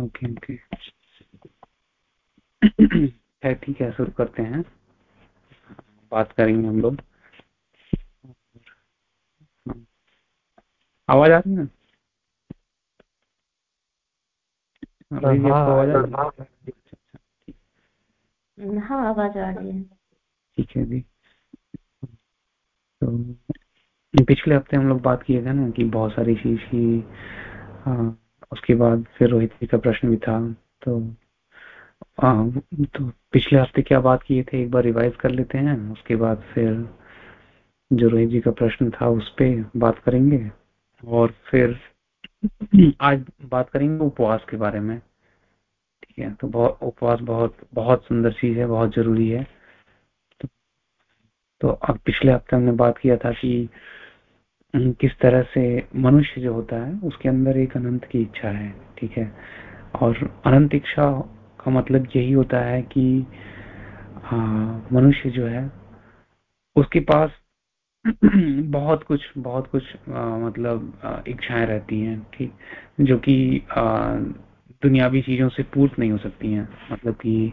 Okay okay है ठीक है शुरू करते हैं। बात करेंगे हम लोग। आवाज़ आ रही है? हाँ? आवाज़ आ रही है। ठीक है जी। तो पिछले हफ़्ते हम लोग बात किए थे ना कि बहुत सारी चीज़ की उसके बाद फिर रोहित जी का प्रश्न भी था तो आ, तो पिछले हफ़्ते क्या बात किए थे? एक बार रिवाइज कर लेते हैं उसके बाद फिर जो रोहित जी का प्रश्न था उस पर बात करेंगे और फिर आज बात करेंगे उपवास के बारे में। ठीक है तो बहुत उपवास बहुत बहुत सुंदर चीज़ है बहुत ज़रूरी है। तो, तो अब पिछले हफ़्ते हमने बात किया था कि किस तरह से मनुष्य जो होता है उसके अंदर एक अनंत की इच्छा है ठीक है? और अनंत इच्छा का मतलब यही होता है कि मनुष्य जो है उसके पास बहुत कुछ बहुत कुछ आ, मतलब इच्छाएँ रहती हैं ठीक? जो कि दुनियावी चीज़ों से पूर्त नहीं हो सकती हैं। मतलब कि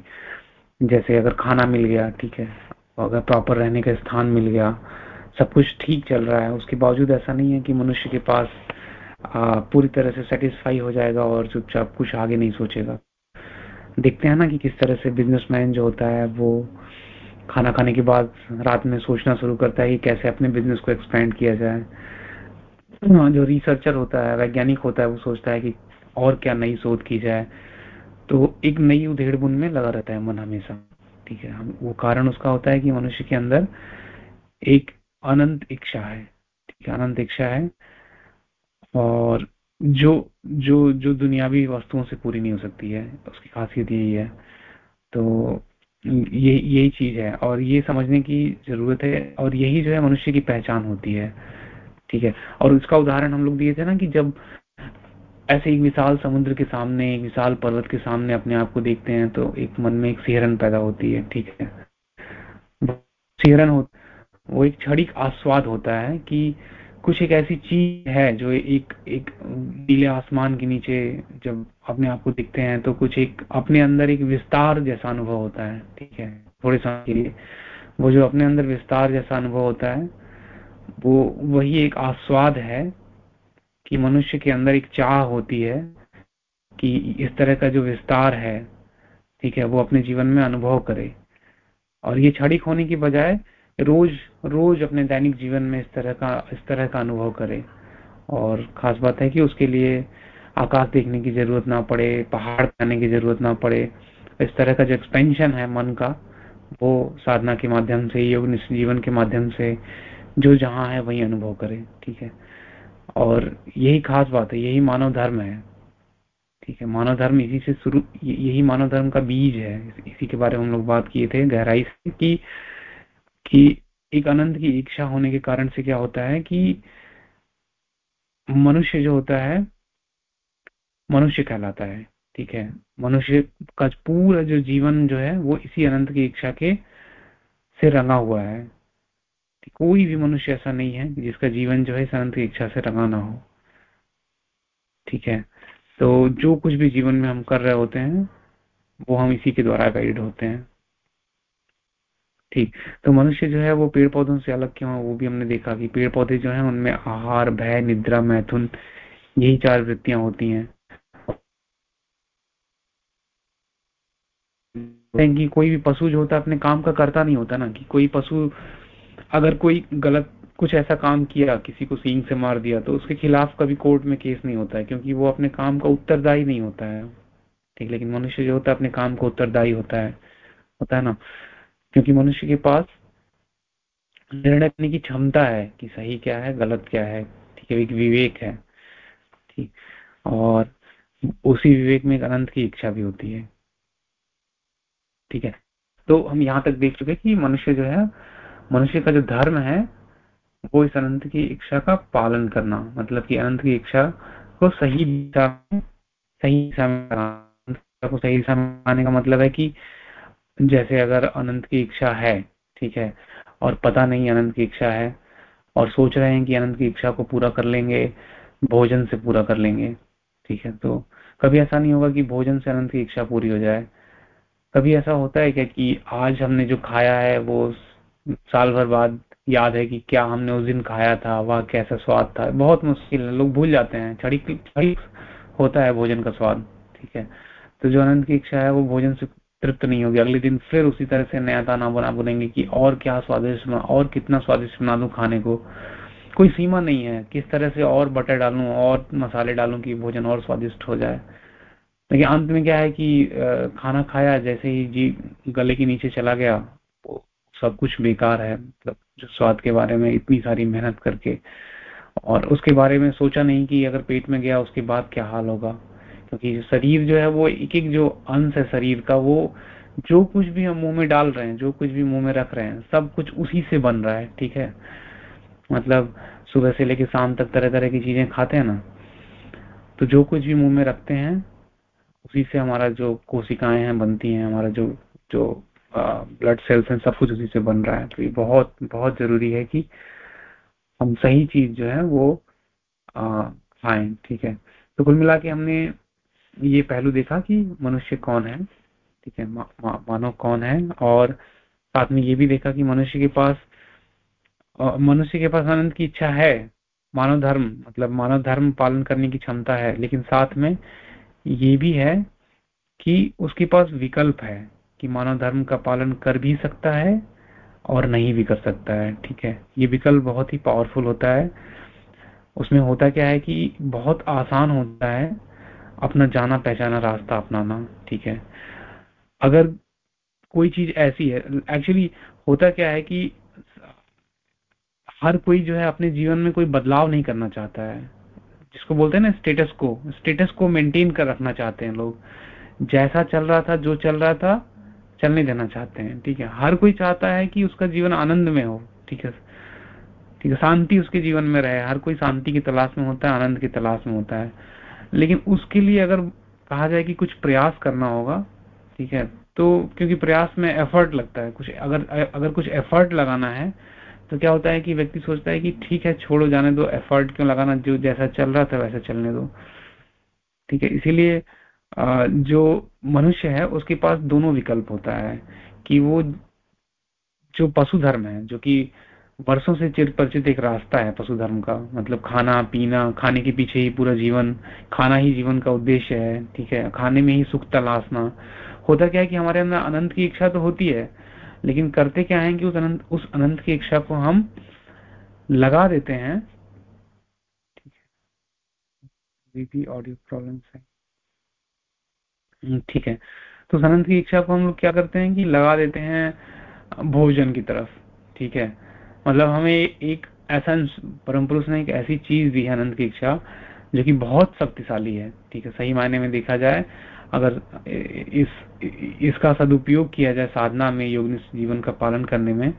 जैसे अगर खाना मिल गया ठीक है? अगर प्रॉपर रहने का स्थान मिल गया सब कुछ ठीक चल रहा है। उसके बावजूद ऐसा नहीं है कि मनुष्य के पास आ, पूरी तरह से सेटिस्फाई हो जाएगा और चुपचाप कुछ आगे नहीं सोचेगा। देखते हैं ना कि किस तरह से बिजनेसमैन जो होता है वो खाना खाने के बाद रात में सोचना शुरू करता है कि कैसे अपने बिज़नेस को एक्सपेंड किया जाए। जो रिसर्चर होता है वैज्ञानिक होता है वो सोचता है कि और क्या नई शोध की जाए। तो एक नई उधेड़ बुन में लगा रहता है मन हमेशा ठीक है? वो कारण उसका होता है कि मनुष्य के अंदर एक अनंत इच्छा है, ठीक है, अनंत इच्छा है। और जो जो जो दुनियावी वस्तुओं से पूरी नहीं हो सकती है, उसकी खासियत यही है। तो ये, यही चीज़ है। और ये समझने की ज़रूरत है, और यही जो है मनुष्य की पहचान होती है, ठीक है। और उसका उदाहरण हम लोग दिए थे ना कि जब ऐसे एक विशाल समुद्र के सामने, एक विशाल पर्वत के सामने अपने आप को देखते हैं तो एक मन में एक सिहरन पैदा होती है, ठीक है। सिहरन हो वो एक क्षणिक आस्वाद होता है कि कुछ एक ऐसी चीज़ है जो एक एक नीले आसमान के नीचे जब अपने आप को दिखते हैं तो कुछ एक अपने अंदर एक विस्तार जैसा अनुभव होता है, ठीक है? थोड़े समय के लिए। वो जो अपने अंदर विस्तार जैसा अनुभव होता है, वो, वही एक आस्वाद है कि मनुष्य के अंदर एक चाह होती है कि इस तरह का जो विस्तार है, ठीक है, वो अपने जीवन में अनुभव करे। और ये क्षणिक होने की बजाय रोज रोज अपने दैनिक जीवन में इस तरह का, इस तरह का अनुभव करे। और खास बात है कि उसके लिए आकाश देखने की ज़रूरत ना पड़े, पहाड़ जाने की ज़रूरत ना पड़े। इस तरह का जो एक्सपेंशन है मन का, वो साधना के माध्यम से, योग जीवन के माध्यम से जो जहाँ है वही अनुभव करे, ठीक है? और यही खास बात है, यही मानव धर्म है, ठीक है? मानव धर्म इसी से शुरू यही मानव धर्म का बीज है। इसी के बारे में हम लोग बात किए थे, गहराई से, कि कि एक आनंद की इच्छा होने के कारण से क्या होता है कि मनुष्य जो होता है, मनुष्य कहलाता है, ठीक है? मनुष्य का पूरा जो जीवन जो है, वो इसी अनंत की इच्छा के से रंगा हुआ है। कोई भी मनुष्य ऐसा नहीं है जिसका जीवन जो है इस अनंत की इच्छा से रंगा ना हो, ठीक है? तो जो कुछ भी जीवन में हम कर रहे होते हैं, वो हम इसी के द्वारा गाइड होते हैं। ठीक। तो मनुष्य जो है वो पेड़ पौधों से अलग क्यों है? वो भी हमने देखा कि पेड़ पौधे जो है, उनमें आहार, भय, निद्रा, मैथुन, यही चार वृत्तियाँ होती हैं। कि कोई भी पशु जो होता है, अपने काम का करता नहीं होता ना, कि कोई पशु अगर कोई गलत कुछ ऐसा काम किया, किसी को सींग से मार दिया तो उसके खिलाफ कभी कोर्ट में केस नहीं होता है, क्योंकि वो अपने काम का उत्तरदायी नहीं होता है। ठीक, लेकिन मनुष्य जो होता है, अपने काम का उत्तरदायी होता है। होता है ना? क्योंकि मनुष्य के पास निर्णय करने की क्षमता है कि सही क्या है, गलत क्या है, ठीक है विवेक है, ठीक। और उसी विवेक में एक अनंत की इच्छा भी होती है, ठीक है। तो हम यहाँ तक देख चुके कि मनुष्य जो है, मनुष्य का जो धर्म है, वो इस अनंत की इच्छा का पालन करना मतलब कि अनंत की इच्छा को सही दिशा सही दिशा में को सही दिशा में आने का मतलब है कि जैसे अगर अनंत की इच्छा है, ठीक है, और पता नहीं अनंत की इच्छा है, और सोच रहे हैं कि अनंत की इच्छा को पूरा कर लेंगे, भोजन से पूरा कर लेंगे, ठीक है तो कभी ऐसा नहीं होगा कि भोजन से अनंत की इच्छा पूरी हो जाए। कभी ऐसा होता है क्या कि आज हमने जो खाया है, वो साल भर बाद याद है कि क्या हमने उस दिन खाया था, वह, कैसा स्वाद था। बहुत मुश्किल है, लोग भूल जाते हैं, छड़ी होता है भोजन का स्वाद, ठीक है। तो जो अनंत की इच्छा है, वो भोजन से तृप्त नहीं होगी। अगले दिन फिर उसी तरह से नया ताना बना बोलेंगे कि और क्या स्वादिष्ट बना, और कितना स्वादिष्ट बना दू खाने को। कोई सीमा नहीं है किस तरह से और बटर डालूं, और मसाले डालूं कि भोजन और स्वादिष्ट हो जाए। लेकिन अंत में क्या है कि खाना खाया, जैसे ही जी गले के नीचे चला गया सब कुछ बेकार है मतलब जो स्वाद के बारे में इतनी सारी मेहनत करके। और उसके बारे में सोचा नहीं कि अगर पेट में गया, उसके बाद क्या हाल होगा। क्योंकि शरीर जो है वो एक एक जो अंश है शरीर का, वो जो कुछ भी हम मुँह में डाल रहे हैं, जो कुछ भी मुँह में रख रहे हैं, सब कुछ उसी से बन रहा है, ठीक है? मतलब सुबह से लेकर शाम तक तरह तरह की चीज़ें खाते हैं ना तो जो कुछ भी मुँह में रखते हैं, उसी से हमारा जो कोशिकाएँ हैं, बनती हैं, हमारा जो जो ब्लड सेल्स हैं, सब कुछ उसी से बन रहा है। तो ये बहुत बहुत ज़रूरी है कि हम सही चीज़ जो है वो खाएँ, ठीक है? तो कुल मिला के हमने ये पहलू देखा कि मनुष्य कौन है ठीक है मा, मा, मानव कौन है? और साथ में ये भी देखा कि मनुष्य के पास मनुष्य के पास आनंद की इच्छा है मानव धर्म मतलब मानव धर्म पालन करने की क्षमता है लेकिन साथ में ये भी है कि उसके पास विकल्प है कि मानव धर्म का पालन कर भी सकता है और नहीं भी कर सकता है ठीक है? ये विकल्प बहुत ही पावरफुल होता है। उसमें होता क्या है कि बहुत आसान होता है अपना जाना, पहचाना, रास्ता अपनाना, ठीक है? अगर कोई चीज़ ऐसी है एक्चुअली होता क्या है कि हर कोई जो है अपने जीवन में कोई बदलाव नहीं करना चाहता है। जिसको बोलते हैं ना स्टेटस को स्टेटस को मेंटेन कर रखना चाहते हैं लोग। जैसा चल रहा था, जो चल रहा था, चलने देना चाहते हैं, ठीक है? हर कोई चाहता है कि उसका जीवन आनंद में हो, ठीक है? ठीक है, शांति उसके जीवन में रहे। हर कोई शांति की तलाश में होता है, आनंद की तलाश में होता है। लेकिन उसके लिए अगर कहा जाए कि कुछ प्रयास करना होगा, ठीक है तो क्योंकि प्रयास में एफर्ट लगता है, कुछ अगर अगर कुछ एफर्ट लगाना है तो क्या होता है कि व्यक्ति सोचता है कि ठीक है, छोड़ो, जाने दो एफर्ट क्यों लगाना, जो जैसा चल रहा था वैसा चलने दो। ठीक है, इसीलिए जो मनुष्य है, उसके पास दोनों विकल्प होता है, कि वो, जो पशु धर्म है, जो कि वर्षों से चिर परिचित एक रास्ता है पशु धर्म का। मतलब खाना पीना खाने के पीछे ही पूरा जीवन खाना ही जीवन का उद्देश्य है ठीक है? खाने में ही सुख तलाशना। होता क्या है कि हमारे अंदर अनंत की इच्छा तो होती है लेकिन करते क्या है कि उस अनंत उस अनंत की इच्छा को हम लगा देते हैं। ठीक है? ऑडियो प्रॉब्लम है। हम्म, ठीक है। तो अनंत की इच्छा को हम लोग क्या करते हैं कि लगा देते हैं भोजन की तरफ़ ठीक है? मतलब हमें एक ऐसा परम पुरुष ने एक ऐसी चीज़ दी है अनंत की इच्छा जो कि बहुत शक्तिशाली है ठीक है? सही मायने में देखा जाए अगर इस इसका सदुपयोग किया जाए साधना में योग जीवन का पालन करने में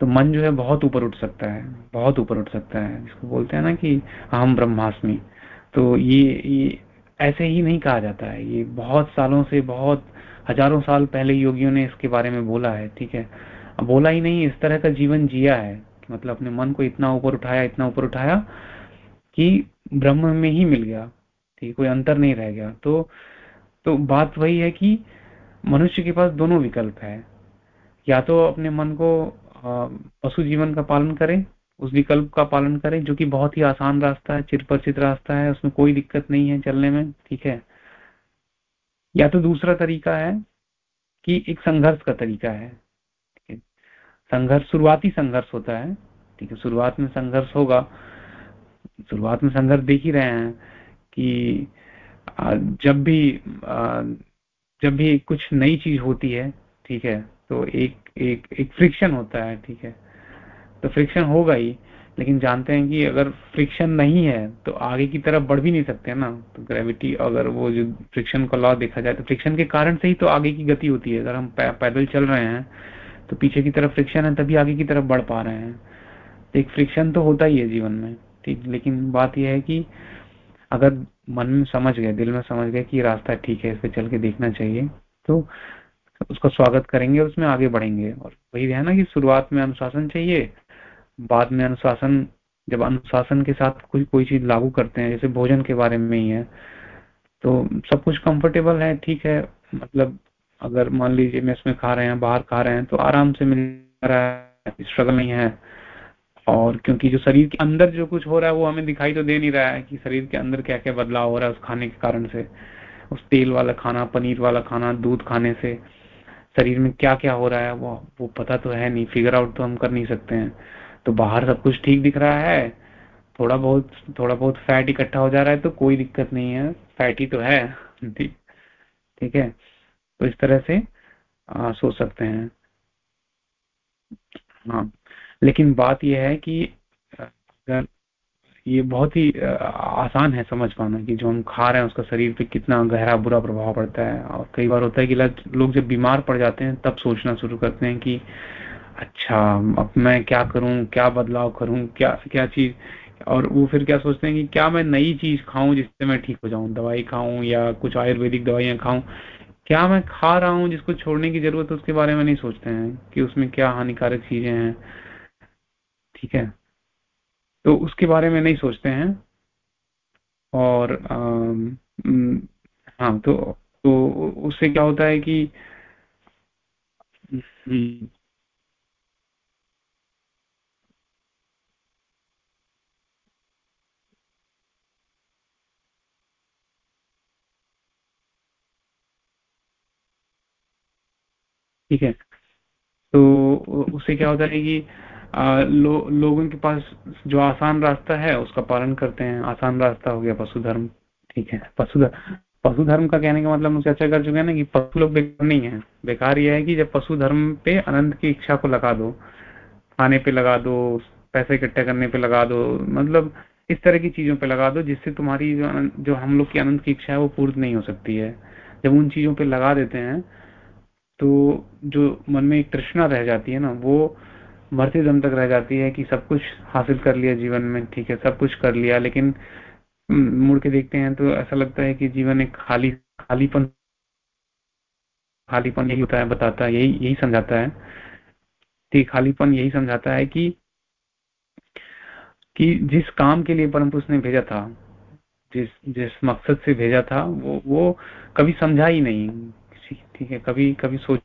तो मन जो है बहुत ऊपर उठ सकता है बहुत ऊपर उठ सकता है। जिसको बोलते हैं ना कि हम ब्रह्मास्मि। तो ये, ये ऐसे ही नहीं कहा जाता है। ये बहुत सालों से बहुत हज़ारों साल पहले योगियों ने इसके बारे में बोला है ठीक है? बोला ही नहीं इस तरह का जीवन जिया है। मतलब अपने मन को इतना ऊपर उठाया, इतना ऊपर उठाया कि ब्रह्म में ही मिल गया, ठीक, कोई अंतर नहीं रह गया। तो तो बात वही है कि मनुष्य के पास दोनों विकल्प है। या तो अपने मन को पशु जीवन का पालन करें, उस विकल्प का पालन करें, जो कि बहुत ही आसान रास्ता है, चिरपरिचित रास्ता है, उसमें कोई दिक्कत नहीं है चलने में, ठीक है। या तो दूसरा तरीका है कि एक संघर्ष का तरीका है। संघर्ष, शुरुआती संघर्ष होता है। ठीक है, शुरुआत में संघर्ष होगा। शुरुआत में संघर्ष देख ही रहे हैं कि जब भी जब भी कुछ नई चीज़ होती है, ठीक है तो एक एक एक फ्रिक्शन होता है, ठीक है। तो फ्रिक्शन होगा ही, लेकिन जानते हैं कि अगर फ्रिक्शन नहीं है तो आगे की तरफ़ बढ़ भी नहीं सकते ना। तो ग्रेविटी अगर वो जो फ्रिक्शन का लॉ देखा जाए तो फ्रिक्शन के कारण से ही तो आगे की गति होती है। अगर हम पैदल चल रहे हैं तो पीछे की तरफ़ फ्रिक्शन है, तभी आगे की तरफ़ बढ़ पा रहे हैं। तो एक फ्रिक्शन तो होता ही है जीवन में, ठीक? लेकिन बात यह है कि अगर मन में समझ गए, दिल में समझ गए कि रास्ता ठीक है, इस पर चल के देखना चाहिए तो उसका स्वागत करेंगे और उसमें आगे बढ़ेंगे। और वही है ना कि शुरुआत में अनुशासन चाहिए, बाद में अनुशासन, जब अनुशासन के साथ कोई कोई चीज़ लागू करते हैं, जैसे भोजन के बारे में ही है तो सब कुछ कंफर्टेबल है, ठीक है मतलब अगर मान लीजिए में खा रहे हैं, बाहर खा रहे हैं तो आराम से मिल रहा है स्ट्रगल नहीं है। और क्योंकि जो शरीर के अंदर जो कुछ हो रहा है, वो हमें दिखाई तो दे नहीं रहा है कि शरीर के अंदर क्या क्या बदलाव हो रहा है उस खाने के कारण से। उस तेल वाला खाना, पनीर वाला खाना, दूध खाने से शरीर में क्या क्या हो रहा है, वो वो पता तो है नहीं। फिगर आउट तो हम कर नहीं सकते हैं। तो बाहर सब कुछ ठीक दिख रहा है, थोड़ा बहुत थोड़ा बहुत फैट इकट्ठा हो जा रहा है तो कोई दिक्कत नहीं है। फैट तो है ठीक है। तो इस तरह से आ, सोच सकते हैं। हाँ लेकिन बात यह है कि अगर ये बहुत ही आसान है समझ पाना कि जो हम खा रहे हैं उसका शरीर पे कितना गहरा बुरा प्रभाव पड़ता है और कई बार होता है कि लोग जब बीमार पड़ जाते हैं तब सोचना शुरू करते हैं कि अच्छा अब मैं क्या करूँ क्या बदलाव करूँ क्या क्या चीज़? और वो फिर क्या सोचते हैं कि क्या मैं नई चीज़ खाऊं जिससे मैं ठीक हो जाऊँ दवाई खाऊं या कुछ आयुर्वेदिक दवाइयाँ खाऊं। क्या मैं खा रहा हूँ जिसको छोड़ने की ज़रूरत है, उसके बारे में नहीं सोचते हैं कि उसमें क्या हानिकारक चीज़ें हैं। ठीक है? तो उसके बारे में नहीं सोचते हैं। और हाँ तो तो उससे क्या होता है कि ठीक है? तो उससे क्या होता है कि लो, लोगों के पास जो आसान रास्ता है उसका पालन करते हैं। आसान रास्ता हो गया पशु धर्म। ठीक है? पशु पशु धर्म का कहने का मतलब हम अच्छा कर चुके हैं ना कि पशु लोग बेकार नहीं है। बेकार यह है कि जब पशु धर्म पे अनंत की इच्छा को लगा दो खाने पे लगा दो पैसे इकट्ठे करने पे लगा दो मतलब इस तरह की चीज़ों पे लगा दो जिससे तुम्हारी जो जो हम लोग की अनंत की इच्छा है वो पूर्ण नहीं हो सकती है। जब उन चीज़ों पे लगा देते हैं तो जो मन में एक तृष्णा रह जाती है ना, वो मरते दम तक रह जाती है कि सब कुछ हासिल कर लिया जीवन में, ठीक है, सब कुछ कर लिया। लेकिन मुड़ के देखते हैं तो ऐसा लगता है कि जीवन एक खाली, खालीपन खालीपन यही होता है, बताता है, यही यही समझाता है। ठीक, खालीपन यही समझाता है कि कि जिस काम के लिए परम पुरुष ने भेजा था, जिस जिस मकसद से भेजा था, वो वो कभी समझा ही नहीं। ठीक है। कभी कभी सोच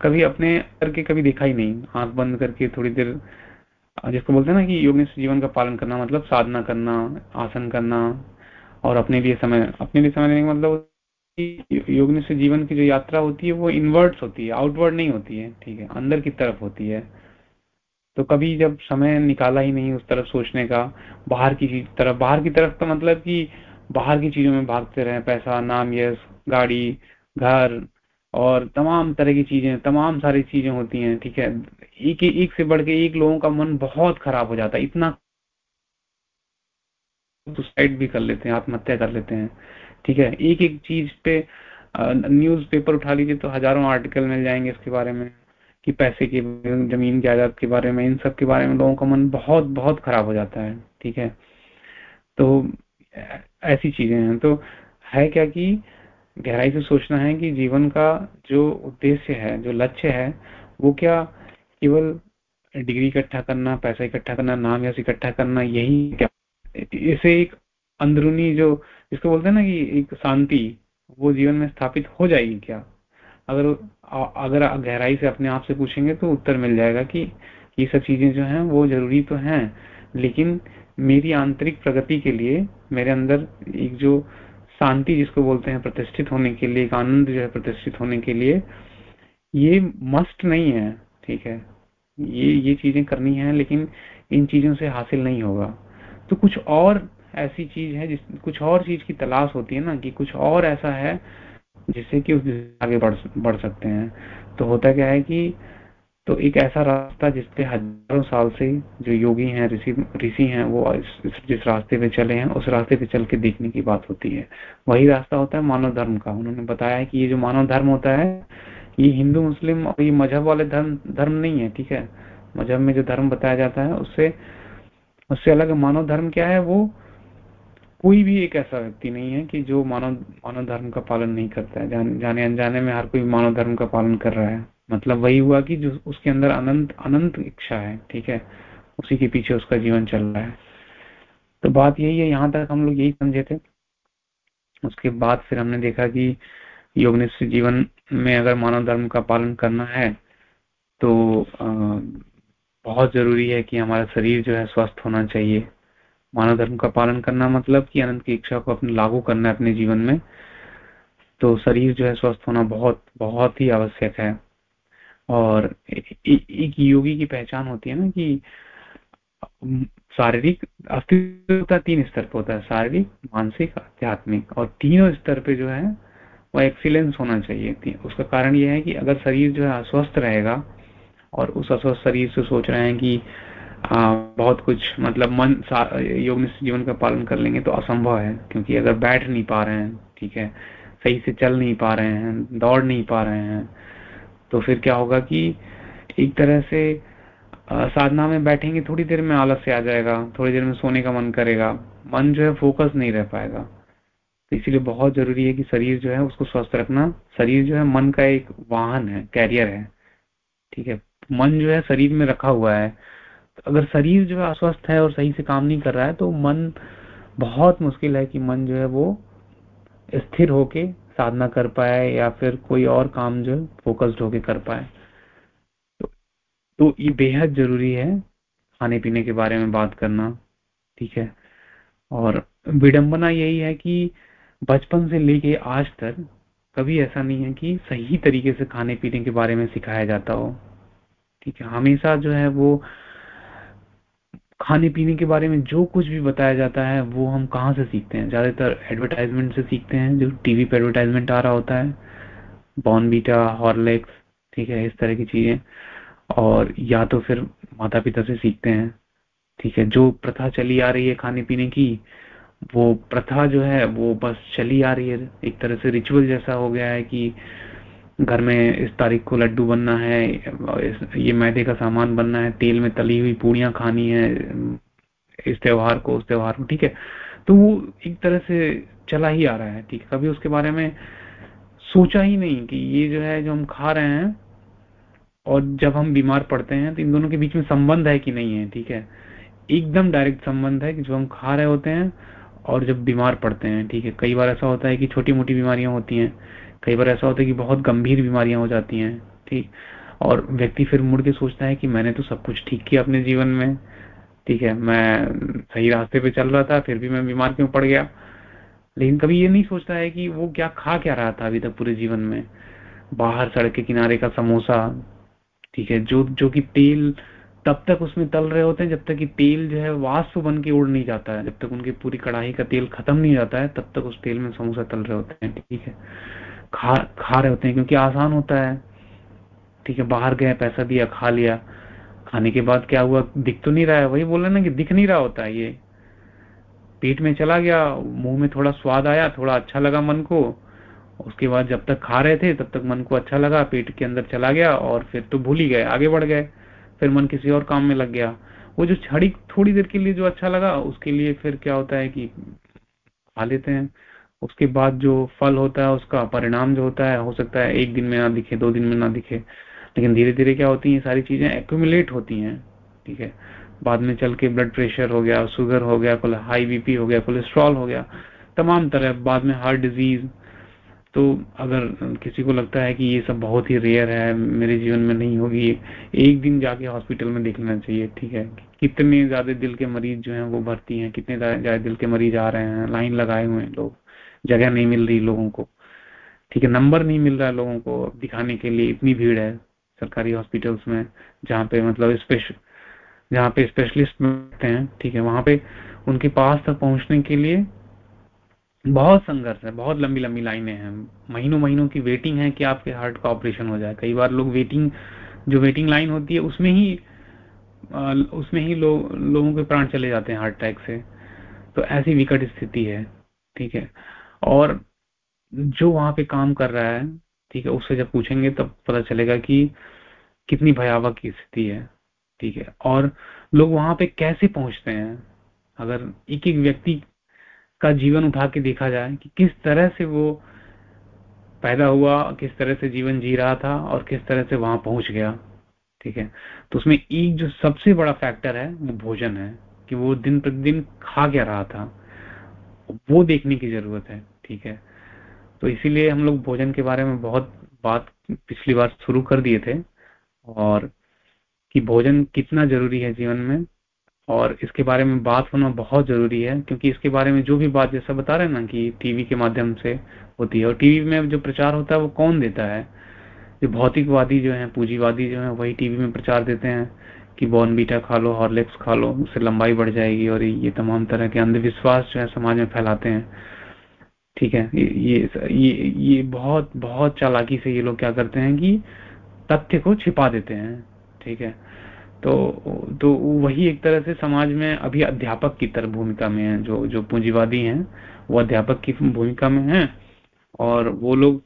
कभी अपने करके कभी देखा ही नहीं। आँख बंद करके थोड़ी देर जिसको बोलते हैं ना कि योग जीवन का पालन करना मतलब साधना करना, आसन करना और अपने लिए समय, अपने लिए समय लेने का मतलब योग से जीवन की जो यात्रा होती है वो इनवर्ड्स होती है आउटवर्ड नहीं होती है, ठीक है। अंदर की तरफ़ होती है। तो कभी जब समय निकाला ही नहीं उस तरफ़ सोचने का, बाहर की तरफ़, बाहर की तरफ़ का मतलब कि बाहर की चीज़ों में भागते रहे, पैसा, नाम यश गाड़ी, घर और तमाम तरह की चीज़ें, तमाम सारी चीज़ें होती हैं, ठीक है? एक एक से बढ़ के एक लोगों का मन बहुत खराब हो जाता है, इतना सुसाइड भी कर लेते हैं, आत्महत्या कर लेते हैं, ठीक है? एक एक चीज़ पे न्यूज़ पेपर उठा लीजिए तो हज़ारों आर्टिकल मिल जाएँगे इसके बारे में, कि पैसे के, ज़मीन जायदाद के बारे में, इन सब के बारे में लोगों का मन बहुत बहुत खराब हो जाता है, ठीक है? तो ऐसी चीज़ें हैं। तो है क्या कि गहराई से सोचना है कि जीवन का जो उद्देश्य है, जो लक्ष्य है, वो क्या केवल डिग्री इकट्ठा करना, पैसा इकट्ठा करना, नाम यश इकट्ठा करना, यही क्या? इसे एक अंदरूनी जो जिसको बोलते हैं ना कि एक शांति, वो जीवन में स्थापित हो जाएगी क्या? अगर अगर गहराई से अपने आप से पूछेंगे तो उत्तर मिल जाएगा कि ये सब चीज़ें जो हैं, वो ज़रूरी तो हैं, लेकिन मेरी आंतरिक प्रगति के लिए मेरे अंदर एक जो शांति जिसको बोलते हैं प्रतिष्ठित होने के लिए, एक आनंद जो है प्रतिष्ठित होने के लिए, ये मस्ट नहीं है, ठीक है? ये ये चीज़ें करनी है, लेकिन इन चीज़ों से हासिल नहीं होगा। तो कुछ और ऐसी चीज़ है जिस, कुछ और चीज़ की तलाश होती है ना, कि कुछ और ऐसा है जिससे कि उस आगे बढ़ बढ़ सकते हैं। तो होता क्या है कि तो एक ऐसा रास्ता जिसपे हज़ारों साल से जो योगी हैं ऋषि ऋषि हैं वो इस, जिस रास्ते पे चले हैं उस रास्ते पे चल के देखने की बात होती है। वही रास्ता होता है मानव धर्म का। उन्होंने बताया है कि ये जो मानव धर्म होता है ये हिंदू मुस्लिम और ये मज़हब वाले धर्म धर्म नहीं है ठीक है? मज़हब में जो धर्म बताया जाता है उससे उससे अलग मानव धर्म क्या है? वो कोई भी एक ऐसा व्यक्ति नहीं है कि जो मानव मानव धर्म का पालन नहीं करता है। जान, जाने अनजाने में हर कोई मानव धर्म का पालन कर रहा है। मतलब वही हुआ कि जो उसके अंदर अनंत अनंत इच्छा है, ठीक है? उसी के पीछे उसका जीवन चल रहा है। तो बात यही है, यहाँ तक हम लोग यही समझे थे। उसके बाद फिर हमने देखा कि योगनिष्ठ जीवन में अगर मानव धर्म का पालन करना है तो बहुत ज़रूरी है कि हमारा शरीर जो है स्वस्थ होना चाहिए। मानव धर्म का पालन करना मतलब कि अनंत की इच्छा को अपने लागू करना है अपने जीवन में। तो शरीर जो है स्वस्थ होना बहुत बहुत ही आवश्यक है। और एक योगी की पहचान होती है ना कि शारीरिक अस्तित्व तीन स्तर पर होता है शारीरिक मानसिक आध्यात्मिक। और तीनों स्तर पे जो है वो एक्सीलेंस होना चाहिए। उसका कारण यह है कि अगर शरीर जो है अस्वस्थ रहेगा और उस अस्वस्थ शरीर से सोच रहे हैं कि आ, बहुत कुछ मतलब मन योग जीवन का पालन कर लेंगे तो असंभव है। क्योंकि अगर बैठ नहीं पा रहे हैं ठीक है सही से चल नहीं पा रहे हैं दौड़ नहीं पा रहे हैं तो फिर क्या होगा कि एक तरह से साधना में बैठेंगे, थोड़ी देर में आलस से आ जाएगा, थोड़ी देर में सोने का मन करेगा, मन जो है फोकस नहीं रह पाएगा। तो इसीलिए बहुत ज़रूरी है कि शरीर जो है उसको स्वस्थ रखना। शरीर जो है मन का एक वाहन है कैरियर है, ठीक है? मन जो है शरीर में रखा हुआ है। तो अगर शरीर जो है अस्वस्थ है और सही से काम नहीं कर रहा है तो मन बहुत मुश्किल है कि मन जो है वो स्थिर होके साधना कर पाए या फिर कोई और काम जो फोकस्ड होके कर पाए। तो, तो ये बेहद ज़रूरी है खाने पीने के बारे में बात करना ठीक है? और विडंबना यही है कि बचपन से लेके आज तक कभी ऐसा नहीं है कि सही तरीके से खाने पीने के बारे में सिखाया जाता हो ठीक है? हमेशा जो है वो खाने पीने के बारे में जो कुछ भी बताया जाता है, वो हम कहाँ से सीखते हैं? ज़्यादातर एडवर्टाइजमेंट से सीखते हैं, जो टीवी पे एडवर्टाइजमेंट आ रहा होता है। बॉर्नबीटा हॉर्लेक्स ठीक है, इस तरह की चीज़ें। और या तो फिर माता पिता से सीखते हैं, ठीक है। जो प्रथा चली आ रही है खाने पीने की, वो प्रथा जो है, वो बस चली आ रही है। एक तरह से रिचुअल जैसा हो गया है कि घर में इस तारीख को लड्डू बनना है ये मैदे का सामान बनना है, तेल में तली हुई पूड़ियाँ खानी है, इस त्योहार को, उस त्योहार को, ठीक है? तो वो एक तरह से चला ही आ रहा है, ठीक कभी उसके बारे में सोचा ही नहीं कि ये जो है, जो हम खा रहे हैं और जब हम बीमार पड़ते हैं तो इन दोनों के बीच में संबंध है कि नहीं है, ठीक है? एकदम डायरेक्ट संबंध है कि जो हम खा रहे होते हैं और जब बीमार पड़ते हैं, ठीक है? कई बार ऐसा होता है कि छोटी मोटी बीमारियाँ होती हैं कई बार ऐसा होता है कि बहुत गंभीर बीमारियाँ हो जाती हैं, ठीक? और व्यक्ति फिर मुड़ के सोचता है कि मैंने तो सब कुछ ठीक किया अपने जीवन में, ठीक है? मैं सही रास्ते पे चल रहा था, फिर भी मैं बीमार क्यों पड़ गया? लेकिन कभी ये नहीं सोचता है कि वो क्या खा क्या रहा था अभी तक पूरे जीवन में? बाहर सड़क के किनारे का समोसा, ठीक है? जो जो कि तेल तब तक उसमें तल रहे होते हैं जब तक कि तेल जो है वाष्प बन के उड़ नहीं जाता है। जब तक उनकी पूरी कढ़ाई का तेल खत्म नहीं जाता है, तब तक उस तेल में समोसा तल रहे होते हैं, ठीक है? खा खा रहे होते हैं क्योंकि आसान होता है। ठीक है, बाहर गए, पैसा दिया, खा लिया। खाने के बाद क्या हुआ? दिख तो नहीं रहा है। वही बोल ना कि दिख नहीं रहा होता है ये। पेट में चला गया, मुँह में थोड़ा स्वाद आया, थोड़ा अच्छा लगा मन को। उसके बाद जब तक खा रहे थे, तब तक मन को अच्छा लगा, पेट के अंदर चला गया और फिर तो भूल ही गए, आगे बढ़ गए। फिर मन किसी और काम में लग गया। वो जो छड़ी थोड़ी देर के लिए जो अच्छा लगा, उसके लिए फिर क्या होता है कि खा लेते हैं। उसके बाद जो फल होता है, उसका परिणाम जो होता है, हो सकता है एक दिन में ना दिखे, दो दिन में ना दिखे। लेकिन धीरे धीरे क्या होती है सारी चीज़ें एक्यूमुलेट होती हैं, ठीक है? बाद में चल के ब्लड प्रेशर हो गया शुगर हो गया हाई बीपी हो गया कोलेस्ट्रॉल हो गया, तमाम तरह, बाद में हार्ट डिज़ीज़ तो अगर किसी को लगता है कि ये सब बहुत ही रेयर है, मेरे जीवन में नहीं होगी, एक दिन जाके हॉस्पिटल में देख लेना चाहिए, ठीक है? कितने ज़्यादा दिल के मरीज़ जो हैं, वो भर्ती हैं, कितने ज़्यादा दिल के मरीज़ आ रहे हैं, लाइन लगाए हुए हैं लोग। जगह नहीं मिल रही लोगों को। ठीक है नंबर नहीं मिल रहा है लोगों को। दिखाने के लिए इतनी भीड़ है सरकारी हॉस्पिटल्स में जहाँ पे मतलब स्पेशल जहाँ पे स्पेशलिस्ट मिलते हैं ठीक है वहाँ पे उनके पास तक पहुँचने के लिए बहुत संघर्ष है बहुत लंबी लंबी लाइनें हैं। महीनों महीनों की वेटिंग है कि आपके हार्ट का ऑपरेशन हो जाए। कई बार लोग वेटिंग जो वेटिंग लाइन होती है उसमें ही उसमें ही लो, लोगों के प्राण चले जाते हैं हार्ट अटैक से। तो ऐसी विकट स्थिति है ठीक है। और जो वहाँ पे काम कर रहा है, ठीक है, उससे जब पूछेंगे तब पता चलेगा कि कितनी भयावह की स्थिति है, ठीक है। और लोग वहाँ पे कैसे पहुँचते हैं? अगर एक एक व्यक्ति का जीवन उठा के देखा जाए कि किस तरह से वो पैदा हुआ, किस तरह से जीवन जी रहा था और किस तरह से वहाँ पहुँच गया, ठीक है। तो उसमें एक जो सबसे बड़ा फैक्टर है, वो भोजन है, कि वो दिन प्रतिदिन खा क्या रहा था। वो देखने की ज़रूरत है, ठीक है? तो इसीलिए हम लोग भोजन के बारे में बहुत बात पिछली बार शुरू कर दिए थे और कि भोजन कितना ज़रूरी है जीवन में और इसके बारे में बात होना बहुत ज़रूरी है, क्योंकि इसके बारे में जो भी बात जैसा बता रहे हैं ना कि टीवी के माध्यम से होती है और टीवी में जो प्रचार होता है वो कौन देता है? जो भौतिकवादी जो है, पूंजीवादी जो है, वही टीवी में प्रचार देते हैं। कि बॉर्नबीटा खा लो हॉर्लिक्स खा लो, उससे लंबाई बढ़ जाएगी और ये तमाम तरह के अंधविश्वास जो है समाज में फैलाते हैं। ठीक है? ये ये ये बहुत बहुत चालाकी से ये लोग क्या करते हैं कि तथ्य को छिपा देते हैं। ठीक है? तो तो वही एक तरह से समाज में अभी अध्यापक की तरह भूमिका में है, जो जो पूंजीवादी हैं, वो अध्यापक की भूमिका में हैं और वो लोग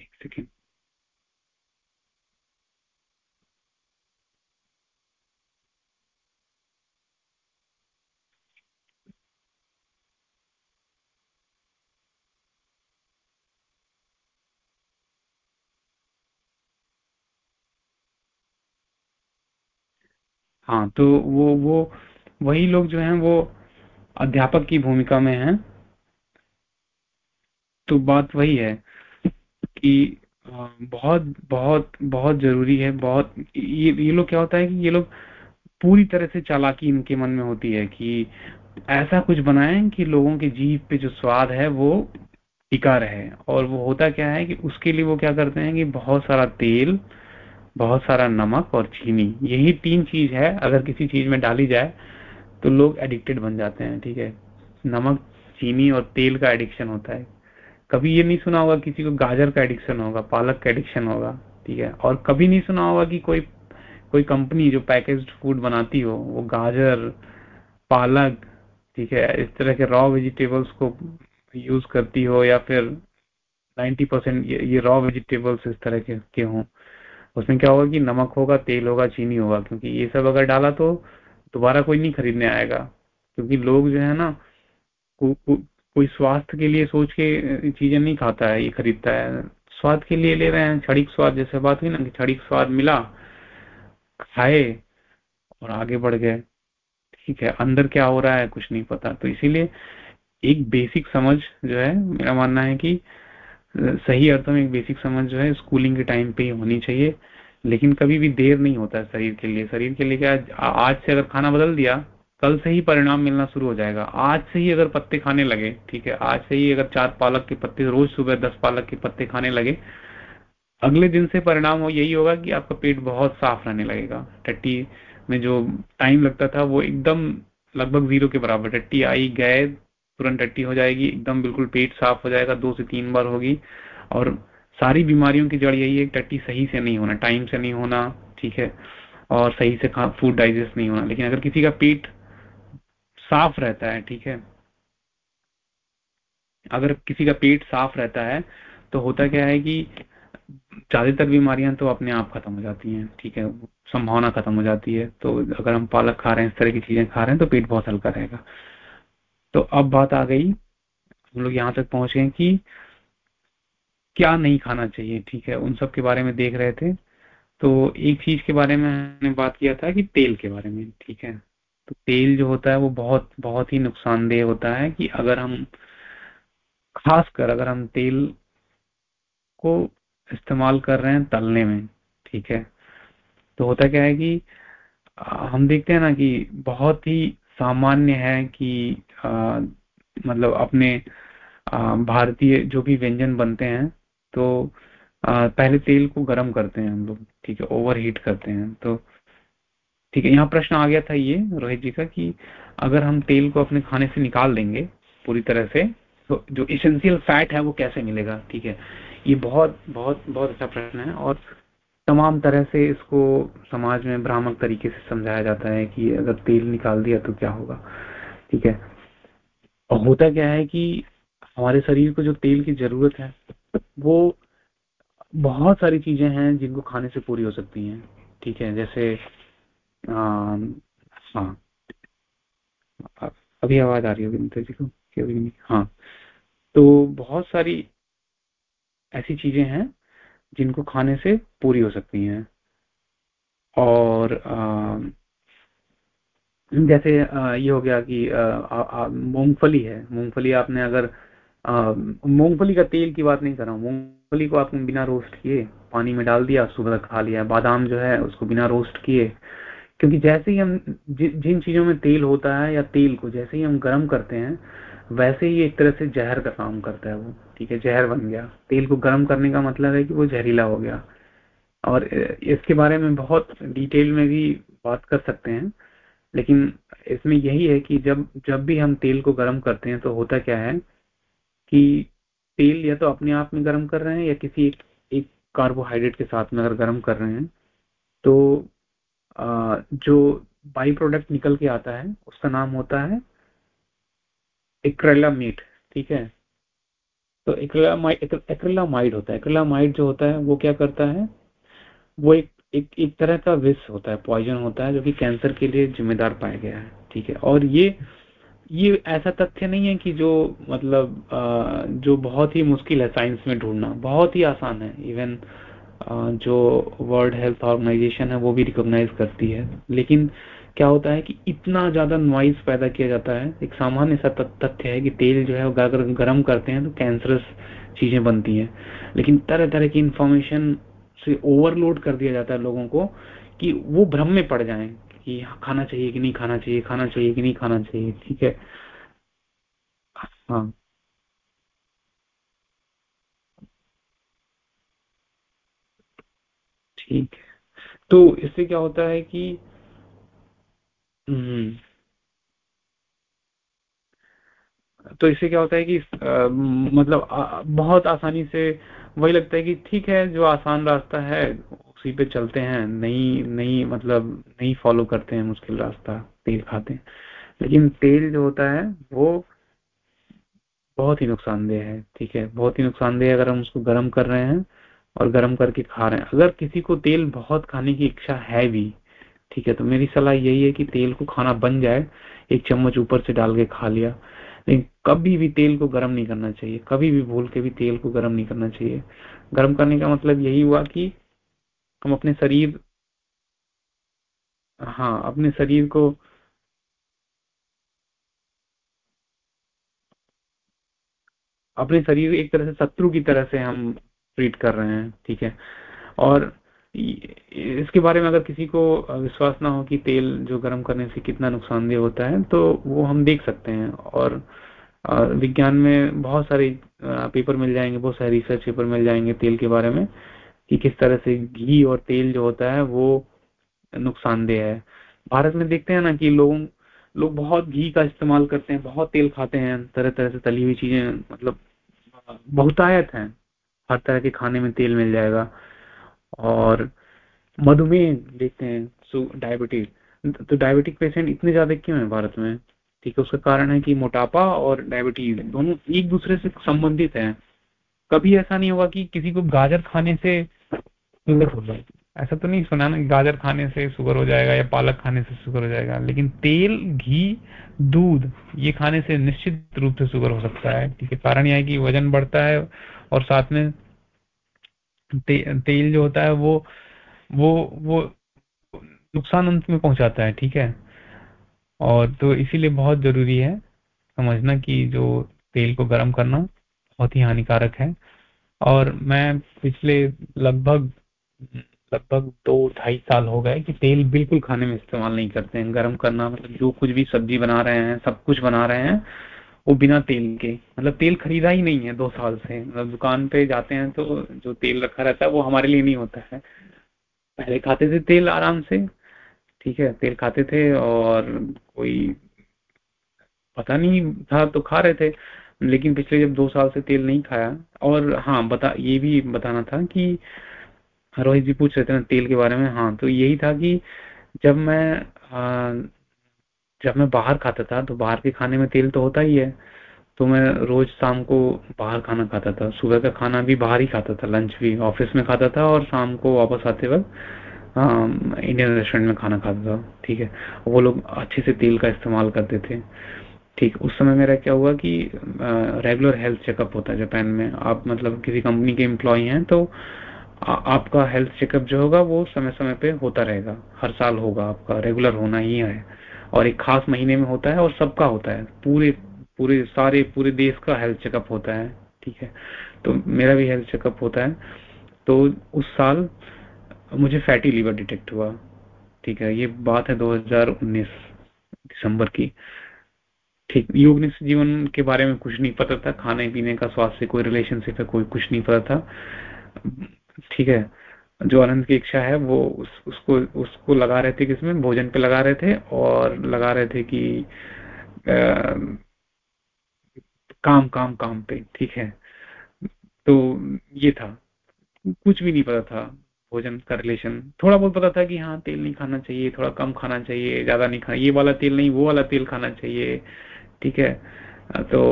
एक सेकेंड हाँ तो वो वो, वही लोग जो हैं, वो अध्यापक की भूमिका में हैं। तो बात वही है कि बहुत बहुत बहुत ज़रूरी है, बहुत, ये ये लोग क्या होता है कि ये लोग पूरी तरह से चालाकी इनके मन में होती है कि ऐसा कुछ बनाएँ कि लोगों के जीव पे जो स्वाद है, वो टिका रहे। और वो होता क्या है कि उसके लिए वो क्या करते हैं कि बहुत सारा तेल बहुत सारा नमक और चीनी यही तीन चीज़ है अगर किसी चीज़ में डाली जाए तो लोग एडिक्टेड बन जाते हैं ठीक है? नमक चीनी और तेल का एडिक्शन होता है। कभी ये नहीं सुना होगा किसी को गाजर का एडिक्शन होगा पालक का एडिक्शन होगा ठीक है? और कभी नहीं सुना होगा कि कोई कोई कंपनी जो पैकेज्ड फ़ूड बनाती हो वो गाजर पालक ठीक है? इस तरह के रॉ वेजिटेबल्स को यूज़ करती हो या फिर 90 परसेंट ये रॉ वेजिटेबल्स इस तरह के, के हों। उसमें क्या होगा कि नमक होगा तेल होगा चीनी होगा क्योंकि ये सब अगर डाला तो दोबारा कोई नहीं खरीदने आएगा। क्योंकि लोग जो है ना को, को, कोई स्वास्थ्य के लिए सोच के चीज़ें नहीं खाता है ये खरीदता है। स्वाद के लिए ले रहे हैं क्षणिक स्वाद जैसे बात हुई ना कि क्षणिक स्वाद मिला खाए और आगे बढ़ गए। ठीक है अंदर क्या हो रहा है कुछ नहीं पता। तो इसीलिए एक बेसिक समझ जो है मेरा मानना है कि सही अर्थों में एक बेसिक समझ जो है स्कूलिंग के टाइम पे ही होनी चाहिए। लेकिन कभी भी देर नहीं होता है शरीर के लिए। शरीर के लिए क्या आज से अगर खाना बदल दिया, कल से ही परिणाम मिलना शुरू हो जाएगा। आज से ही अगर पत्ते खाने लगे, ठीक है, आज से ही अगर चार पालक के पत्ते, रोज सुबह दस पालक के पत्ते खाने लगे, अगले दिन से परिणाम हो यही होगा कि आपका पेट बहुत साफ़ रहने लगेगा। टट्टी में जो टाइम लगता था, वो एकदम लगभग ज़ीरो के बराबर, टट्टी, आई गए तुरंत टट्टी हो जाएगी, एकदम बिल्कुल पेट साफ़ हो जाएगा, दो से तीन बार होगी। और सारी बीमारियों की जड़ यही है टट्टी सही से नहीं होना, टाइम से नहीं होना, ठीक है, और सही से फ़ूड डाइजेस्ट नहीं होना। लेकिन अगर किसी का पेट साफ़ रहता है, ठीक है, अगर किसी का पेट साफ़ रहता है तो होता क्या है कि ज़्यादातर बीमारियाँ तो अपने आप खत्म हो जाती हैं, ठीक है, संभावना खत्म हो जाती है। तो अगर हम पालक खा रहे हैं, इस तरह की चीज़ें खा रहे हैं तो पेट बहुत हल्का रहेगा। तो अब बात आ गई। हम लोग यहाँ तक पहुँच गए कि क्या नहीं खाना चाहिए, ठीक है? उन सब के बारे में देख रहे थे। तो एक चीज़ के बारे में हमने बात किया था कि तेल के बारे में, ठीक है? तो तेल जो होता है वो बहुत बहुत ही नुकसानदेह होता है कि अगर हम, खासकर अगर हम तेल को इस्तेमाल कर रहे हैं तलने में, ठीक है? तो होता क्या है कि, हम देखते हैं ना कि बहुत ही सामान्य है कि आ, मतलब अपने भारतीय जो भी व्यंजन बनते हैं तो आ, पहले तेल को गर्म करते हैं हम लोग ठीक है ओवर हीट करते हैं तो ठीक है यहाँ प्रश्न आ गया था ये रोहित जी का कि अगर हम तेल को अपने खाने से निकाल देंगे पूरी तरह से तो जो इसेंशियल फैट है वो कैसे मिलेगा ठीक है? ये बहुत बहुत बहुत अच्छा प्रश्न है और तमाम तरह से इसको समाज में भ्रामक तरीके से समझाया जाता है कि अगर तेल निकाल दिया तो क्या होगा, ठीक है? और होता क्या है कि हमारे शरीर को जो तेल की ज़रूरत है, वो बहुत सारी चीज़ें हैं जिनको खाने से पूरी हो सकती हैं, ठीक है? जैसे हाँ। अभी आवाज़ आ रही होगी जी को? नहीं? हाँ। तो बहुत सारी ऐसी चीज़ें हैं जिनको खाने से पूरी हो सकती हैं। और आ, जैसे ये हो गया कि मूंगफली है। मूंगफली आपने अगर मूंगफली का तेल की बात नहीं कर रहा हूँ। मूंगफली को आपने बिना रोस्ट किए पानी में डाल दिया सुबह तक खा लिया बादाम जो है उसको बिना रोस्ट किए। क्योंकि जैसे ही हम जि, जिन चीज़ों में तेल होता है या तेल को जैसे ही हम गर्म करते हैं वैसे ही एक तरह से जहर का काम करता है वो। ठीक है जहर बन गया। तेल को गर्म करने का मतलब है कि वो जहरीला हो गया। और इसके बारे में बहुत डिटेल में भी बात कर सकते हैं लेकिन इसमें यही है कि जब जब भी हम तेल को गर्म करते हैं तो होता क्या है कि तेल या तो अपने आप में गर्म कर रहे हैं या किसी एक, एक कार्बोहाइड्रेट के साथ में अगर गर्म कर रहे हैं तो आ, जो बाई प्रोडक्ट निकल के आता है उसका नाम होता है एक्रेलामीट ठीक है? तो एक्रेलामाइड होता है। एक्रेलामाइड जो होता है, वो क्या करता है? वो एक एक एक तरह का विष होता है पॉइजन होता है, जो कि कैंसर के लिए जिम्मेदार पाया गया है, ठीक है? और ये ये ऐसा तथ्य नहीं है कि जो मतलब जो बहुत ही मुश्किल है साइंस में ढूंढना। बहुत ही आसान है। इवन जो वर्ल्ड हेल्थ ऑर्गेनाइजेशन है, वो भी रिकॉग्नाइज करती है। लेकिन क्या होता है कि इतना ज़्यादा नॉइज़ पैदा किया जाता है। एक सामान्य सा तथ्य है कि तेल जो है अगर गर्म करते हैं तो कैंसरस चीज़ें बनती हैं। लेकिन तरह तरह की इंफॉर्मेशन से ओवरलोड कर दिया जाता है लोगों को कि वो भ्रम में पड़ जाएँ कि खाना चाहिए कि नहीं खाना चाहिए खाना चाहिए कि नहीं खाना चाहिए, ठीक है? हाँ। ठीक है। तो इससे क्या होता है कि तो इससे क्या होता है कि आ, मतलब आ, बहुत आसानी से वही लगता है कि ठीक है जो आसान रास्ता है उसी पे चलते हैं। नहीं नहीं मतलब नहीं फॉलो करते हैं मुश्किल रास्ता तेल खाते हैं। लेकिन तेल जो होता है वो बहुत ही नुकसानदेह है ठीक है? बहुत ही नुकसानदेह अगर हम उसको गर्म कर रहे हैं और गर्म करके खा रहे हैं। अगर किसी को तेल बहुत खाने की इच्छा है भी ठीक है तो मेरी सलाह यही है कि तेल को खाना बन जाए, एक चम्मच ऊपर से डाल के खा लिया। लेकिन कभी भी तेल को गर्म नहीं करना चाहिए, कभी भी भूल के भी तेल को गर्म नहीं करना चाहिए। गर्म करने का मतलब यही हुआ कि हम अपने शरीर हाँ अपने शरीर को अपने शरीर एक तरह से शत्रु की तरह से हम ट्रीट कर रहे हैं, ठीक है? और इसके बारे में अगर किसी को विश्वास ना हो कि तेल जो गर्म करने से कितना नुकसानदेह होता है तो वो हम देख सकते हैं। और विज्ञान में बहुत सारे पेपर मिल जाएँगे, बहुत सारे रिसर्च पेपर मिल जाएँगे तेल के बारे में, कि किस तरह से घी और तेल जो होता है वो नुकसानदेह है। भारत में देखते हैं ना कि लोगों, लोग बहुत घी का इस्तेमाल करते हैं, बहुत तेल खाते हैं तरह तरह से तली हुई चीज़ें मतलब बहुतायत है। हर तरह के खाने में तेल मिल जाएगा। और मधुमेह देखते हैं सो डायबिटीज़ तो डायबिटिक पेशेंट इतने ज़्यादा क्यों है भारत में? ठीक है, उसका कारण है कि मोटापा और डायबिटीज़ दोनों एक दूसरे से संबंधित है। कभी ऐसा नहीं होगा कि किसी को गाजर खाने से शुगर हो जाए। ऐसा तो नहीं सुना ना गाजर खाने से शुगर हो जाएगा या पालक खाने से शुगर हो जाएगा, लेकिन तेल, घी, दूध, ये खाने से निश्चित रूप से शुगर हो सकता है। ठीक है, कारण यह है कि वज़न बढ़ता है और साथ में ते, तेल जो होता है वो वो वो नुकसान अंत में पहुंचाता है ठीक है? और तो इसीलिए बहुत ज़रूरी है समझना कि जो तेल को गर्म करना बहुत ही हानिकारक है। और मैं पिछले लगभग लगभग दो ढाई साल हो गए कि तेल बिल्कुल खाने में इस्तेमाल नहीं करते हैं। गर्म करना मतलब जो कुछ भी सब्ज़ी बना रहे हैं सब कुछ बना रहे हैं वो बिना तेल के मतलब तेल खरीदा ही नहीं है दो साल से। मतलब दुकान पे जाते हैं तो जो तेल रखा रहता है वो हमारे लिए नहीं होता है। पहले खाते थे तेल आराम से, ठीक है, तेल खाते थे और कोई पता नहीं था तो खा रहे थे, लेकिन पिछले जब दो साल से तेल नहीं खाया। और हाँ बता, ये भी बताना था कि रोहित जी पूछ रहे थे ना तेल के बारे में। हाँ तो यही था कि जब मैं जब मैं बाहर खाता था तो बाहर के खाने में तेल तो होता ही है तो मैं रोज शाम को बाहर खाना खाता था। सुबह का खाना भी बाहर ही खाता था लंच भी ऑफ़िस में खाता था और शाम को वापस आते वक्त इंडियन रेस्टोरेंट में खाना खाता था ठीक है? वो लोग अच्छे से तेल का इस्तेमाल करते थे ठीक? उस समय मेरा क्या हुआ कि रेगुलर हेल्थ चेकअप होता है जापान में। आप मतलब किसी कंपनी के एम्प्लॉय हैं तो आ, आपका हेल्थ चेकअप जो होगा वो समय समय पे होता रहेगा। हर साल होगा आपका रेगुलर होना ही है। और एक खास महीने में होता है और सबका होता है। पूरे पूरे, सारे, पूरे देश का हेल्थ चेकअप होता है, ठीक है? तो मेरा भी हेल्थ चेकअप होता है। तो उस साल मुझे फैटी लीवर डिटेक्ट हुआ, ठीक है? ये बात है 2019 दिसंबर की। ठीक, योग जीवन के बारे में कुछ नहीं पता था खाने पीने का, स्वास्थ्य कोई रिलेशनशिप है कोई कुछ नहीं पता था। ठीक है? जो आनंद की इच्छा है वो उस, उसको उसको लगा रहे थे किसमें भोजन पे लगा रहे थे और लगा रहे थे कि आ, काम काम काम पे ठीक है। तो ये था। कुछ भी नहीं पता था भोजन का रिलेशन थोड़ा बहुत पता था कि हाँ तेल नहीं खाना चाहिए थोड़ा कम खाना चाहिए ज़्यादा नहीं खाना ये वाला तेल नहीं वो वाला तेल खाना चाहिए ठीक है। तो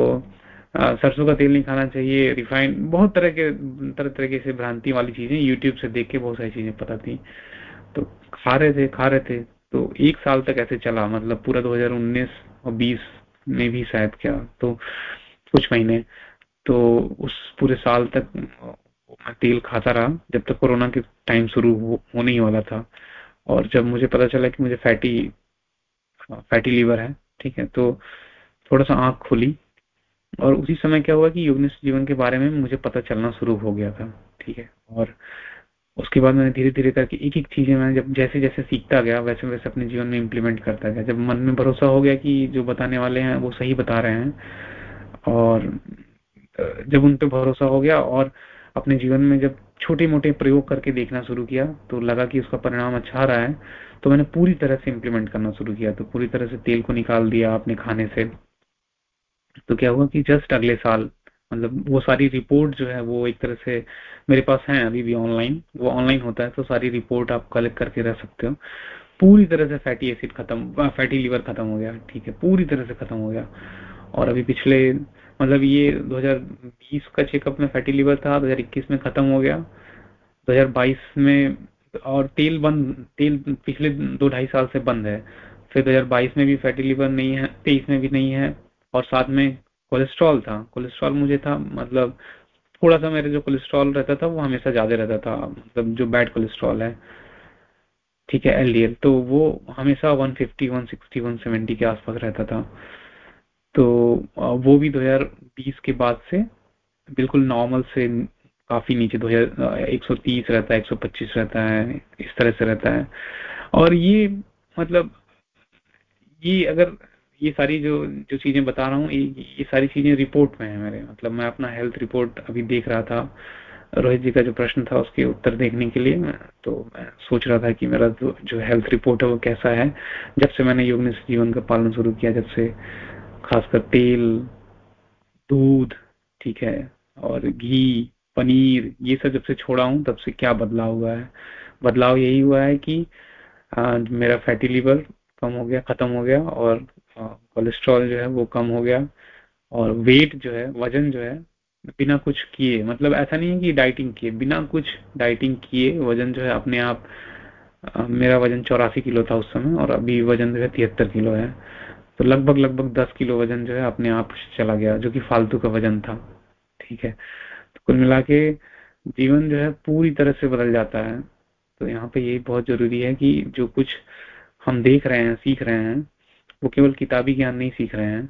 सरसों का तेल नहीं खाना चाहिए रिफाइंड बहुत तरह के, तरह तरह से भ्रांति वाली चीज़ें यूट्यूब से देख के बहुत सारी चीज़ें पता थी। तो खा रहे थे, खा रहे थे तो एक साल तक ऐसे चला मतलब पूरा 2019 और 20 में भी शायद क्या तो कुछ महीने। तो उस पूरे साल तक मैं तेल खाता रहा, जब तक कोरोना के टाइम शुरू होने ही वाला था। और जब मुझे पता चला कि मुझे फैटी फैटी लीवर है, ठीक है तो थोड़ा सा आँख खुली और उसी समय क्या हुआ कि योगनिष्ठ जीवन के बारे में मुझे पता चलना शुरू हो गया था, ठीक है? और उसके बाद मैंने धीरे धीरे करके एक एक चीज़ें मैंने जब जैसे जैसे सीखता गया वैसे वैसे अपने जीवन में इम्प्लीमेंट करता गया। जब मन में भरोसा हो गया कि जो बताने वाले हैं वो सही बता रहे हैं और जब उन पर भरोसा हो गया और अपने जीवन में जब छोटे मोटे प्रयोग करके देखना शुरू किया तो लगा कि उसका परिणाम अच्छा रहा है तो मैंने पूरी तरह से इम्प्लीमेंट करना शुरू किया। तो पूरी तरह से तेल को निकाल दिया अपने खाने से। तो क्या हुआ कि जस्ट अगले साल मतलब वो सारी रिपोर्ट जो है वो एक तरह से मेरे पास है अभी भी ऑनलाइन वो ऑनलाइन होता है तो सारी रिपोर्ट आप कलेक्ट करके रख सकते हो। पूरी तरह से फैटी एसिड खत्म फैटी लीवर खत्म हो गया, ठीक है, पूरी तरह से खत्म हो गया। और अभी पिछले मतलब ये 2020 का चेकअप में फैटी लीवर था 2021 में खत्म हो गया 2022 में, और तेल बंद, तेल पिछले दो ढाई साल से बंद है, फिर 2022 में भी फैटी लीवर नहीं है, तेईस में भी नहीं है और साथ में कोलेस्ट्रॉल था। कोलेस्ट्रॉल मुझे था मतलब थोड़ा सा मेरे जो कोलेस्ट्रॉल रहता था वो हमेशा ज़्यादा रहता था। मतलब जो बैड कोलेस्ट्रॉल है ठीक है एलडीएल तो वो हमेशा 150, 160, 170 के आसपास रहता था। तो वो भी 2020 के बाद से बिल्कुल नॉर्मल से काफ़ी नीचे दो हज़ार एक सौ तीस रहता है एक सौ पच्चीस रहता है इस तरह से रहता है। और ये मतलब ये अगर ये सारी जो जो चीज़ें बता रहा हूँ ये, ये सारी चीज़ें रिपोर्ट में है मेरे। मतलब मैं अपना हेल्थ रिपोर्ट अभी देख रहा था। रोहित जी का जो प्रश्न था उसके उत्तर देखने के लिए तो मैं सोच रहा था कि मेरा जो, जो हेल्थ रिपोर्ट है वो कैसा है। जब से मैंने योग जीवन का पालन शुरू किया जब से खासकर तेल दूध ठीक है और घी पनीर ये सब जब से छोड़ा हूँ तब से क्या बदलाव हुआ है? बदलाव यही हुआ है कि आ, मेरा फैटी लीवर कम हो गया, खत्म हो गया और कोलेस्ट्रॉल जो है वो कम हो गया और वेट जो है, वज़न जो है, बिना कुछ किए मतलब ऐसा नहीं है कि डाइटिंग किए, बिना कुछ डाइटिंग किए वज़न जो है अपने आप मेरा वज़न चौरासी किलो था उस समय और अभी वज़न जो है तिहत्तर किलो है। तो लगभग लगभग दस किलो वज़न जो है अपने आप चला गया, जो कि फालतू का वज़न था, ठीक है? तो कुल मिला के जीवन जो है पूरी तरह से बदल जाता है। तो यहाँ पे यही बहुत ज़रूरी है कि जो कुछ हम देख रहे हैं, सीख रहे हैं, वो केवल किताबी ज्ञान नहीं सीख रहे हैं।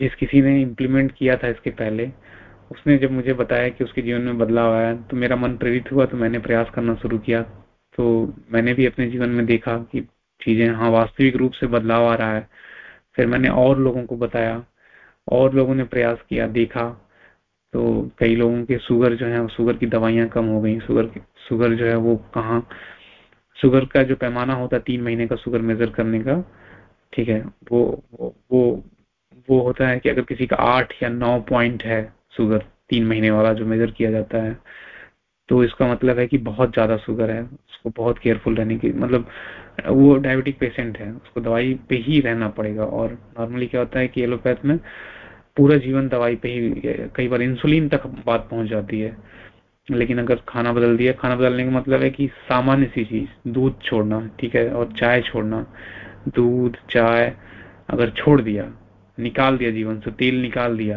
जिस किसी ने इम्प्लीमेंट किया था इसके पहले, उसने जब मुझे बताया कि उसके जीवन में बदलाव आया तो मेरा मन प्रेरित हुआ तो मैंने प्रयास करना शुरू किया। तो मैंने भी अपने जीवन में देखा कि चीज़ें हाँ वास्तविक रूप से बदलाव आ रहा है। फिर मैंने और लोगों को बताया, और लोगों ने प्रयास किया, देखा। तो कई लोगों के शुगर जो है शुगर की दवाइयाँ कम हो गई शुगर शुगर जो है, वो कहाँ शुगर का जो पैमाना होता है तीन महीने का शुगर मेजर करने का, ठीक है, वो वो वो होता है कि अगर किसी का आठ या नौ पॉइंट है शुगर तीन महीने वाला जो मेजर किया जाता है तो इसका मतलब है कि बहुत ज़्यादा शुगर है, उसको बहुत केयरफुल रहने की मतलब वो डायबिटिक पेशेंट है, उसको दवाई पे ही रहना पड़ेगा। और नॉर्मली क्या होता है कि एलोपैथ में पूरा जीवन दवाई पे ही, कई बार इंसुलिन तक बात पहुँच जाती है। लेकिन अगर खाना बदल दिया, खाना बदलने का मतलब है कि सामान्य सी चीज़, दूध छोड़ना, ठीक है, और चाय छोड़ना। दूध, चाय अगर छोड़ दिया, निकाल दिया जीवन से, तेल निकाल दिया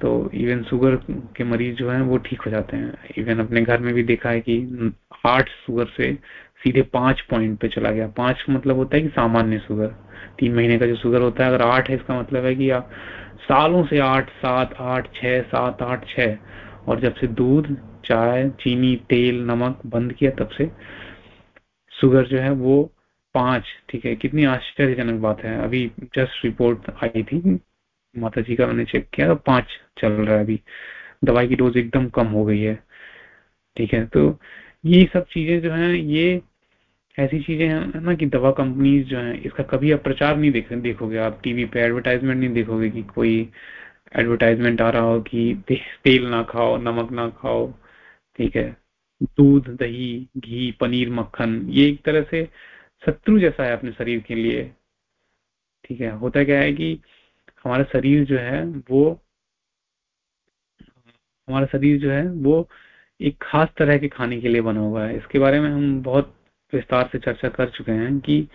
तो इवन शुगर के मरीज़ जो हैं वो ठीक हो जाते हैं। इवन अपने घर में भी देखा है कि आठ शुगर से सीधे पाँच पॉइंट पे चला गया। पाँच मतलब होता है कि सामान्य शुगर तीन महीने का जो शुगर होता है, अगर आठ है, इसका मतलब है कि आप सालों से आठ, सात, आठ, छह, सात, आठ, छह, और जब से दूध चाय, चीनी, तेल, नमक बंद किया तब से। शुगर जो है वो पाँच, ठीक है, कितनी आश्चर्यजनक बात है। अभी जस्ट रिपोर्ट आई थी माता जी का मैंने चेक किया तो पाँच चल रहा है अभी। दवाई की डोज एकदम कम हो गई है, ठीक है। तो ये सब चीज़ें जो है, ये ऐसी चीज़ें हैं ना कि दवा कंपनीज़ जो है, इसका कभी आप प्रचार नहीं देख, देखोगे। आप टीवी पे एडवर्टाइजमेंट नहीं देखोगे कि कोई एडवर्टाइजमेंट आ रहा हो कि तेल ना खाओ, नमक ना खाओ। ठीक है? दूध, दही, घी, पनीर, मक्खन, ये एक तरह से शत्रु जैसा है अपने शरीर के लिए। ठीक है? होता क्या है कि हमारा शरीर जो है, वो हमारा शरीर जो है, वो एक खास तरह के खाने के लिए बना हुआ है। इसके बारे में हम बहुत विस्तार से चर्चा कर चुके हैं कि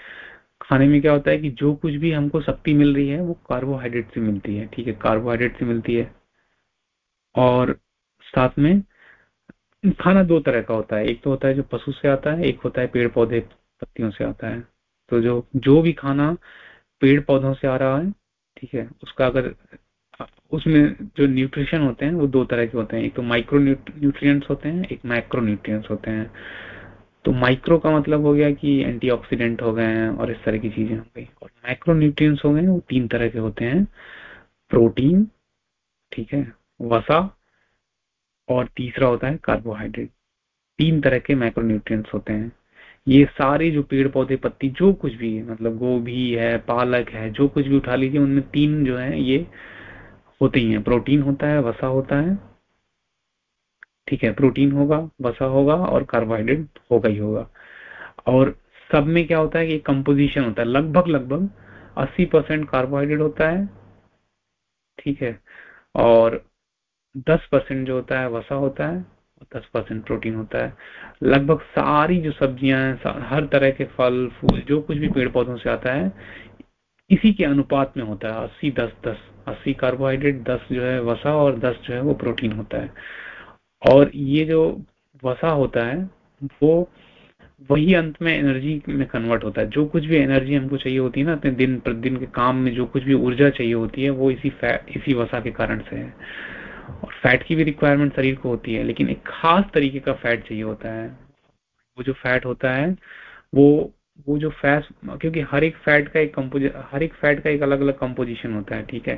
खाने में क्या होता है कि जो कुछ भी हमको शक्ति मिल रही है, वो कार्बोहाइड्रेट से मिलती है। ठीक है? कार्बोहाइड्रेट से मिलती है। और साथ में खाना दो तरह का होता है। एक तो होता है जो पशु से आता है, एक होता है पेड़ पौधे पत्तियों से आता है। तो जो जो भी खाना पेड़ पौधों से आ रहा है, ठीक है, उसका अगर, उसमें जो न्यूट्रिशन होते हैं वो दो तरह के होते हैं। एक तो माइक्रो न्यूट्रिएंट्स होते हैं, एक माइक्रो न्यूट्रिएंट्स होते हैं। तो माइक्रो का मतलब हो गया कि एंटीऑक्सीडेंट हो गए हैं और इस तरह की चीज़ें हो गई। और माइक्रो न्यूट्रिएंट्स हो गए वो तीन तरह के होते हैं। प्रोटीन ठीक है, वसा और तीसरा होता है कार्बोहाइड्रेट तीन तरह के माइक्रोन्यूट्रिएंट्स होते हैं। ये सारे जो पेड़ पौधे पत्ती, जो कुछ भी है मतलब गोभी है, पालक है, जो कुछ भी उठा लीजिए, उनमें तीन जो है, ये होते ही हैं। प्रोटीन होता है, वसा होता है। ठीक है, प्रोटीन होगा, वसा होगा और कार्बोहाइड्रेट होगा ही होगा। और सब में क्या होता है कि कंपोजिशन होता है। लगभग लगभग 80 परसेंट कार्बोहाइड्रेट होता है। ठीक है? और 10 परसेंट जो होता है, वसा होता है दस परसेंट प्रोटीन होता है। लगभग सारी जो सब्ज़ियाँ हैं हर तरह के फल, फूल, जो कुछ भी पेड़ पौधों से आता है, इसी के अनुपात में होता है। अस्सी, दस दस, अस्सी कार्बोहाइड्रेट दस जो है वसा और दस जो है वो प्रोटीन होता है। और ये जो वसा होता है, वो वही अंत में एनर्जी में कन्वर्ट होता है। जो कुछ भी एनर्जी हमको चाहिए होती है ना, अपने दिन प्रतिदिन के काम में जो कुछ भी ऊर्जा चाहिए होती है, वो इसी इसी वसा के कारण से है। और फैट की भी रिक्वायरमेंट शरीर को होती है लेकिन एक खास तरीके का फैट चाहिए होता है। वो जो फैट होता है वो वो जो फैट क्योंकि हर एक फैट का एक कंपोजि हर एक फैट का एक अलग अलग कंपोजिशन होता है ठीक है?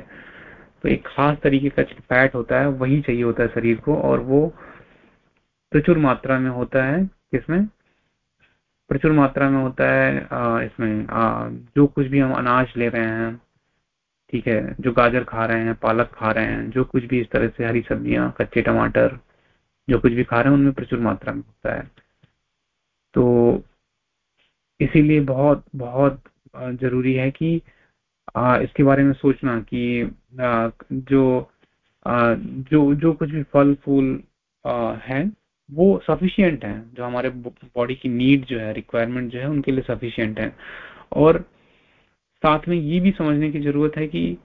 तो एक खास तरीके का फैट होता है वही चाहिए होता है शरीर को और वो प्रचुर मात्रा में होता है किसमें? प्रचुर मात्रा में होता है आ, इसमें आ, जो कुछ भी हम अनाज ले रहे हैं ठीक है जो गाजर खा रहे हैं पालक खा रहे हैं जो कुछ भी इस तरह से हरी सब्ज़ियाँ कच्चे टमाटर जो कुछ भी खा रहे हैं उनमें प्रचुर मात्रा में होता है। तो इसीलिए बहुत बहुत ज़रूरी है कि आ, इसके बारे में सोचना कि आ, जो आ, जो जो कुछ भी फल फूल है वो सफिशियंट है जो हमारे बॉडी की नीड जो है रिक्वायरमेंट जो है उनके लिए सफिशियंट है। और साथ में ये भी समझने की ज़रूरत है कि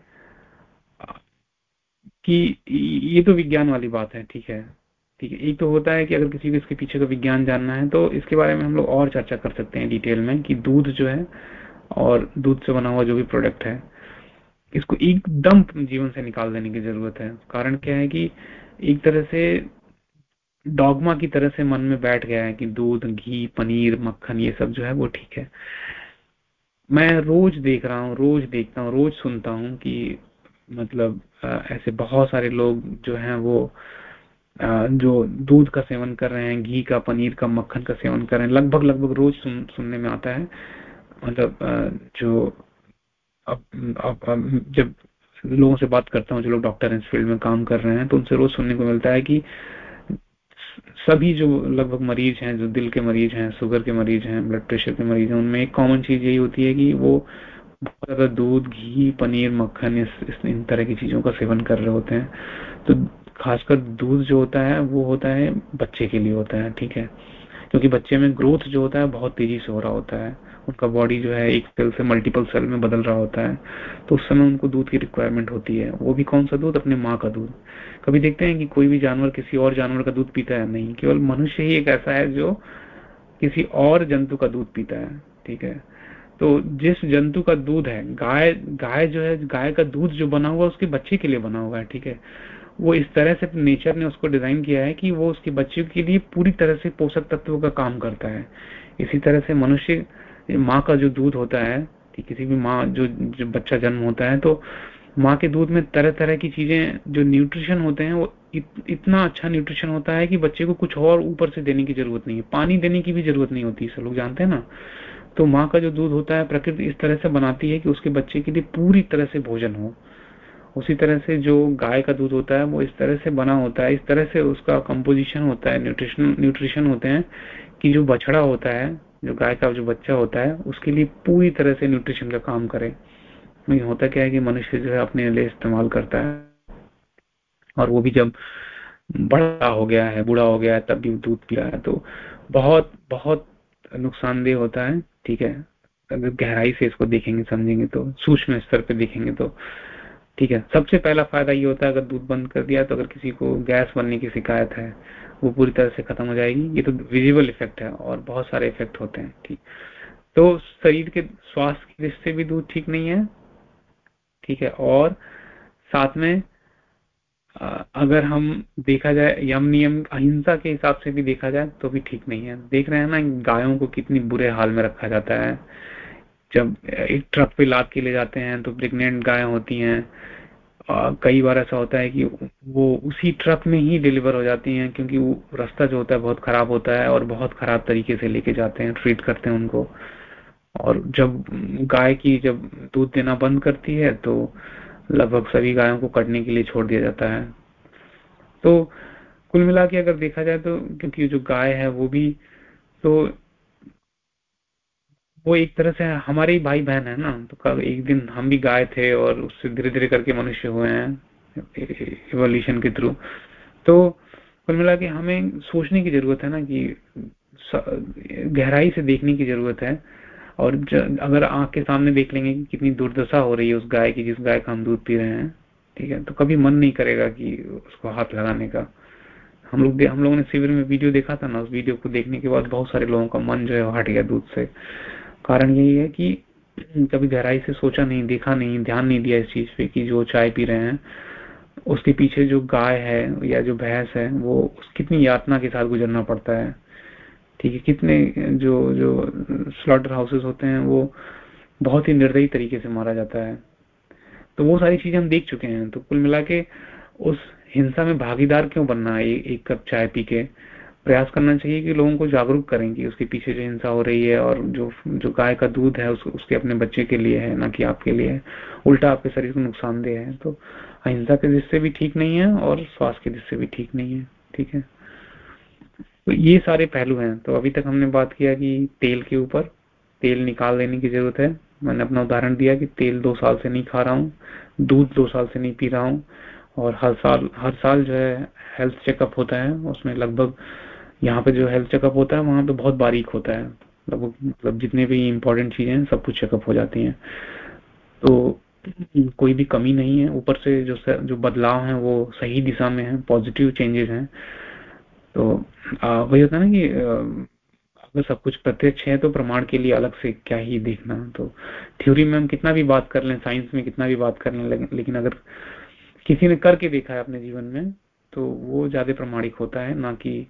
कि ये तो विज्ञान वाली बात है, ठीक है। ठीक है, एक तो होता है कि अगर किसी को इसके पीछे का विज्ञान जानना है तो इसके बारे में हम लोग और चर्चा कर सकते हैं डिटेल में कि दूध जो है और दूध से बना हुआ जो भी प्रोडक्ट है, इसको एकदम जीवन से निकाल देने की ज़रूरत है। कारण क्या है कि एक तरह से डॉगमा की तरह से मन में बैठ गया है कि दूध, घी, पनीर, मक्खन, ये सब जो है वो ठीक है। मैं रोज देख रहा हूँ रोज देखता हूँ रोज सुनता हूँ कि मतलब ऐसे बहुत सारे लोग जो हैं वो जो दूध का सेवन कर रहे हैं घी का पनीर का मक्खन का सेवन कर रहे हैं लगभग लगभग रोज सुन, सुनने में आता है। मतलब जो अब, अब, अब जब लोगों से बात करता हूँ जो लोग डॉक्टर इस फ़ील्ड में काम कर रहे हैं तो उनसे रोज सुनने को मिलता है कि सभी जो लगभग मरीज़ हैं जो दिल के मरीज़ हैं शुगर के मरीज़ हैं ब्लड प्रेशर के मरीज़ हैं उनमें एक कॉमन चीज़ यही होती है कि वो बहुत ज़्यादा दूध घी पनीर मक्खन इस, इस इन तरह की चीज़ों का सेवन कर रहे होते हैं। तो खासकर दूध जो होता है वो होता है बच्चे के लिए होता है ठीक है? क्योंकि बच्चे में ग्रोथ जो होता है बहुत तेज़ी से हो रहा होता है। उनका बॉडी जो है एक सेल से मल्टीपल सेल में बदल रहा होता है। तो उस समय उनको दूध की रिक्वायरमेंट होती है। वो भी कौन सा दूध? अपने माँ का दूध। कभी देखते हैं कि कोई भी जानवर किसी और जानवर का दूध पीता है? नहीं। केवल मनुष्य ही एक ऐसा है जो किसी और जंतु का दूध पीता है। ठीक है? तो जिस जंतु का दूध है, गाय गाय जो है, गाय का दूध जो बना हुआ उसके बच्चे के लिए बना हुआ है। ठीक है? वो इस तरह से नेचर ने उसको डिज़ाइन किया है कि वो उसके बच्चे के लिए पूरी तरह से पोषक तत्वों का काम करता है। इसी तरह से मनुष्य माँ का जो दूध होता है किसी भी माँ जो, जो बच्चा जन्म होता है तो माँ के दूध में तरह तरह की चीज़ें जो न्यूट्रिशन होते हैं वो इत, इतना अच्छा न्यूट्रिशन होता है कि बच्चे को कुछ और ऊपर से देने की ज़रूरत नहीं है। पानी देने की भी ज़रूरत नहीं होती सब लोग जानते हैं ना। तो माँ का जो दूध होता है प्रकृति इस तरह से बनाती है कि उसके बच्चे के लिए पूरी तरह से भोजन हो। उसी तरह से जो गाय का दूध होता है वो इस तरह से बना होता है इस तरह से उसका कंपोजिशन होता है न्यूट्रिशन न्यूट्रिशन होते हैं कि जो बछड़ा होता है जो गाय का जो बच्चा होता है, उसके लिए पूरी तरह से न्यूट्रिशन का काम करे। नहीं, होता क्या है कि मनुष्य जो है अपने लिए इस्तेमाल करता है। और वो भी जब बड़ा हो गया है, बूढ़ा हो गया है, तब भी दूध पी रहा है तो बहुत बहुत नुकसानदेह होता है, ठीक है? अगर गहराई से इसको देखेंगे, समझेंगे तो सूक्ष्म स्तर पे देखेंगे तो ठीक है? सबसे पहला फ़ायदा ये होता है, अगर दूध बंद कर दिया तो अगर किसी को गैस बनने की शिकायत है वो पूरी तरह से खत्म हो जाएगी। ये तो विजिबल इफ़ेक्ट है और बहुत सारे इफ़ेक्ट होते हैं, ठीक। तो शरीर के स्वास्थ्य की दृष्टि से भी दूध ठीक नहीं है, ठीक है। और साथ में अगर हम देखा जाए, यम नियम, अहिंसा के हिसाब से भी देखा जाए तो भी ठीक नहीं है। देख रहे हैं ना, गायों को कितनी बुरे हाल में रखा जाता है। जब एक ट्रक पे लाद के ले जाते हैं तो प्रेग्नेंट गाय होती हैं कई बार ऐसा होता है कि वो उसी ट्रक में ही डिलीवर हो जाती हैं, क्योंकि वो रास्ता जो होता है बहुत खराब होता है और बहुत खराब तरीके से लेके जाते हैं, ट्रीट करते हैं उनको। और जब गाय की जब दूध देना बंद करती है तो लगभग सभी गायों को कटने के लिए छोड़ दिया जाता है। तो कुल मिला के अगर देखा जाए तो क्योंकि जो गाय है वो भी तो वो एक तरह से हमारे ही भाई बहन है ना तो कल एक दिन हम भी गाय थे और उससे धीरे धीरे करके मनुष्य हुए हैं इवोल्यूशन के थ्रू तो कुल मिला के हमें सोचने की ज़रूरत है ना कि गहराई से देखने की ज़रूरत है। और अगर आँख के सामने देख लेंगे कि कितनी दुर्दशा हो रही है उस गाय की, जिस गाय का हम दूध पी रहे हैं, ठीक है? तो कभी मन नहीं करेगा कि उसको हाथ लगाने का। हम लोग हम लोगों ने शिविर में वीडियो देखा था ना, उस वीडियो को देखने के बाद बहुत सारे लोगों का मन जो है हट गया दूध से। कारण यही है कि कभी गहराई से सोचा नहीं, देखा नहीं, ध्यान नहीं दिया इस चीज़ पे कि जो चाय पी रहे हैं, उसके पीछे जो गाय है या जो भैंस है, वो कितनी यातना के साथ गुजरना पड़ता है। ठीक है, कितने जो जो स्लॉटर हाउसेस होते हैं, वो बहुत ही निर्दयी तरीके से मारा जाता है। तो वो सारी चीज़ें हम देख चुके हैं। तो कुल मिला के उस हिंसा में भागीदार क्यों बनना है एक कप चाय पी के? प्रयास करना चाहिए कि लोगों को जागरूक करें कि उसके पीछे जो हिंसा हो रही है और जो जो गाय का दूध है उस, उसके अपने बच्चे के लिए है ना कि आपके लिए उल्टा आपके शरीर को नुकसानदेह है। तो अहिंसा के दृष्टि भी ठीक नहीं है और स्वास्थ्य के दृष्टि भी ठीक नहीं है ठीक है? तो ये सारे पहलू हैं। तो अभी तक हमने बात किया कि तेल के ऊपर तेल निकाल लेने की ज़रूरत है। मैंने अपना उदाहरण दिया कि तेल दो साल से नहीं खा रहा हूँ दूध दो साल से नहीं पी रहा हूँ और हर साल हर साल जो है हेल्थ चेकअप होता है। उसमें लगभग यहाँ पे जो हेल्थ चेकअप होता है, वहाँ पे बहुत बारीक होता है। लगभग मतलब जितने भी इम्पोर्टेंट चीज़ें हैं, सब कुछ चेकअप हो जाती हैं। तो कोई भी कमी नहीं है। ऊपर से जो जो बदलाव है, वो सही दिशा में है पॉजिटिव चेंजेस हैं। तो वही होता है ना कि अगर सब कुछ प्रत्यक्ष है तो प्रमाण के लिए अलग से क्या ही देखना। तो थ्योरी में हम कितना भी बात कर लें साइंस में कितना भी बात कर लें लेकिन अगर किसी ने करके देखा है अपने जीवन में तो वो ज़्यादा प्रमाणिक होता है, ना कि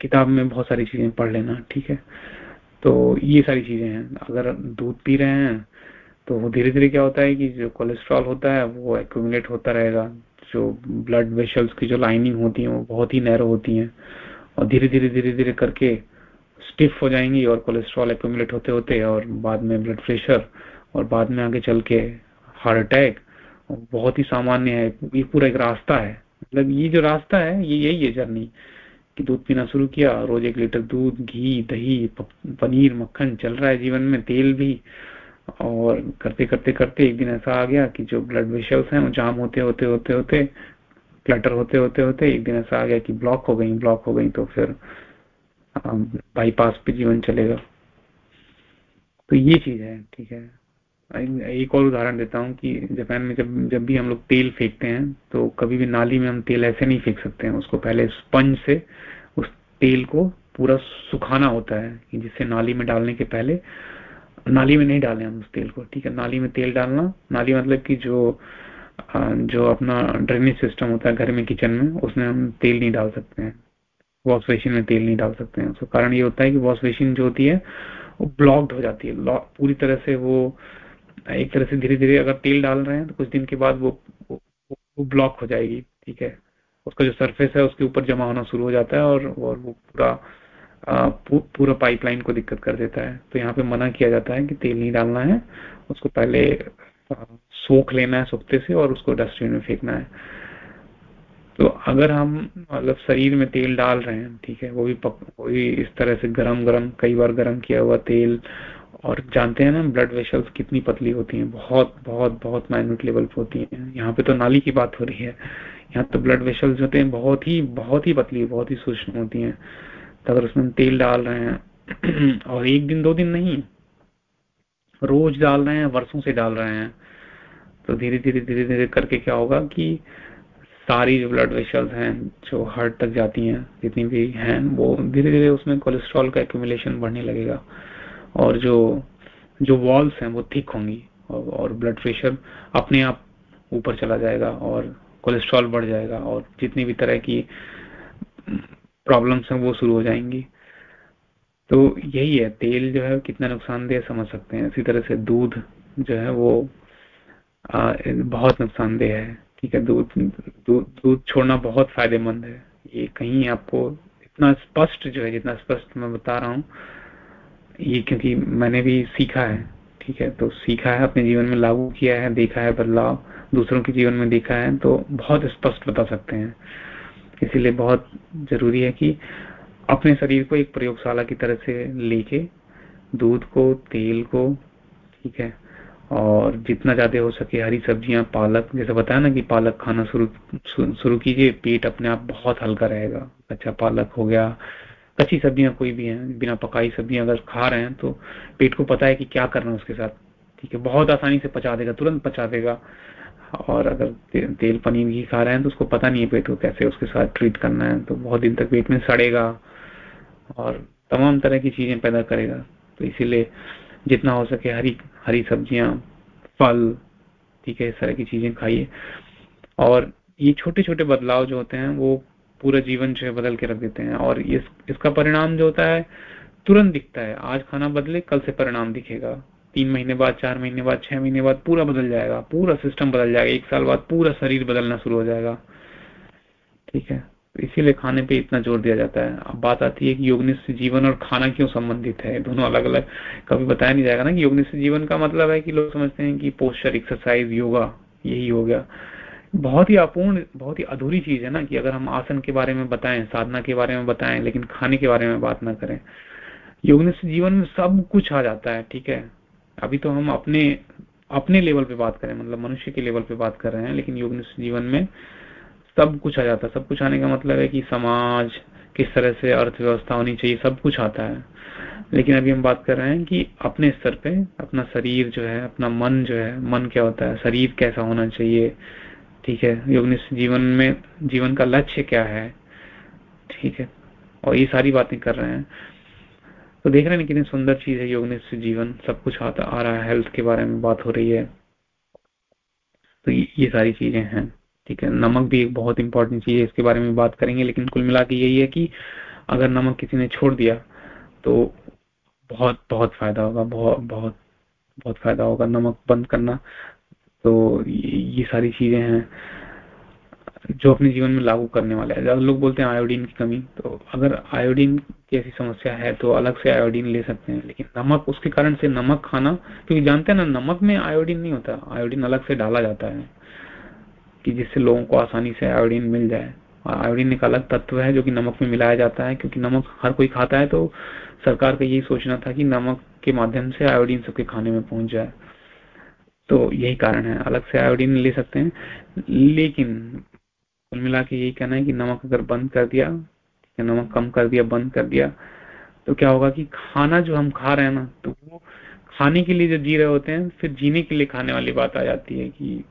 किताब में बहुत सारी चीज़ें पढ़ लेना, ठीक है? तो ये सारी चीज़ें हैं। अगर दूध पी रहे हैं तो वो धीरे धीरे क्या होता है कि जो कोलेस्ट्रॉल होता है, वो एक्यूमुलेट होता रहेगा। जो ब्लड वेशल्स की जो लाइनिंग होती है, वो बहुत ही नैरो होती है। और धीरे धीरे धीरे धीरे करके स्टिफ हो जाएँगी और कोलेस्ट्रॉल एक्यूमुलेट होते होते और बाद में ब्लड प्रेशर और बाद में आगे चल के हार्ट अटैक बहुत ही सामान्य है। ये पूरा एक रास्ता है। मतलब ये जो रास्ता है, ये यही है जर्नी। कि दूध पीना शुरू किया, रोज एक लीटर दूध, घी, दही पनीर, मक्खन चल रहा है जीवन में, तेल भी। और करते करते करते एक दिन ऐसा आ गया कि जो ब्लड वेशल्स हैं, वो जाम होते होते होते होते क्लटर होते होते होते एक दिन ऐसा आ गया कि ब्लॉक हो गई ब्लॉक हो गई तो फिर बाईपास पे जीवन चलेगा। तो ये चीज़ है, ठीक है। एक और उदाहरण देता हूँ कि जापान में जब जब भी हम लोग तेल फेंकते हैं तो कभी भी नाली में हम तेल ऐसे नहीं फेंक सकते हैं। उसको पहले स्पंज से उस तेल को पूरा सुखाना होता है कि जिससे नाली में डालने के पहले, नाली में नहीं डालें हम उस तेल को, ठीक है? नाली में तेल डालना, नाली मतलब कि जो जो अपना ड्रेनेज सिस्टम होता है घर में किचन में, उसमें हम तेल नहीं डाल सकते हैं। वॉश बेसिन में तेल नहीं डाल सकते हैं। उसका कारण ये होता है कि वॉश बेसिन जो होती है, वो ब्लॉक्ड हो जाती है। पूरी तरह से वो एक तरह से धीरे धीरे अगर तेल डाल रहे हैं तो कुछ दिन के बाद वो वो, वो ब्लॉक हो जाएगी ठीक है? उसका जो सरफेस है उसके ऊपर जमा होना शुरू हो जाता है और, और वो पूरा पूरा पाइपलाइन को दिक्कत कर देता है। तो यहाँ पे मना किया जाता है कि तेल नहीं डालना है उसको पहले सोख लेना है सोखते से और उसको डस्टबिन में फेंकना है। तो अगर हम मतलब शरीर में तेल डाल रहे हैं ठीक है? वो भी पक, वो भी इस तरह से गरम गरम कई बार गरम किया हुआ तेल और जानते हैं ना ब्लड वेसल्स कितनी पतली होती हैं, बहुत बहुत बहुत माइन्यूट लेवल पे होती हैं। यहाँ पे तो नाली की बात हो रही है। यहाँ तो ब्लड वेसल्स होते हैं, बहुत ही बहुत ही पतली, बहुत ही सूक्ष्म होती हैं। तो अगर उसमें तेल डाल रहे हैं, और एक दिन, दो दिन नहीं, रोज डाल रहे हैं, वर्षों से डाल रहे हैं तो धीरे धीरे धीरे धीरे करके क्या होगा कि सारी जो ब्लड वेशल्स हैं, जो हार्ट तक जाती हैं, जितनी भी हैं, वो धीरे धीरे उसमें कोलेस्ट्रॉल का एक्यूमुलेशन बढ़ने लगेगा। और जो जो वॉल्स हैं वो थिक होंगी और, ब्लड प्रेशर अपने आप ऊपर चला जाएगा और कोलेस्ट्रॉल बढ़ जाएगा और जितनी भी तरह की प्रॉब्लम्स हैं वो शुरू हो जाएँगी। तो यही है तेल जो है कितना नुकसानदेह समझ सकते हैं। इसी तरह से दूध जो है वो आ, बहुत नुकसानदेह है। ठीक है दूध दूध छोड़ना बहुत फ़ायदेमंद है। ये कहीं आपको इतना स्पष्ट जो है जितना स्पष्ट मैं बता रहा हूँ ये क्योंकि मैंने भी सीखा है, ठीक है? तो सीखा है, अपने जीवन में लागू किया है, देखा है बदलाव, दूसरों के जीवन में देखा है तो बहुत स्पष्ट बता सकते हैं। इसीलिए बहुत ज़रूरी है कि अपने शरीर को एक प्रयोगशाला की तरह से लेके, दूध को, तेल को, ठीक है? और जितना ज़्यादा हो सके हरी सब्ज़ियाँ, पालक, जैसे बताया ना कि पालक खाना शुरू शुरू कीजिए, पेट अपने आप बहुत हल्का रहेगा। अच्छा पालक हो गया कच्ची सब्ज़ियाँ कोई भी हैं बिना पकाई सब्ज़ियाँ अगर खा रहे हैं तो पेट को पता है कि क्या करना है उसके साथ। ठीक है बहुत आसानी से पचा देगा तुरंत पचा देगा। और अगर ते, तेल पनीर घी खा रहे हैं तो उसको पता नहीं है पेट को कैसे उसके साथ ट्रीट करना है तो बहुत दिन तक पेट में सड़ेगा और तमाम तरह की चीज़ें पैदा करेगा। तो इसीलिए जितना हो सके हरी हरी सब्ज़ियाँ फल ठीक है इस तरह की चीज़ें खाइए। और ये छोटे छोटे बदलाव जो होते हैं वो पूरा जीवन जो है बदल के रख देते हैं और इस, इसका परिणाम जो होता है, तुरंत दिखता है। आज खाना बदले, कल से परिणाम दिखेगा। तीन महीने बाद, चार महीने बाद, छह महीने बाद पूरा बदल जाएगा। पूरा सिस्टम बदल जाएगा। एक साल बाद पूरा शरीर बदलना शुरू हो जाएगा। ठीक है? तो इसीलिए खाने पे इतना ज़ोर दिया जाता है। अब बात आती है कि योगनिष्ठ जीवन और खाना क्यों संबंधित है? दोनों अलग अलग, कभी बताया नहीं जाएगा ना कि योगनिष्ठ जीवन का मतलब है कि लोग समझते हैं कि पोस्टर एक्सरसाइज योगा यही हो गया। बहुत ही अपूर्ण, बहुत ही अधूरी चीज़ है ना कि अगर हम आसन के बारे में बताएँ, साधना के बारे में बताएँ, लेकिन खाने के बारे में बात ना करें। योगनिष्ठ जीवन में सब कुछ आ जाता है, ठीक है? अभी तो हम अपने अपने लेवल पे बात करें मतलब मनुष्य के लेवल पे बात कर रहे हैं, लेकिन योगनिष्ठ जीवन में सब कुछ आ जाता है। सब कुछ आने का मतलब है कि समाज, किस तरह से अर्थव्यवस्था होनी चाहिए, सब कुछ आता है। लेकिन अभी हम बात कर रहे हैं कि अपने स्तर पे अपना शरीर जो है, अपना मन जो है, मन क्या होता है, शरीर कैसा होना चाहिए ठीक है, योगनिष्ठ जीवन में, जीवन का लक्ष्य क्या है? ठीक है, और ये सारी बातें कर रहे हैं। तो देख रहे हैं कितनी सुंदर चीज़ है योगनिष्ठ जीवन। सब कुछ आता आ रहा है हेल्थ के बारे में बात हो रही है। तो ये सारी चीज़ें हैं, ठीक है। नमक भी एक बहुत इंपॉर्टेंट चीज़ है, इसके बारे में बात करेंगे, लेकिन कुल मिला के यही है कि अगर नमक किसी ने छोड़ दिया तो बहुत बहुत फ़ायदा होगा, बहुत बहुत बहुत फ़ायदा होगा नमक बंद करना। तो ये सारी चीज़ें हैं जो अपने जीवन में लागू करने वाले हैं। ज़्यादा लोग बोलते हैं आयोडीन की कमी तो अगर आयोडीन की ऐसी समस्या है तो अलग से आयोडीन ले सकते हैं, लेकिन नमक, उसके कारण से नमक खाना, क्योंकि जानते हैं ना, नमक में आयोडीन नहीं होता आयोडीन अलग से डाला जाता है, कि जिससे लोगों को आसानी से आयोडीन मिल जाए। आयोडीन एक अलग तत्व है जो कि नमक में मिलाया जाता है, क्योंकि नमक हर कोई खाता है तो सरकार का यही सोचना था कि नमक के माध्यम से आयोडीन सबके खाने में पहुँच जाए। तो यही कारण है। अलग से आयोडीन ले सकते हैं। लेकिन कुल मिला के यही कहना है कि नमक अगर बंद कर दिया नमक कम कर दिया, बंद कर दिया तो क्या होगा कि खाना जो हम खा रहे हैं ना तो वो खाने के लिए जब जी रहे होते हैं, फिर जीने के लिए खाने वाली बात आ जाती है कि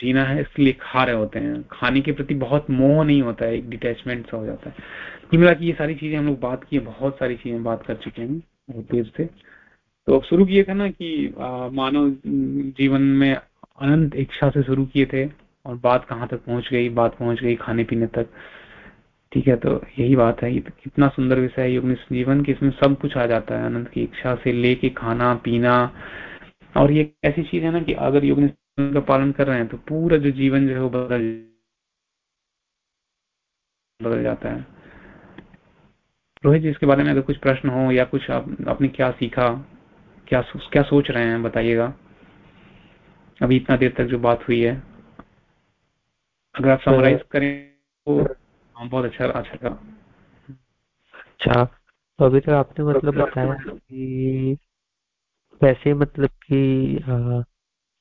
जीना है, इसलिए खा रहे होते हैं। खाने के प्रति बहुत मोह नहीं होता है, एक डिटेचमेंट सा हो जाता है। कुल मिला ये सारी चीज़ें हम लोग बात की बहुत सारी चीज़ें बात कर चुके हैं, बहुत देर से। तो शुरू किए थे ना कि मानव जीवन में अनंत इच्छा से शुरू किए थे और बात कहाँ तक पहुँच गई बात पहुँच गई खाने पीने तक। ठीक है तो यही बात है कितना सुंदर विषय है योग जीवन की इसमें सब कुछ आ जाता है अनंत की इच्छा से लेके खाना पीना। और ये ऐसी चीज़ है ना कि अगर योग का पालन कर रहे हैं तो पूरा जो जीवन जो है वो बदल बदल जाता है। रोहित जी इसके बारे में अगर कुछ प्रश्न हो या कुछ आप, आपने क्या सीखा? क्या क्या सोच रहे हैं बताइएगा। अभी इतना देर तक जो बात हुई है। अगर आप समराइज करें तो बहुत अच्छा अच्छा लगा। अच्छा तो अभी तक आपने मतलब बताया कि वैसे मतलब कि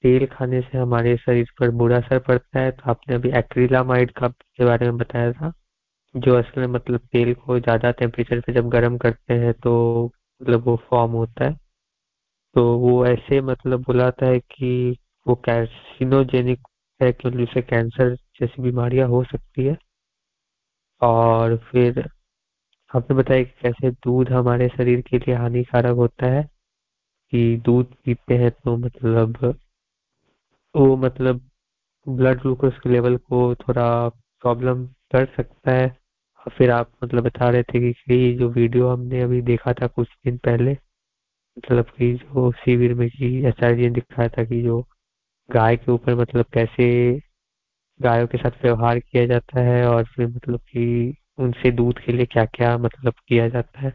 तेल खाने से हमारे शरीर पर बुरा असर पड़ता है तो आपने अभी एक्रिलामाइड का के बारे में बताया था जो असल में मतलब तेल को ज़्यादा टेम्परेचर पे जब गर्म करते हैं तो मतलब वो फॉर्म होता है। तो वो ऐसे मतलब बुलाता है कि वो कैर्सिनोजेनिक है क्योंकि उससे कैंसर जैसी बीमारियाँ हो सकती है। और फिर आपने बताया कि कैसे दूध हमारे शरीर के लिए हानिकारक होता है कि दूध पीते हैं तो मतलब वो मतलब ब्लड ग्लूकोज के लेवल को थोड़ा प्रॉब्लम कर सकता है। फिर आप मतलब बता रहे थे कि ये जो वीडियो हमने अभी देखा था कुछ दिन पहले मतलब कि जो शिविर में की एच ने दिखाया था कि जो गाय के ऊपर मतलब कैसे गायों के साथ व्यवहार किया जाता है और फिर मतलब कि उनसे दूध के लिए क्या क्या मतलब किया जाता है।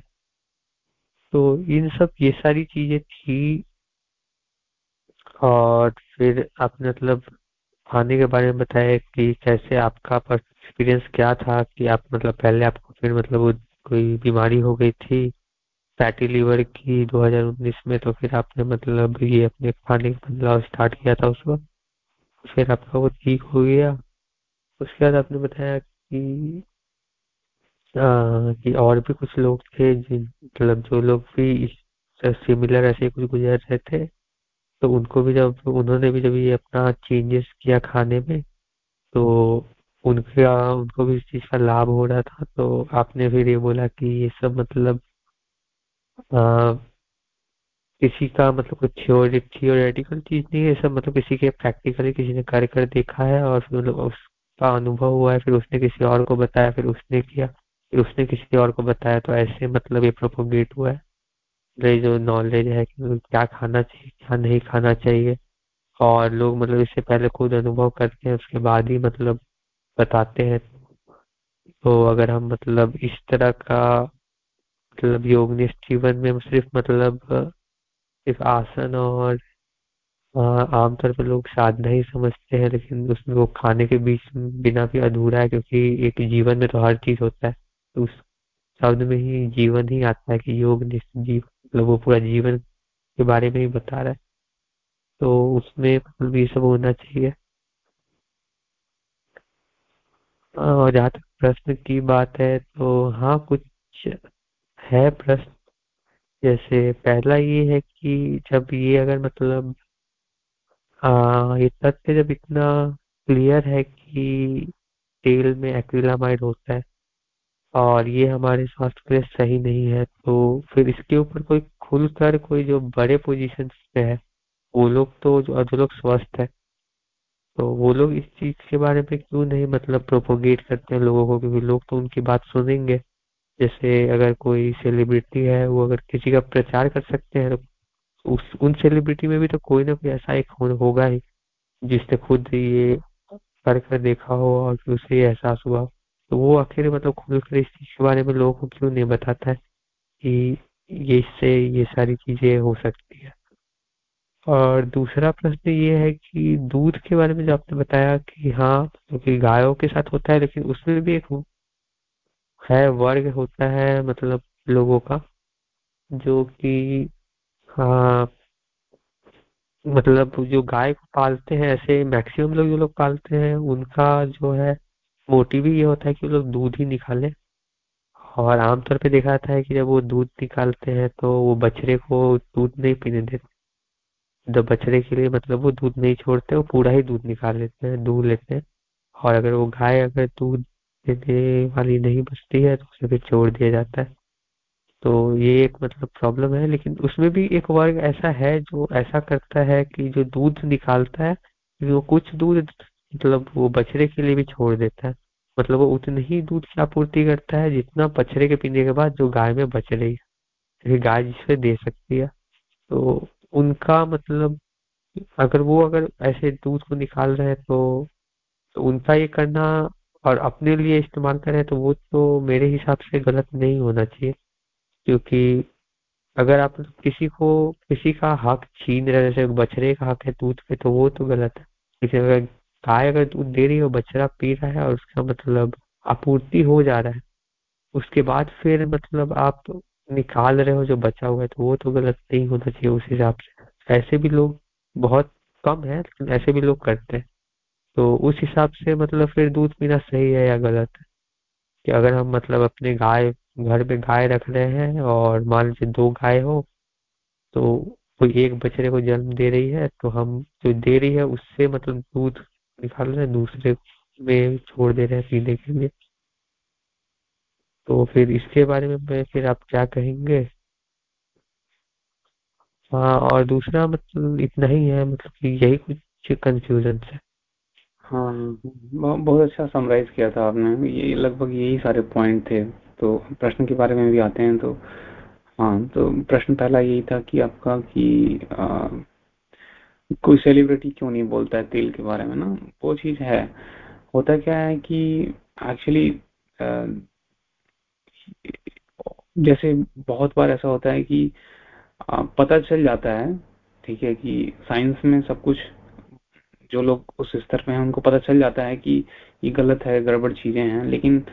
तो इन सब ये सारी चीज़ें थी और फिर आपने मतलब खाने के बारे में बताया कि कैसे आपका एक्सपीरियंस क्या था कि आप मतलब पहले आपको फिर मतलब कोई बीमारी हो गई थी फैटी लीवर की 2019 में तो फिर आपने मतलब ये अपने खाने का बदलाव स्टार्ट किया था उस वक्त। फिर आपका वो ठीक हो गया। उसके बाद आपने बताया कि आ, कि और भी कुछ लोग थे मतलब जो लोग भी सिमिलर ऐसे कुछ गुजर रहे थे तो उनको भी जब उन्होंने भी जब ये अपना चेंजेस किया खाने में तो उनका उनको भी इस चीज़ का लाभ हो रहा था तो आपने फिर ये बोला कि ये सब मतलब किसी का मतलब कुछ थ्योरी थियोरेटिकल चीज़ नहीं है, सब मतलब किसी के प्रैक्टिकली किसी ने कार्य कर देखा है और फिर मतलब उसका अनुभव हुआ है, फिर उसने किसी और को बताया, फिर उसने किया, फिर उसने किसी और को बताया तो ऐसे मतलब ये प्रोपोगेट हुआ है। जो नॉलेज है कि मतलब क्या खाना चाहिए, क्या नहीं खाना चाहिए, और लोग मतलब इससे पहले खुद अनुभव करते हैं, उसके बाद ही मतलब बताते हैं। तो अगर हम मतलब इस तरह का मतलब योगनिष्ठ जीवन में हम सिर्फ़ मतलब सिर्फ़ आसन और आमतौर पर लोग साधना ही समझते हैं, लेकिन उसमें वो खाने के बीच बिना भी अधूरा है, क्योंकि एक जीवन में तो हर चीज़ होता है। तो उस शब्द में ही जीवन ही आता है कि योग जीव मतलब वो पूरा जीवन के बारे में ही बता रहा है। तो उसमें मतलब ये सब होना चाहिए। और जहाँ तक प्रश्न की बात है तो हाँ कुछ है प्रश्न? जैसे पहला ये है कि जब ये अगर मतलब आ, ये तथ्य जब इतना क्लियर है कि तेल में एक्रिलामाइड होता है और ये हमारे स्वास्थ्य के लिए सही नहीं है तो फिर इसके ऊपर कोई खुलकर कोई जो बड़े पोजीशन पे है वो लोग तो जो जो लोग स्वस्थ है तो वो लोग इस चीज़ के बारे में क्यों नहीं मतलब प्रोपोगेट करते हैं लोगों को? क्योंकि लोग तो उनकी बात सुनेंगे। जैसे अगर कोई सेलिब्रिटी है, वो अगर किसी का प्रचार कर सकते हैं तो उस, उन सेलिब्रिटी में भी तो कोई ना कोई ऐसा एक होगा ही, जिसने खुद ये कर कर देखा हो और फिर उसे एहसास हुआ तो वो आखिर मतलब खुलकर इस चीज़ के बारे में लोगों को क्यों नहीं बताता है कि ये इससे ये सारी चीज़ें हो सकती है? और दूसरा प्रश्न ये है कि दूध के बारे में जो आपने बताया कि हाँ क्योंकि तो गायों के साथ होता है, लेकिन उसमें भी एक है, वर्ग होता है मतलब लोगों का, जो कि हाँ मतलब जो गाय को पालते हैं, ऐसे मैक्सिमम लोग जो लोग पालते हैं, उनका जो है मोटिव ही ये होता है कि वो लोग दूध ही निकालें। और आमतौर पे देखा जाता है कि जब वो दूध निकालते हैं तो वो बछड़े को दूध नहीं पीने देते। जब बछड़े के लिए मतलब वो दूध नहीं छोड़ते, वो पूरा ही दूध निकाल लेते हैं, दूध लेते हैं। और अगर वो गाय अगर दूध देने वाली नहीं बचती है तो उसे फिर छोड़ दिया जाता है। तो ये एक मतलब प्रॉब्लम है लेकिन उसमें भी एक वर्ग ऐसा है जो ऐसा करता है कि जो दूध निकालता है वो कुछ दूध मतलब वो बछड़े के लिए भी छोड़ देता है। मतलब वो उतनी ही दूध की आपूर्ति करता है जितना बछड़े के पीने के बाद जो गाय में बच रही है गाय जिसे दे सकती है। तो उनका मतलब अगर वो अगर ऐसे दूध को निकाल रहे हैं तो, तो उनका ये करना और अपने लिए इस्तेमाल करें तो वो तो मेरे हिसाब से गलत नहीं होना चाहिए। क्योंकि अगर आप किसी को, किसी का हक छीन रहे जैसे बछड़े का हक है दूध पे तो वो तो गलत है। लेकिन अगर गाय अगर दूध दे रही है बछड़ा पी रहा है और उसका मतलब आपूर्ति हो जा रहा है, उसके बाद फिर मतलब आप निकाल रहे हो जो बचा हुआ है तो वो तो गलत नहीं होना चाहिए उस हिसाब से। ऐसे भी लोग बहुत कम है लेकिन ऐसे भी लोग करते हैं। तो उस हिसाब से मतलब फिर दूध पीना सही है या गलत? है कि अगर हम मतलब अपने गाय, घर पे गाय रख रहे हैं और मान लीजिए दो गाय हो तो कोई एक बछड़े को जन्म दे रही है तो हम जो दे रही है उससे मतलब दूध निकाल रहे हैं, दूसरे में छोड़ दे रहे हैं पीने के लिए। तो फिर इसके बारे में मैं फिर आप क्या कहेंगे? हाँ और दूसरा मतलब इतना ही है मतलब कि यही कुछ कंफ्यूजन है। हाँ बहुत अच्छा समराइज किया था आपने। ये लगभग यही सारे पॉइंट थे। तो प्रश्न के बारे में भी आते हैं तो हाँ तो प्रश्न पहला यही था कि आपका कि आ, कोई सेलिब्रिटी क्यों नहीं बोलता है तेल के बारे में ना? वो चीज़ है। होता क्या है कि एक्चुअली जैसे बहुत बार ऐसा होता है कि आ, पता चल जाता है ठीक है कि साइंस में सब कुछ जो लोग उस स्तर पे हैं, उनको पता चल जाता है कि ये गलत है, गड़बड़ चीज़ें हैं। लेकिन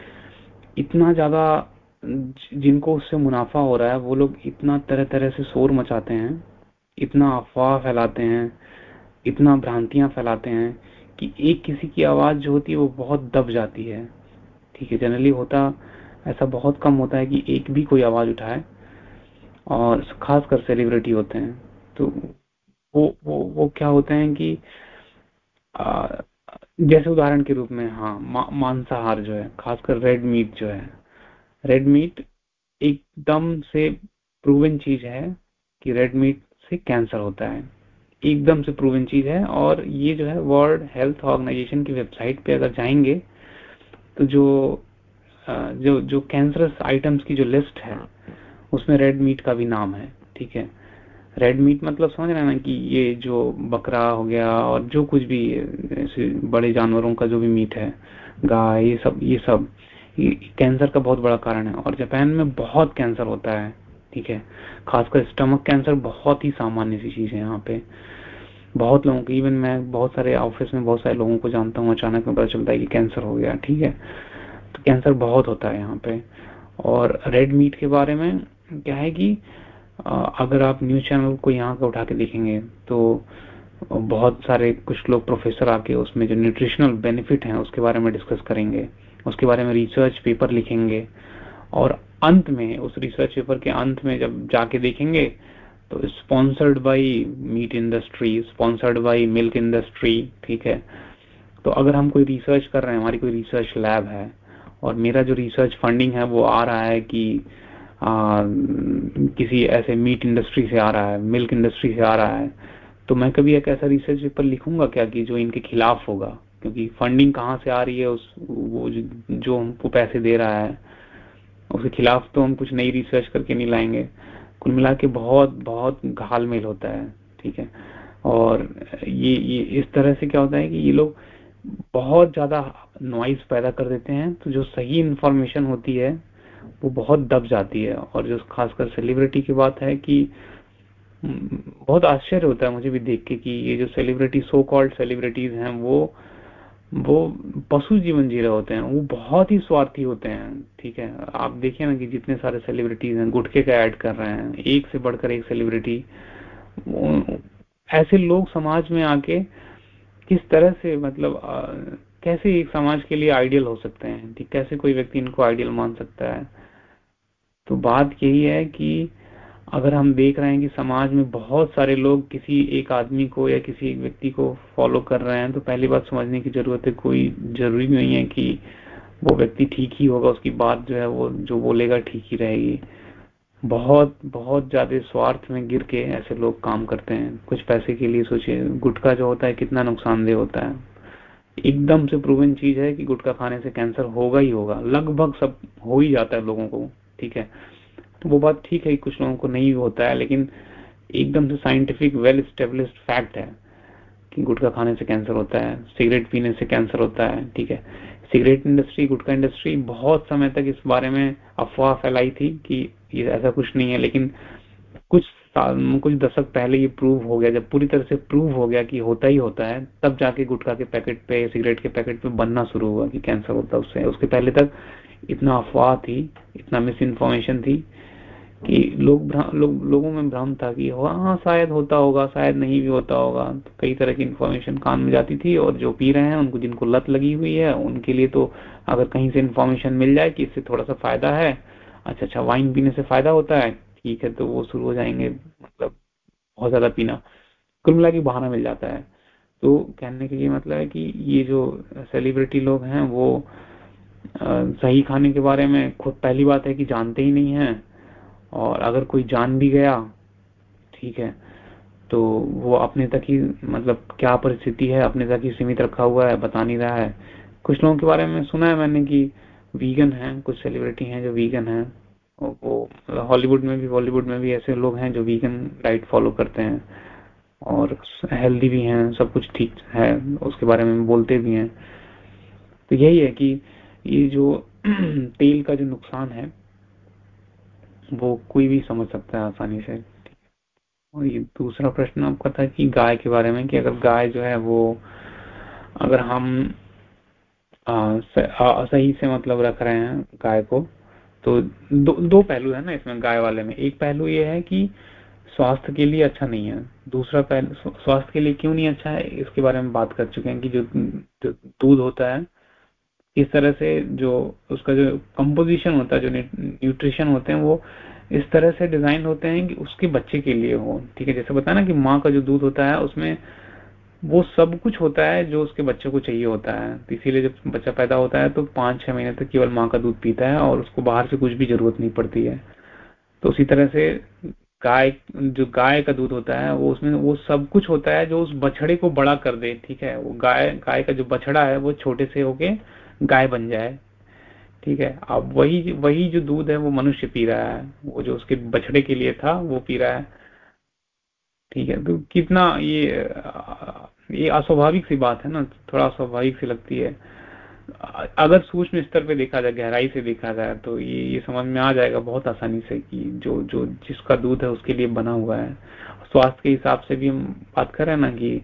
इतना ज़्यादा जिनको उससे मुनाफा हो रहा है, वो लोग इतना तरह तरह से शोर मचाते हैं, इतना अफवाह फैलाते हैं, इतना भ्रांतियाँ फैलाते हैं कि एक किसी की आवाज़ जो होती है, वो बहुत दब जाती है। ठीक है, जनरली होता ऐसा बहुत कम होता है कि एक भी कोई आवाज़ उठाए और खासकर सेलिब्रिटी होते हैं। तो वो वो वो क्या होते हैं कि जैसे उदाहरण के रूप में हाँ मा, मांसाहार जो है खासकर रेड मीट जो है। रेड मीट एकदम से प्रूवन चीज़ है कि रेड मीट से कैंसर होता है। एकदम से प्रूवन चीज़ है और ये जो है वर्ल्ड हेल्थ ऑर्गेनाइजेशन की वेबसाइट पे अगर जाएँगे तो जो जो जो कैंसरस आइटम्स की जो लिस्ट है उसमें रेड मीट का भी नाम है ठीक है? रेड मीट मतलब समझ रहे हैं ना कि ये जो बकरा हो गया और जो कुछ भी बड़े जानवरों का जो भी मीट है, गाय, ये सब ये सब, ये कैंसर का बहुत बड़ा कारण है। और जापान में बहुत कैंसर होता है, ठीक है? खासकर स्टमक कैंसर बहुत ही सामान्य सी चीज़ है यहाँ पे। बहुत लोगों को इवन मैं बहुत सारे ऑफ़िस में बहुत सारे लोगों को जानता हूँ, अचानक में पता चलता है कि कैंसर हो गया, ठीक है? तो कैंसर बहुत होता है यहाँ पे। और रेड मीट के बारे में क्या है कि अगर आप न्यूज़ चैनल को यहाँ का उठा के देखेंगे तो बहुत सारे कुछ लोग प्रोफेसर आके उसमें जो न्यूट्रिशनल बेनिफिट हैं, उसके बारे में डिस्कस करेंगे। उसके बारे में रिसर्च पेपर लिखेंगे और अंत में, उस रिसर्च पेपर के अंत में जब जाके देखेंगे तो sponsored by meat industry sponsored by milk industry ठीक है? तो अगर हम कोई रिसर्च कर रहे हैं, हमारी कोई रिसर्च लैब है और मेरा जो रिसर्च फंडिंग है, वो आ रहा है कि किसी ऐसे मीट इंडस्ट्री से आ रहा है मिल्क इंडस्ट्री से आ रहा है तो मैं कभी एक ऐसा रिसर्च पेपर लिखूँगा क्या कि जो इनके खिलाफ होगा? क्योंकि फंडिंग कहाँ से आ रही है उस, वो जो हमको पैसे दे रहा है, उसके खिलाफ तो हम कुछ नई रिसर्च करके नहीं लाएँगे। कुल मिला के बहुत बहुत घाल मेल होता है, ठीक है? और ये ये, इस तरह से क्या होता है कि ये लोग बहुत ज़्यादा नॉइज़ पैदा कर देते हैं तो जो सही इंफॉर्मेशन होती है वो बहुत दब जाती है और जो खासकर सेलिब्रिटी की बात है कि बहुत आश्चर्य होता है मुझे भी देख के कि ये जो सेलिब्रिटी सो कॉल्ड सेलिब्रिटीज हैं, वो वो पशु जीवन जी रहे होते हैं। वो बहुत ही स्वार्थी होते हैं, ठीक है? आप देखिए ना कि जितने सारे सेलिब्रिटीज हैं गुटखे का ऐड कर रहे हैं, एक से बढ़कर एक सेलिब्रिटी ऐसे लोग समाज में आके किस तरह से मतलब कैसे एक समाज के लिए आइडियल हो सकते हैं? ठीक कैसे कोई व्यक्ति इनको आइडियल मान सकता है? तो बात यही है कि अगर हम देख रहे हैं कि समाज में बहुत सारे लोग किसी एक आदमी को या किसी एक व्यक्ति को फॉलो कर रहे हैं तो पहली बात समझने की ज़रूरत है कोई ज़रूरी नहीं है कि वो व्यक्ति ठीक ही होगा। उसकी बात जो है वो, जो बोलेगा ठीक ही रहेगी। बहुत बहुत ज़्यादा स्वार्थ में गिर के ऐसे लोग काम करते हैं। कुछ पैसे के लिए सोचिए, गुटखा जो होता है कितना नुकसानदेह होता है। एकदम से प्रूवन चीज़ है कि गुटखा खाने से कैंसर होगा ही होगा। लगभग सब हो ही जाता है लोगों को, ठीक है? तो वो बात ठीक है कुछ लोगों को नहीं होता है, लेकिन एकदम से साइंटिफिक वेल स्टेब्लिश फैक्ट है कि गुटखा खाने से कैंसर होता है सिगरेट पीने से कैंसर होता है, ठीक है? सिगरेट इंडस्ट्री गुटखा इंडस्ट्री बहुत समय तक इस बारे में अफवाह फैलाई थी कि ये ऐसा कुछ नहीं है, लेकिन कुछ कुछ दशक पहले ये प्रूव हो गया, जब पूरी तरह से प्रूव हो गया कि होता ही होता है, तब जाके गुटखा के पैकेट पे सिगरेट के पैकेट पे बनना शुरू हुआ कि कैंसर होता है उससे। उसके पहले तक इतना अफवाह थी, इतना मिस इन्फॉर्मेशन थी कि लोग लोग, लोगों में भ्रम था कि हाँ शायद होता होगा, शायद नहीं भी होता होगा। तो कई तरह की इन्फॉर्मेशन कान में जाती थी और जो पी रहे हैं, उनको, जिनको लत लगी हुई है, उनके लिए तो अगर कहीं से इन्फॉर्मेशन मिल जाए कि इससे थोड़ा सा फ़ायदा है अच्छा अच्छा वाइन पीने से फ़ायदा होता है ठीक है तो वो शुरू हो जाएँगे मतलब बहुत ज़्यादा पीना। कुल मिला के बहाना मिल जाता है। तो कहने के लिए मतलब है कि ये जो सेलिब्रिटी लोग हैं वो आ, सही खाने के बारे में खुद पहली बात है कि जानते ही नहीं है और अगर कोई जान भी गया ठीक है तो वो अपने तक ही मतलब क्या परिस्थिति है अपने तक ही सीमित रखा हुआ है बता नहीं रहा है। कुछ लोगों के बारे में सुना है मैंने कि वीगन हैं कुछ सेलिब्रिटी हैं जो वीगन हैं। वो हॉलीवुड में भी बॉलीवुड में भी ऐसे लोग हैं जो वीगन डाइट फॉलो करते हैं और हेल्दी भी हैं सब कुछ ठीक है उसके बारे में बोलते भी हैं। तो यही है कि ये जो तेल का जो नुकसान है वो कोई भी समझ सकता है आसानी से। और ये दूसरा प्रश्न आपका था कि गाय के बारे में कि अगर गाय जो है वो अगर हम आ, सही से मतलब रख रहे हैं गाय को तो दो, दो पहलू है ना इसमें गाय वाले में। एक पहलू ये है कि स्वास्थ्य के लिए अच्छा नहीं है। दूसरा पहलू स्वास्थ्य के लिए क्यों नहीं अच्छा है इसके बारे में बात कर चुके हैं कि जो दूध होता है इस तरह से जो उसका जो कंपोजिशन होता है जो न्यूट्रिशन होते हैं वो इस तरह से डिज़ाइन होते हैं कि उसके बच्चे के लिए हो। ठीक है जैसे बताया ना कि माँ का जो दूध होता है उसमें वो सब कुछ होता है जो उसके बच्चे को चाहिए होता है। तो इसीलिए जब बच्चा पैदा होता है तो पाँच छह महीने तक केवल माँ का दूध पीता है और उसको बाहर से कुछ भी ज़रूरत नहीं पड़ती है। तो उसी तरह से गाय, जो गाय का दूध होता है, वो उसमें, वो सब कुछ होता है जो उस बछड़े को बड़ा कर दे, ठीक है? वो गाय गाय का जो बछड़ा है, वो छोटे से होके गाय बन जाए, ठीक है? अब वही वही जो दूध है, वो मनुष्य पी रहा है। वो जो उसके बछड़े के लिए था, वो पी रहा है। ठीक है तो कितना ये ये अस्वाभाविक सी बात है ना थोड़ा स्वाभाविक सी लगती है। अगर सूक्ष्म स्तर पे देखा जाए गहराई से देखा जाए तो ये ये समझ में आ जाएगा बहुत आसानी से कि जो जो जिसका दूध है उसके लिए बना हुआ है। स्वास्थ्य के हिसाब से भी हम बात कर रहे हैं ना कि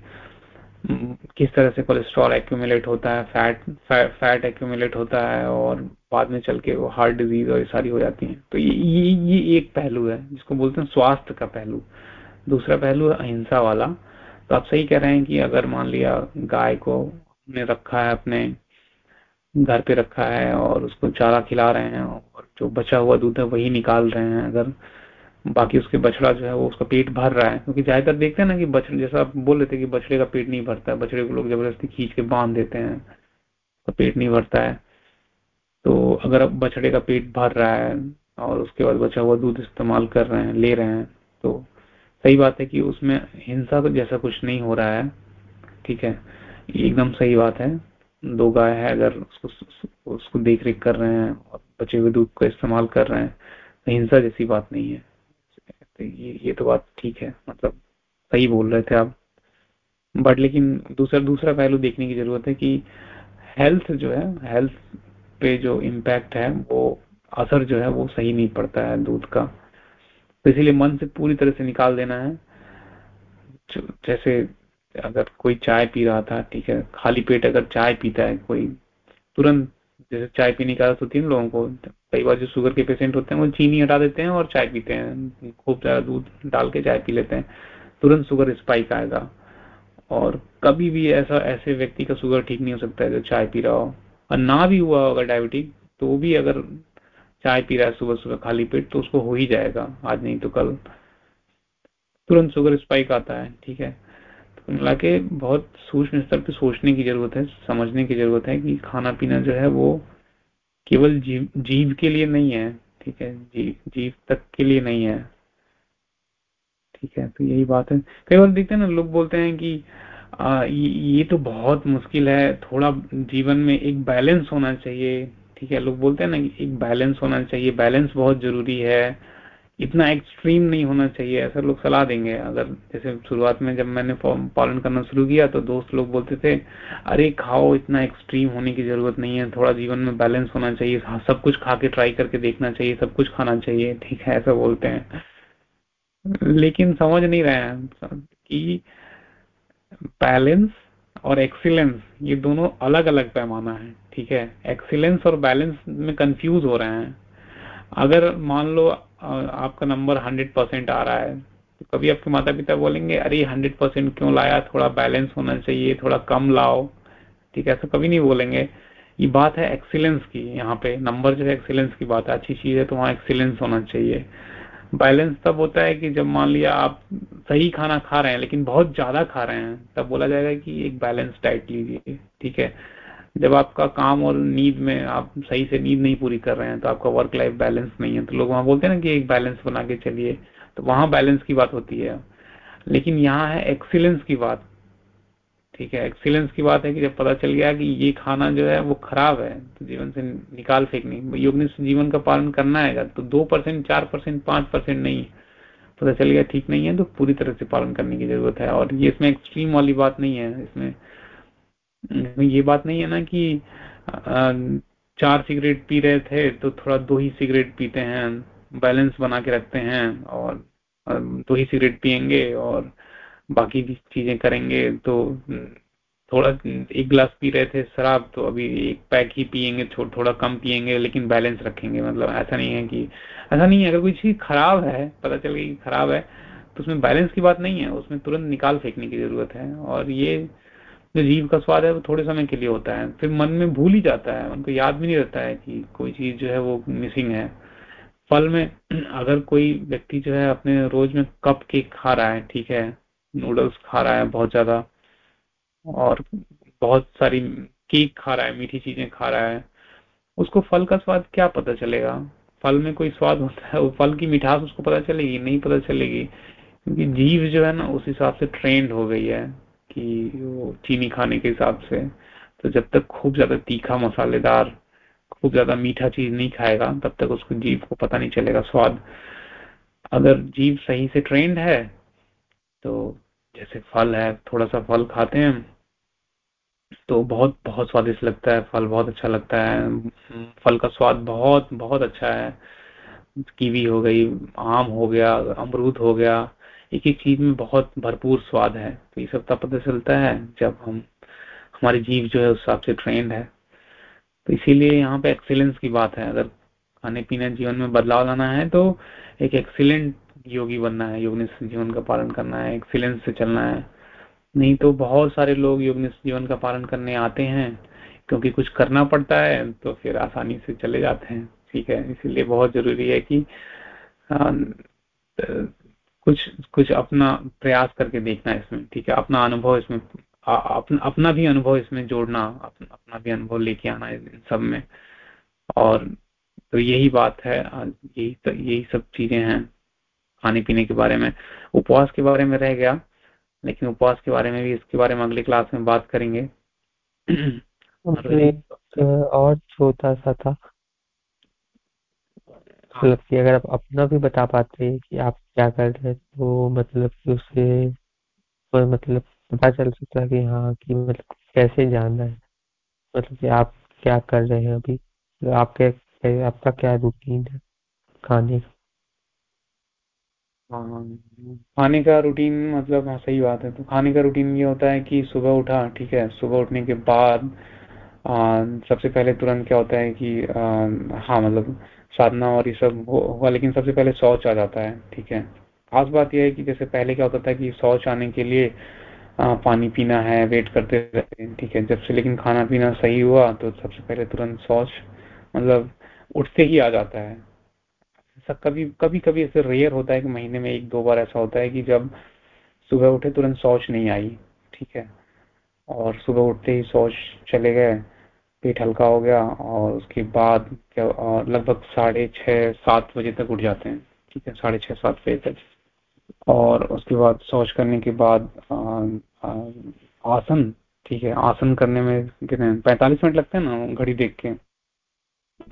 किस तरह से कोलेस्ट्रॉल एक्यूमुलेट होता है फैट फै, फैट एक्यूमुलेट होता है और बाद में चल के वो हार्ट डिज़ीज़ और ये सारी हो जाती है। तो ये ये ये एक पहलू है जिसको बोलते हैं स्वास्थ्य का पहलू। दूसरा पहलू है अहिंसा वाला। तो आप सही कह रहे हैं कि अगर मान लिया गाय को हमने रखा है, अपने घर पे रखा है और उसको चारा खिला रहे हैं और जो बचा हुआ दूध है वही निकाल रहे हैं, अगर बाकी उसके बछड़ा जो है वो उसका पेट भर रहा है, क्योंकि ज़्यादातर देखते हैं ना कि बछड़े, जैसा आप बोल रहे थे कि बछड़े का पेट नहीं भरता है, बछड़े को लोग ज़बरदस्ती खींच के बाँध देते हैं तो पेट नहीं भरता है। तो अगर अब बछड़े का पेट भर रहा है और उसके बाद बचा हुआ दूध इस्तेमाल कर रहे हैं, ले रहे हैं तो सही बात है कि उसमें हिंसा जैसा कुछ नहीं हो रहा है, ठीक है? एकदम सही बात है। दो गाय है, अगर उसको उसको देख रेख कर रहे हैं और बचे हुए दूध का इस्तेमाल कर रहे हैं तो हिंसा जैसी बात नहीं है। तो ये ये तो बात ठीक है मतलब सही बोल रहे थे आप। बट लेकिन दूसरा दूसरा पहलू देखने की ज़रूरत है कि हेल्थ जो है हेल्थ पे जो इम्पैक्ट है, वो असर जो है, वो सही नहीं पड़ता है दूध का। तो इसीलिए मन से पूरी तरह से निकाल देना है। जैसे अगर कोई चाय पी रहा था, ठीक है, खाली पेट अगर चाय पीता है कोई, तुरंत जैसे चाय पीने की होती है लोगों को कई बार जो शुगर के पेशेंट होते हैं वो चीनी हटा देते हैं और चाय पीते हैं, खूब ज़्यादा दूध डाल के चाय पी लेते हैं, तुरंत शुगर स्पाइक आएगा। और कभी भी ऐसा, ऐसे व्यक्ति का शुगर ठीक नहीं हो सकता है जो चाय पी रहा हो। और ना भी हुआ अगर डायबिटिक तो भी अगर चाय पी रहा है सुबह सुबह खाली पेट तो उसको हो ही जाएगा। आज नहीं तो कल। तुरंत शुगर स्पाइक आता है ठीक है? तो मिला के बहुत सूक्ष्म स्तर पे सोचने की ज़रूरत है समझने की ज़रूरत है कि खाना पीना जो है वो केवल जीव जीव के लिए नहीं है ठीक है? जीव जीव तक के लिए नहीं है। ठीक है तो यही बात है। कई बार देखते हैं ना लोग बोलते हैं कि आ, ये, ये तो बहुत मुश्किल है थोड़ा जीवन में एक बैलेंस होना चाहिए ठीक है लोग बोलते हैं ना कि एक बैलेंस होना चाहिए। बैलेंस बहुत ज़रूरी है। इतना एक्सट्रीम नहीं होना चाहिए। ऐसा लोग सलाह देंगे। अगर जैसे शुरुआत में जब मैंने पालन करना शुरू किया तो दोस्त लोग बोलते थे अरे खाओ इतना एक्सट्रीम होने की ज़रूरत नहीं है। थोड़ा जीवन में बैलेंस होना चाहिए। हाँ, सब कुछ खा के ट्राई करके देखना चाहिए। सब कुछ खाना चाहिए। ठीक है ऐसा बोलते हैं। लेकिन समझ नहीं रहे हैं कि बैलेंस और एक्सीलेंस ये दोनों अलग अलग पैमाना है। ठीक है? एक्सीलेंस और बैलेंस में कंफ्यूज हो रहे हैं। अगर मान लो आपका नंबर हंड्रेड परसेंट आ रहा है तो कभी आपके माता पिता बोलेंगे, अरे हंड्रेड परसेंट क्यों लाया? थोड़ा बैलेंस होना चाहिए, थोड़ा कम लाओ। ठीक है? ऐसा कभी नहीं बोलेंगे। ये बात है एक्सीलेंस की यहाँ पे। नंबर जो है एक्सीलेंस की बात है। अच्छी चीज़ है तो वहाँ एक्सीलेंस होना चाहिए। बैलेंस तब होता है कि जब मान लिया आप सही खाना खा रहे हैं, लेकिन बहुत ज़्यादा खा रहे हैं, तब बोला जाएगा कि एक बैलेंस डाइट लीजिए। ठीक है? जब आपका काम और नींद में आप सही से नींद नहीं पूरी कर रहे हैं तो आपका वर्क लाइफ बैलेंस नहीं है। तो लोग वहाँ बोलते हैं ना कि एक बैलेंस बना के चलिए तो वहाँ बैलेंस की बात होती है। लेकिन यहाँ है एक्सीलेंस की बात। ठीक है एक्सीलेंस की बात है कि जब पता चल गया कि ये खाना जो है वो खराब है तो जीवन से निकाल फेंकनी योग जीवन का पालन करना है तो दो परसेंट, चार परसेंट, पाँच परसेंट नहीं पता चल गया ठीक नहीं है तो पूरी तरह से पालन करने की ज़रूरत है। और ये इसमें एक्सट्रीम वाली बात नहीं है, इसमें ये बात नहीं है ना कि चार सिगरेट पी रहे थे तो थोड़ा दो ही सिगरेट पीते हैं बैलेंस बना के रखते हैं और दो ही सिगरेट पियेंगे और बाकी भी चीज़ें करेंगे तो थोड़ा एक गिलास पी रहे थे शराब तो अभी एक पैक ही पियेंगे थो, थोड़ा कम पियेंगे लेकिन बैलेंस रखेंगे मतलब ऐसा नहीं है कि ऐसा नहीं है अगर कोई चीज़ खराब है पता चल गई खराब है तो उसमें बैलेंस की बात नहीं है उसमें तुरंत निकाल फेंकने की ज़रूरत है और ये जीव का स्वाद है, वो थोड़े समय के लिए होता है। फिर मन में भूल ही जाता है, उनको याद भी नहीं रहता है कि कोई चीज़ जो है वो मिसिंग है। फल में अगर कोई व्यक्ति जो है अपने रोज में कप केक खा रहा है, ठीक है नूडल्स खा रहा है बहुत ज़्यादा, और बहुत सारी केक खा रहा है, मीठी चीज़ें खा रहा है, उसको फल का स्वाद क्या पता चलेगा? फल में कोई स्वाद होता है, वो फल की मिठास उसको पता चलेगी, नहीं पता चलेगी, क्योंकि जीव जो है ना, उस हिसाब से ट्रेंड हो गई है। कि वो चीनी खाने के हिसाब से तो जब तक खूब ज़्यादा तीखा मसालेदार, खूब ज़्यादा मीठा चीज़ नहीं खाएगा, तब तक उसको जीव को पता नहीं चलेगा स्वाद। अगर जीव सही से ट्रेंड है तो जैसे फल है थोड़ा सा फल खाते हैं तो बहुत बहुत स्वादिष्ट लगता है, फल बहुत अच्छा लगता है। फल का स्वाद बहुत बहुत अच्छा है। कीवी हो गई, आम हो गया, अमरूद हो गया एक एक चीज़ में बहुत भरपूर स्वाद है। तो ये सब तब पता चलता है जब हम, हमारे जीव जो है उस हिसाब से ट्रेंड है। तो इसीलिए यहाँ पे एक्सीलेंस की बात है। अगर खाने पीने जीवन में बदलाव लाना है तो एक एक्सीलेंट योगी बनना है, योगनिष्ठ जीवन का पालन करना है एक्सीलेंस से चलना है। नहीं तो बहुत सारे लोग योगनिष्ठ जीवन का पालन करने आते हैं, क्योंकि कुछ करना पड़ता है तो फिर आसानी से चले जाते हैं। ठीक है, इसीलिए बहुत ज़रूरी है कि कुछ कुछ अपना प्रयास करके देखना इसमें ठीक है? अपना अनुभव इसमें अपना अपना भी अनुभव इसमें जोड़ना अपना, अपना भी अनुभव लेके आना इन सब में। और तो यही बात है यही तो यही सब चीज़ें हैं खाने पीने के बारे में। उपवास के बारे में रह गया लेकिन उपवास के बारे में भी इसके बारे में अगली क्लास में बात करेंगे। और छोटा सा था। मतलब कि अगर आप अपना भी बता पाते हैं कि आप क्या कर रहे हैं तो मतलब कि उससे तो मतलब पता चल सकता है कि हाँ कि मतलब कैसे जानना है। मतलब कि आप क्या कर रहे हैं अभी? आपके आपका क्या रूटीन है खाने का? हाँ खाने का रूटीन मतलब हाँ सही बात है। तो खाने का रूटीन ये होता है कि सुबह उठा ठीक है? सुबह उठने के बाद सबसे पहले तुरंत क्या होता है कि आ, हाँ मतलब साधना और ये सब हुआ लेकिन सबसे पहले शौच आ जाता है ठीक है। खास बात यह है कि जैसे पहले क्या होता था कि शौच आने के लिए आ, पानी पीना है वेट करते रहते हैं ठीक है जब से लेकिन खाना पीना सही हुआ तो सबसे पहले तुरंत शौच मतलब उठते ही आ जाता है। ऐसा कभी कभी कभी ऐसे रेयर होता है कि महीने में एक दो बार ऐसा होता है कि जब सुबह उठे तुरंत शौच नहीं आई ठीक है और सुबह उठते ही शौच चले गए पेट हल्का हो गया और उसके बाद क्या लगभग साढ़े छह, सात बजे तक उठ जाते हैं। ठीक है, साढ़े छह, सात बजे तक। और उसके बाद शौच करने के बाद आसन, ठीक है, आसन करने में कितने पैंतालीस मिनट लगते हैं ना, घड़ी देख के।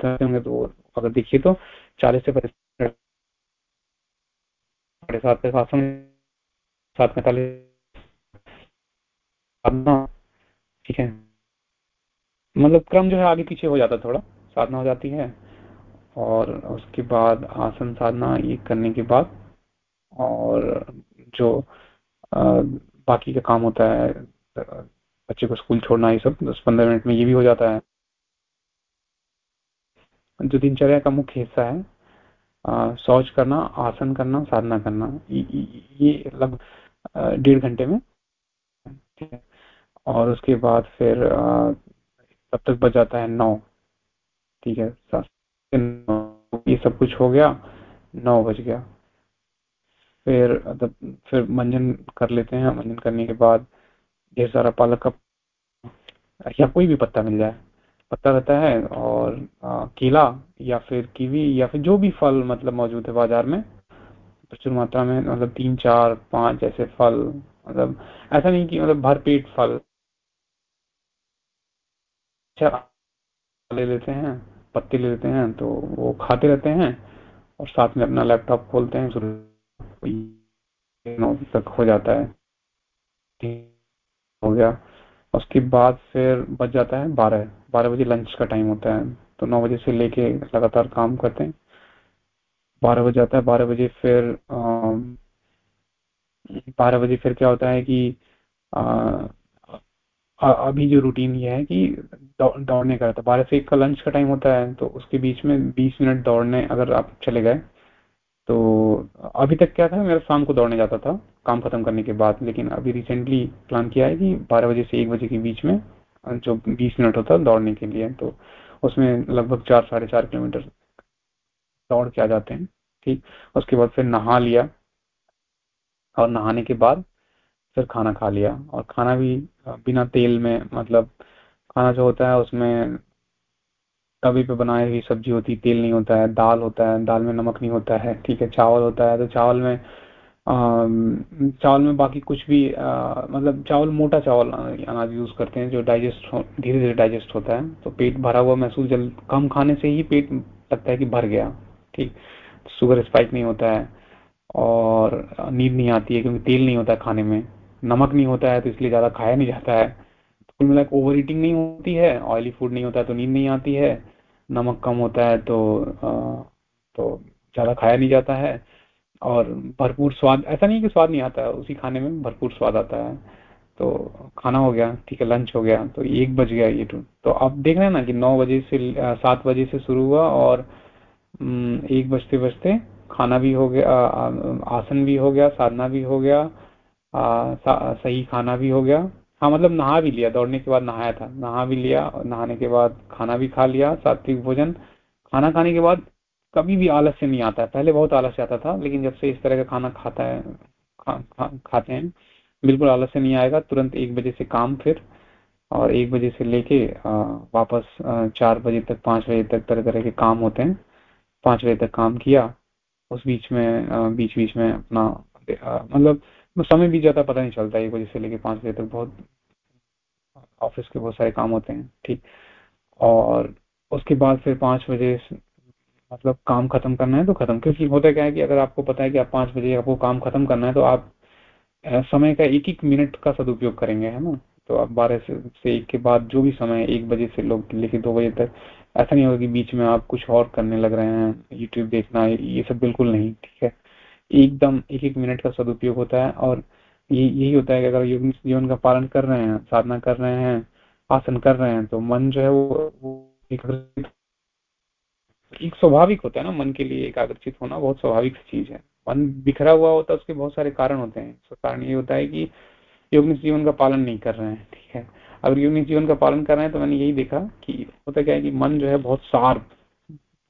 होंगे तो अगर देखिए तो चालीस से पैंतालीस मिनट। साढ़े सात तक आसन, सात पैंतालीस। ठीक है। मतलब क्रम जो है आगे पीछे हो जाता है थोड़ा साधना हो जाती है। और उसके बाद आसन साधना ये करने के बाद और जो आ, बाकी का काम होता है बच्चे को स्कूल छोड़ना ये सब दस पंद्रह मिनट में ये भी हो जाता है। जो दिनचर्या का मुख्य हिस्सा है शौच करना आसन करना साधना करना ये लगभग डेढ़ घंटे में। और उसके बाद फिर तब तक बच जाता है नौ। ठीक है ये सब कुछ हो गया नौ बज गया। फिर फिर मंजन कर लेते हैं। मंजन करने के बाद ढेर सारा पालक का या कोई भी पत्ता मिल जाए। पत्ता रहता है और आ, केला या फिर कीवी या फिर जो भी फल मतलब मौजूद है बाज़ार में प्रचुर मात्रा में मतलब तीन चार पाँच ऐसे फल मतलब ऐसा नहीं कि मतलब भर पेट फल। ले लेते हैं पत्ती ले लेते हैं तो वो खाते रहते हैं और साथ में अपना लैपटॉप खोलते हैं नौ तक हो जाता है। हो गया। उसके बाद फिर बच जाता है बारह बारह बजे लंच का टाइम होता है तो नौ बजे से लेके लगातार काम करते हैं। बारह बजे जाता है बारह बजे फिर बारह बजे फिर क्या होता है कि आ, अभी जो रूटीन ये है कि दौड़ने का रहता है। बारह से एक का लंच का टाइम होता है तो उसके बीच में बीस मिनट दौड़ने अगर आप चले गए तो अभी तक क्या था, मेरा शाम को दौड़ने जाता था, काम खत्म करने के बाद। लेकिन अभी रिसेंटली प्लान किया है कि बारह बजे से एक बजे के बीच में जो बीस मिनट होता है दौड़ने के लिए तो उसमें लगभग चार, साढ़े चार किलोमीटर दौड़ के आ जाते हैं, ठीक। उसके बाद फिर नहा लिया और नहाने के बाद फिर खाना खा लिया। और खाना भी बिना तेल में मतलब खाना जो होता है उसमें तवे पे बनाई हुई सब्ज़ी होती है तेल नहीं होता है दाल होता है दाल में नमक नहीं होता है ठीक है चावल होता है तो चावल में चावल में बाकी कुछ भी आ, मतलब चावल मोटा चावल अनाज यूज़ करते हैं जो डाइजेस्ट धीरे धीरे डाइजेस्ट होता है। तो पेट भरा हुआ महसूस जल कम खाने से ही पेट लगता है कि भर गया ठीक। शुगर स्पाइक नहीं होता है और नींद नहीं आती है क्योंकि तेल नहीं होता है खाने में। नमक नहीं होता है तो इसलिए ज़्यादा खाया नहीं जाता है। कुल मिला ओवर ईटिंग नहीं होती है ऑयली फ़ूड नहीं होता है तो नींद नहीं आती है। नमक कम होता है तो आ, तो ज़्यादा खाया नहीं जाता है। और भरपूर स्वाद ऐसा नहीं कि स्वाद नहीं आता है उसी खाने में भरपूर स्वाद आता है। तो खाना हो गया ठीक है लंच हो गया तो एक बज गया ये टू तो आप देख रहे हैं ना कि नौ बजे से सात बजे से शुरू हुआ और एक बजते बजते खाना भी हो गया आसन भी हो गया साधना भी हो गया सही खाना भी हो गया। हाँ मतलब नहा भी लिया दौड़ने के बाद नहाया था। नहा भी लिया और नहाने के बाद खाना भी खा लिया सात्विक भोजन। खाना खाने के बाद कभी भी आलस्य नहीं आता है। पहले बहुत आलस्य आता था लेकिन जब से इस तरह का खाना खाता है खा, खा, खाते हैं बिल्कुल आलस्य नहीं आएगा। तुरंत एक बजे से काम फिर और एक बजे से लेके वापस चार बजे तक पाँच बजे तक तरह तरह के काम होते हैं। पाँच बजे तक काम किया उस बीच में बीच बीच में अपना मतलब समय भी जाता पता नहीं चलता एक बजे से लेके पाँच बजे तक बहुत ऑफ़िस के बहुत सारे काम होते हैं, ठीक। और उसके बाद फिर पाँच बजे मतलब काम खत्म करना है तो खत्म, क्योंकि होता क्या है कि अगर आपको पता है कि आप पाँच बजे आपको काम खत्म करना है तो आप समय का एक एक मिनट का सदुपयोग करेंगे, है ना। तो आप बारह से एक के बाद जो भी समय एक बजे से लोग लेके दो बजे तक, ऐसा नहीं होगा कि बीच में आप कुछ और करने लग रहे हैं यूट्यूब देखना, ये सब बिल्कुल नहीं, ठीक है। एकदम एक एक मिनट का सदुपयोग होता है और यही होता है कि अगर योग जीवन का पालन कर रहे हैं साधना कर रहे हैं आसन कर रहे हैं तो मन जो है वो, एक स्वाभाविक होता है ना मन के लिए एकाग्रचित होना बहुत स्वाभाविक चीज़ है। मन बिखरा हुआ होता है उसके बहुत सारे कारण होते हैं। उसका कारण ये होता है कि योग जीवन का पालन नहीं कर रहे हैं ठीक है? अगर योग जीवन का पालन कर रहे हैं तो मैंने यही देखा कि होता क्या है कि मन जो है बहुत शार्प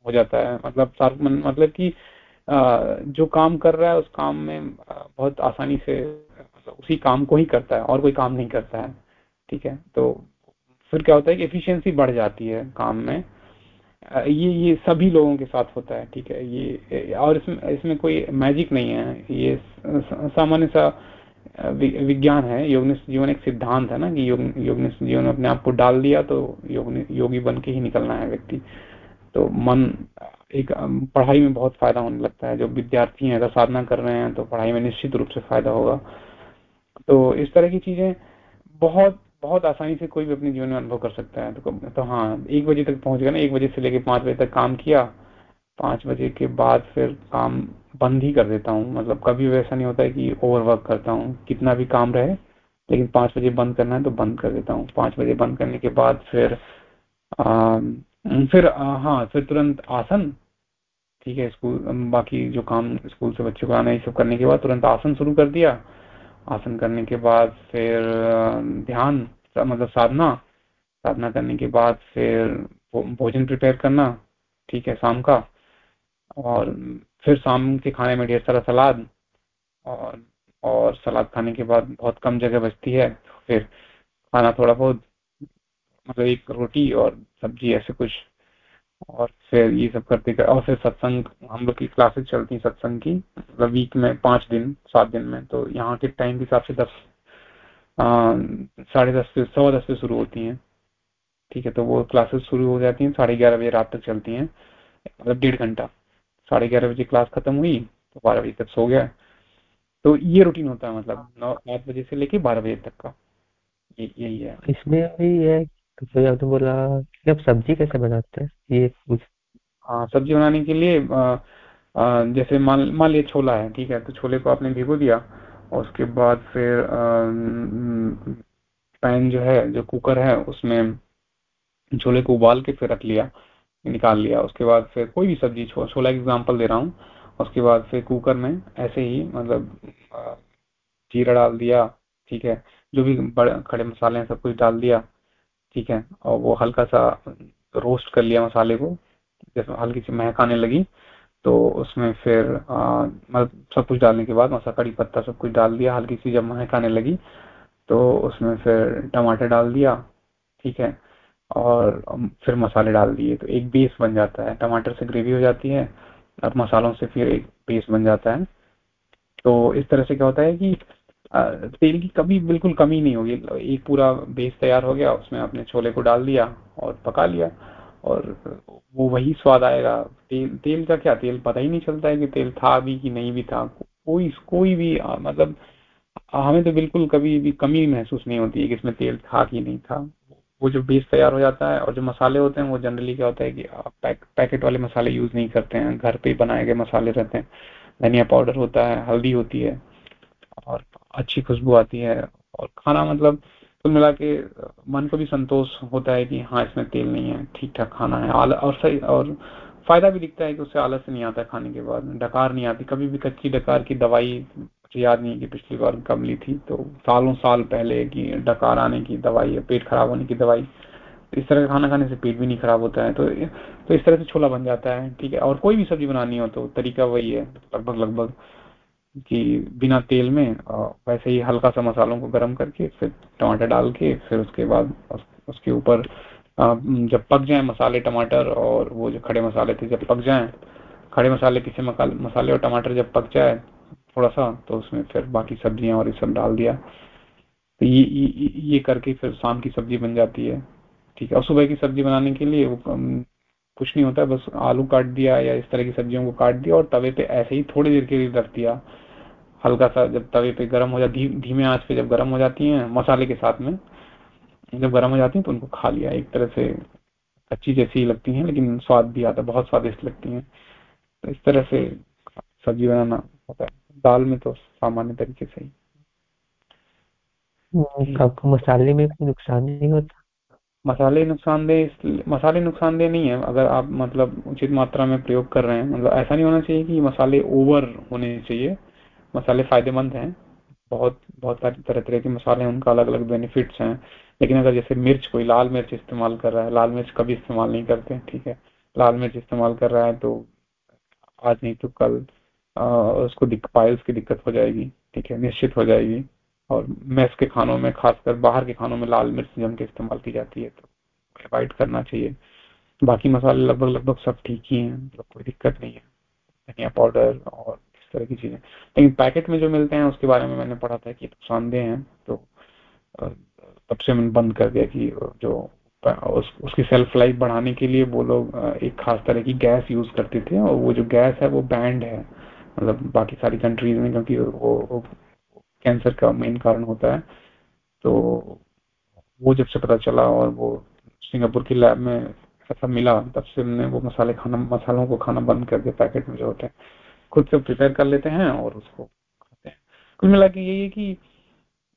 हो जाता है। मतलब शार्प मन मतलब कि जो काम कर रहा है, उस काम में बहुत आसानी से मतलब उसी काम को ही करता है और कोई काम नहीं करता है, ठीक है? तो फिर क्या होता है कि एफिशिएंसी बढ़ जाती है काम में। ये ये सभी लोगों के साथ होता है, ठीक है? ये और इसमें इसमें कोई मैजिक नहीं है। ये सामान्य सा विज्ञान है। योगनिष्ठ जीवन एक सिद्धांत है ना कि योग, योगनिष्ठ जीवन अपने आप को डाल दिया तो योग योगी बन के ही निकलना है व्यक्ति। तो मन एक पढ़ाई में बहुत फ़ायदा होने लगता है। जो विद्यार्थी हैं अगर साधना कर रहे हैं तो पढ़ाई में निश्चित रूप से फ़ायदा होगा। तो इस तरह की चीज़ें बहुत बहुत आसानी से कोई भी अपने जीवन में अनुभव कर सकता है। तो, तो हाँ एक बजे तक पहुँच गया ना एक बजे से लेकर पाँच बजे तक काम किया पाँच बजे के बाद फिर काम बंद ही कर देता हूँ। मतलब कभी वैसा नहीं होता है कि ओवरवर्क करता हूँ कितना भी काम रहे लेकिन पाँच बजे बंद करना है तो बंद कर देता हूँ। पाँच बजे बंद करने के बाद फिर फिर हाँ फिर तुरंत आसन, ठीक है, स्कूल बाकी जो काम स्कूल से बच्चों को आना, ये सब करने के बाद तुरंत आसन शुरू कर दिया। आसन करने के बाद फिर ध्यान मतलब साधना साधना करने के बाद फिर भोजन प्रिपेयर करना, ठीक है, शाम का। और फिर शाम के खाने में ढेर सारा सलाद, और और सलाद खाने के बाद बहुत कम जगह बचती है फिर खाना थोड़ा बहुत मतलब एक रोटी और सब्ज़ी, ऐसे कुछ। और फिर ये सब करते कर, और फिर सत्संग, हम लोग की क्लासेस चलती हैं सत्संग की मतलब वीक में पाँच दिन, सात दिन में। तो यहाँ के टाइम के हिसाब से दस साढ़े दस से सवा दस से शुरू होती हैं। ठीक है तो वो क्लासेस शुरू हो जाती हैं, साढ़े ग्यारह बजे रात तक चलती हैं मतलब डेढ़ घंटा। साढ़े ग्यारह बजे क्लास खत्म हुई तो बारह बजे तक सो गया। तो ये रूटीन होता है मतलब नौ, आठ बजे से लेके बारह बजे तक का। यही है। इसमें भी है तो आपने बोला कि आप सब्ज़ी कैसे बनाते हैं? ये कुछ। हाँ सब्ज़ी बनाने के लिए आ, आ, जैसे मान मान लिया छोला है ठीक है तो छोले को आपने भिगो दिया और उसके बाद फिर पैन जो है जो कुकर है उसमें छोले को उबाल के फिर रख लिया निकाल लिया उसके बाद फिर कोई भी सब्ज़ी छो, छोला एग्ज़ाम्पल दे रहा हूँ उसके बाद फिर कुकर में ऐसे ही मतलब जीरा डाल दिया ठीक है जो भी बड़े खड़े मसाले हैं सब कुछ डाल दिया ठीक है? और वो हल्का सा रोस्ट कर लिया मसाले को। जैसे हल्की सी महक आने लगी तो उसमें फिर मतलब सब कुछ डालने के बाद मसा, कड़ी पत्ता सब कुछ डाल दिया, हल्की सी जब महक आने लगी तो उसमें फिर टमाटर डाल दिया, ठीक है? और फिर मसाले डाल दिए तो एक बेस बन जाता है। टमाटर से ग्रेवी हो जाती है और मसालों से फिर एक बेस बन जाता है। तो इस तरह से क्या होता है कि तेल की कभी बिल्कुल कमी नहीं होगी। एक पूरा बेस तैयार हो गया उसमें आपने छोले को डाल दिया और पका लिया और वो वही स्वाद आएगा। तेल तेल का क्या? तेल पता ही नहीं चलता है कि तेल था भी कि नहीं भी था। कोई कोई भी मतलब हमें तो बिल्कुल कभी भी कमी महसूस नहीं होती है कि इसमें तेल था कि नहीं था। वो जो बेस तैयार हो जाता है और जो मसाले होते हैं वो जनरली क्या होता है कि आप पैक, पैकेट वाले मसाले यूज़ नहीं करते हैं। घर पे बनाए गए मसाले रहते हैं। धनिया पाउडर होता है हल्दी होती है। अच्छी खुशबू आती है और खाना मतलब कुल मिला के, मन को भी संतोष होता है कि हाँ इसमें तेल नहीं है ठीक ठाक खाना है। और सही, और फ़ायदा भी दिखता है कि उससे आलस नहीं आता खाने के बाद, डकार नहीं आती। कभी भी कच्ची डकार की दवाई मुझे याद नहीं है कि पिछली बार कब ली थी तो सालों साल पहले की डकार आने की दवाई पेट खराब होने की दवाई, इस तरह का खाना खाने से पेट भी नहीं खराब होता है। तो तो इस तरह से छोला बन जाता है, ठीक है। और कोई भी सब्ज़ी बनानी हो तो तरीका वही है लगभग लगभग कि बिना तेल में वैसे ही हल्का सा मसालों को गर्म करके फिर टमाटर डाल के फिर उसके बाद उसके ऊपर जब पक जाए मसाले टमाटर और वो जो खड़े मसाले थे जब पक जाए खड़े मसाले पीछे मसाले और टमाटर जब पक जाए थोड़ा सा तो उसमें फिर बाकी सब्ज़ियाँ और ये सब डाल दिया। तो ये ये, ये करके फिर शाम की सब्ज़ी बन जाती है ठीक है? और सुबह की सब्ज़ी बनाने के लिए वो कुछ नहीं होता बस आलू काट दिया या इस तरह की सब्जियों को काट दिया और तवे पे ऐसे ही थोड़ी देर के लिए रख दिया। हल्का सा जब तवे पे गर्म हो जाती धीमे आँच पे जब गर्म हो जाती हैं मसाले के साथ में जब गर्म हो जाती हैं तो उनको खा लिया। एक तरह से अच्छी जैसी लगती हैं लेकिन स्वाद भी आता है बहुत स्वादिष्ट लगती हैं। तो इस तरह से सब्ज़ी बनाना होता है। दाल में तो सामान्य तरीके से ही। हम्म, आपको मसाले में कोई नुकसान नहीं होता? मसाले नुकसानदेह मसाले नुकसानदेह नहीं है। अगर आप मतलब उचित मात्रा में प्रयोग कर रहे हैं मतलब ऐसा नहीं होना चाहिए कि मसाले ओवर होने चाहिए। मसाले फ़ायदेमंद हैं। बहुत बहुत सारी तरह तरह के मसाले हैं उनका अलग अलग बेनिफिट्स हैं। लेकिन अगर जैसे मिर्च कोई लाल मिर्च इस्तेमाल कर रहा है लाल मिर्च कभी इस्तेमाल नहीं करते ठीक है? लाल मिर्च इस्तेमाल कर रहा है तो आज नहीं तो कल आ, उसको पाइल्स की दिक्कत हो जाएगी ठीक है? निश्चित हो जाएगी। और मैस के खानों में खासकर बाहर के खानों में लाल मिर्च जम के इस्तेमाल की जाती है तो अवॉइड करना चाहिए। बाकी मसाले लगभग लगभग सब ठीक ही हैं मतलब कोई दिक्कत नहीं है। धनिया पाउडर और तरह की चीज़ें। लेकिन पैकेट में जो मिलते हैं उसके बारे में मैंने पढ़ा था कि नुकसानदेह हैं तो तब से मैंने बंद कर दिया कि जो उस, उसकी सेल्फ लाइफ बढ़ाने के लिए वो लोग एक खास तरह की गैस यूज़ करते थे और वो जो गैस है वो बैंड है। मतलब बाकी सारी कंट्रीज़ में क्योंकि वो, वो कैंसर का मेन कारण होता है। तो वो जब से पता चला और वो सिंगापुर की लैब में ऐसा मिला तब से हमने वो मसाले खाना मसालों को खाना बंद कर दिया पैकेट में जो होते हैं। खुद से प्रिपेयर कर लेते हैं और उसको खाते हैं। कुल मिला के यही है कि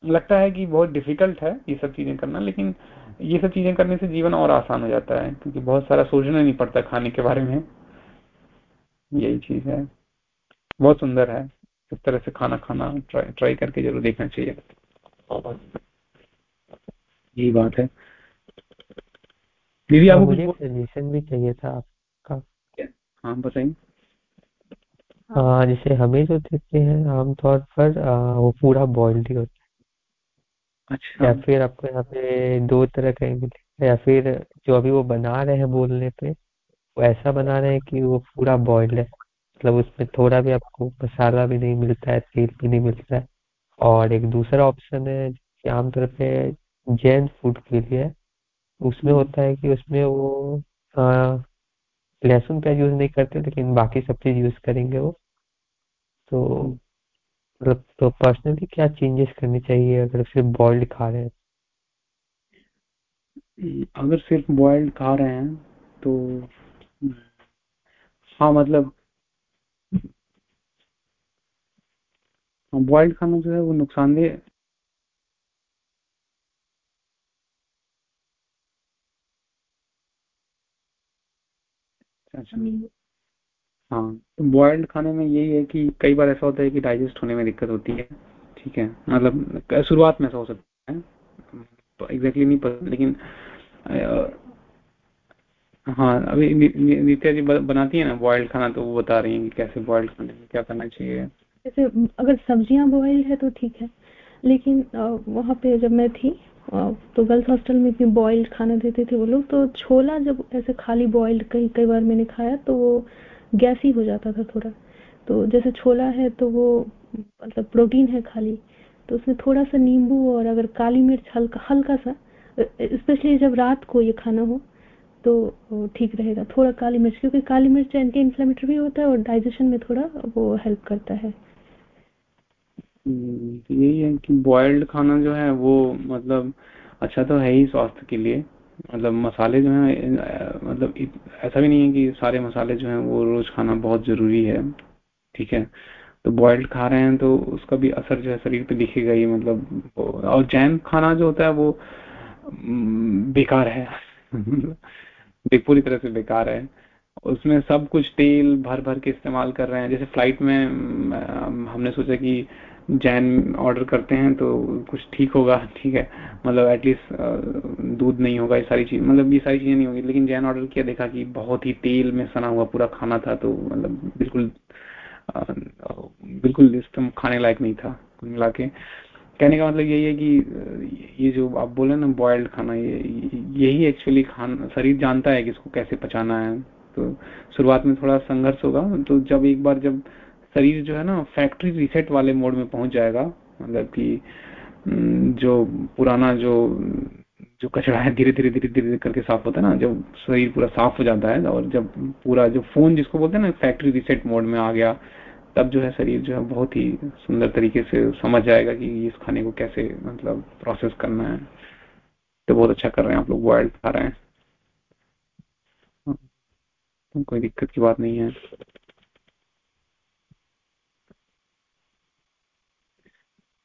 लगता है कि बहुत डिफ़िकल्ट है ये सब चीज़ें करना लेकिन ये सब चीज़ें करने से जीवन और आसान हो जाता है क्योंकि बहुत सारा सोचना नहीं पड़ता खाने के बारे में। यही चीज़ है। बहुत सुंदर है। इस तरह से खाना खाना ट्राई ट्राई करके ज़रूर देखना चाहिए। यही बात है। दीदी आपको मुझे भी चाहिए था आपका। हाँ बताइए। हाँ जैसे हमें जो देते हैं आमतौर पर आ, वो पूरा बॉइल्ड ही होता है। अच्छा। या फिर आपको यहाँ पे दो तरह का मिलेगा या फिर जो अभी वो बना रहे हैं बोलने पे वो ऐसा बना रहे हैं कि वो पूरा बॉइल्ड है। मतलब उसमें थोड़ा भी आपको मसाला भी नहीं मिलता है तेल भी नहीं मिलता है। और एक दूसरा ऑप्शन है आमतौर पे जैन फ़ूड के लिए उसमें हम्म। होता है कि उसमें वो लहसुन प्याज यूज़ नहीं करते लेकिन बाकी सब चीज़ यूज़ करेंगे वो। तो हम्म। मतलब तो पर्सनली क्या चेंजेस करनी चाहिए अगर सिर्फ़ बॉइल्ड खा रहे हैं? अगर सिर्फ़ बॉइल्ड खा रहे हैं तो हाँ मतलब बॉइल्ड खाना जो है वो नुकसानदेह अच्छा हाँ। तो बॉइल्ड खाने में यही है कि कई बार ऐसा होता है कि डाइजेस्ट होने में दिक्कत होती है, ठीक है? मतलब शुरुआत में ऐसा हो सकता है एग्जैक्टली नहीं पता, लेकिन हाँ अभी नित्या जी बनाती है ना बॉइल्ड खाना तो वो बता रही हैं कि कैसे बॉइल्ड खाने में क्या करना चाहिए? जैसे अगर सब्ज़ियाँ बॉइल्ड है तो ठीक है, लेकिन वहाँ पे जब मैं थी तो गर्ल्स हॉस्टल में भी बॉइल्ड खाना देते थे वो लोग तो छोला जब ऐसे खाली बॉइल्ड कई कई बार मैंने खाया तो वो गैसी हो जाता था थोड़ा। तो जैसे छोला है तो वो मतलब प्रोटीन है खाली तो उसमें थोड़ा सा नींबू और अगर काली मिर्च हल्का हल्का सा स्पेशली जब रात को ये खाना हो तो ठीक रहेगा। थोड़ा काली मिर्च क्योंकि काली मिर्च एंटी इन्फ्लेमेटरी भी होता है और डाइजेशन में थोड़ा वो हेल्प करता है। हम्म, तो यही है कि बॉइल्ड खाना जो है वो मतलब अच्छा तो है ही स्वास्थ्य के लिए। मतलब मसाले जो है मतलब ऐसा भी नहीं है कि सारे मसाले जो हैं वो रोज खाना बहुत ज़रूरी है, ठीक है? तो बॉइल्ड खा रहे हैं तो उसका भी असर जो है शरीर पे दिखेगा ही मतलब और जैन खाना जो होता है वो बेकार है। पूरी तरह से बेकार है। उसमें सब कुछ तेल भर भर के इस्तेमाल कर रहे हैं। जैसे फ़्लाइट में हमने सोचा कि जैन ऑर्डर करते हैं तो कुछ ठीक होगा, ठीक है। मतलब एटलीस्ट दूध नहीं होगा, ये सारी चीज़ मतलब ये सारी चीज़ें नहीं होगी। लेकिन जैन ऑर्डर किया, देखा कि बहुत ही तेल में सना हुआ पूरा खाना था तो मतलब बिल्कुल बिल्कुल सिस्टम खाने लायक नहीं था कुल मिला के। कहने का मतलब यही है कि ये जो आप बोले ना बॉयल्ड खाना, ये, यही एक्चुअली खाना, शरीर जानता है कि इसको कैसे पचाना है। तो शुरुआत में थोड़ा संघर्ष होगा तो जब एक बार जब शरीर जो है ना फैक्ट्री रिसेट वाले मोड में पहुँच जाएगा। मतलब कि जो पुराना जो जो कचरा है धीरे धीरे धीरे धीरे करके साफ़ होता है ना जब शरीर पूरा साफ़ हो जाता है और जब पूरा जो फ़ोन जिसको बोलते हैं ना फैक्ट्री रिसेट मोड में आ गया तब जो है शरीर जो है बहुत ही सुंदर तरीके से समझ जाएगा कि इस खाने को कैसे मतलब प्रोसेस करना है। तो बहुत अच्छा कर रहे हैं आप लोग बॉइल्ड खा रहे हैं। हाँ, कोई दिक्कत की बात नहीं है।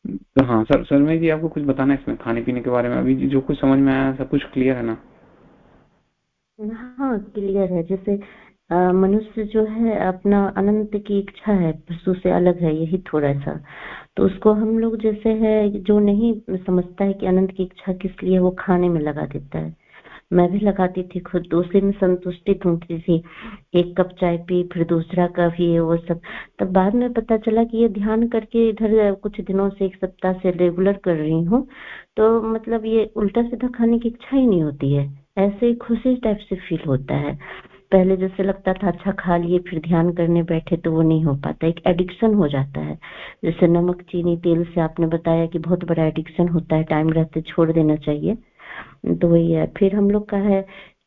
तो हाँ सर सर मैं जी, आपको कुछ बताना है इसमें, खाने पीने के बारे में? अभी जो कुछ समझ में आया, सब कुछ क्लियर है ना? हाँ क्लियर है। जैसे मनुष्य जो है, अपना अनंत की इच्छा है पशु से अलग है, यही थोड़ा सा। तो उसको हम लोग जैसे है, जो नहीं समझता है कि अनंत की इच्छा किस लिए वो खाने में लगा देता है। मैं भी लगाती थी खुद उसी में संतुष्टि ढूंढती थी। एक कप चाय पी, फिर दूसरा कप, ये वो सब। तब बाद में पता चला कि ये ध्यान करके इधर कुछ दिनों से एक सप्ताह से रेगुलर कर रही हूँ। तो मतलब ये उल्टा सीधा खाने की इच्छा ही नहीं होती है। ऐसे ही खुशी टाइप से फील होता है। पहले जैसे लगता था अच्छा खा लिए, फिर ध्यान करने बैठे तो वो नहीं हो पाता। एक एडिक्शन हो जाता है। जैसे नमक, चीनी, तेल से आपने बताया कि बहुत बड़ा एडिक्शन होता है। टाइम रहते छोड़ देना चाहिए। तो वही है। फिर हम लोग का है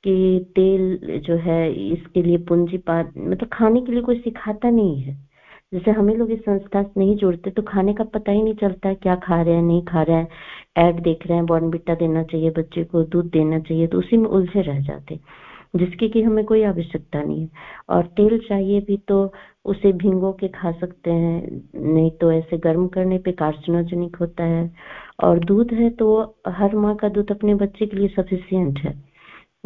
कि तेल जो है, इसके लिए पूंजीपात मतलब खाने के लिए कोई सिखाता नहीं है। जैसे हमें लोग इस संस्था से नहीं जुड़ते तो खाने का पता ही नहीं चलता है क्या खा रहे हैं, नहीं खा रहे हैं। ऐड देख रहे हैं बॉर्नबिटा देना चाहिए, बच्चे को दूध देना चाहिए तो उसी में उलझे रह जाते जिसकी कि हमें कोई आवश्यकता नहीं है। और तेल चाहिए भी तो उसे भिंगो के खा सकते हैं, नहीं तो ऐसे गर्म करने पे कार्सिनोजेनिक होता है। और दूध है तो हर माँ का दूध अपने बच्चे के लिए सफिशियंट है।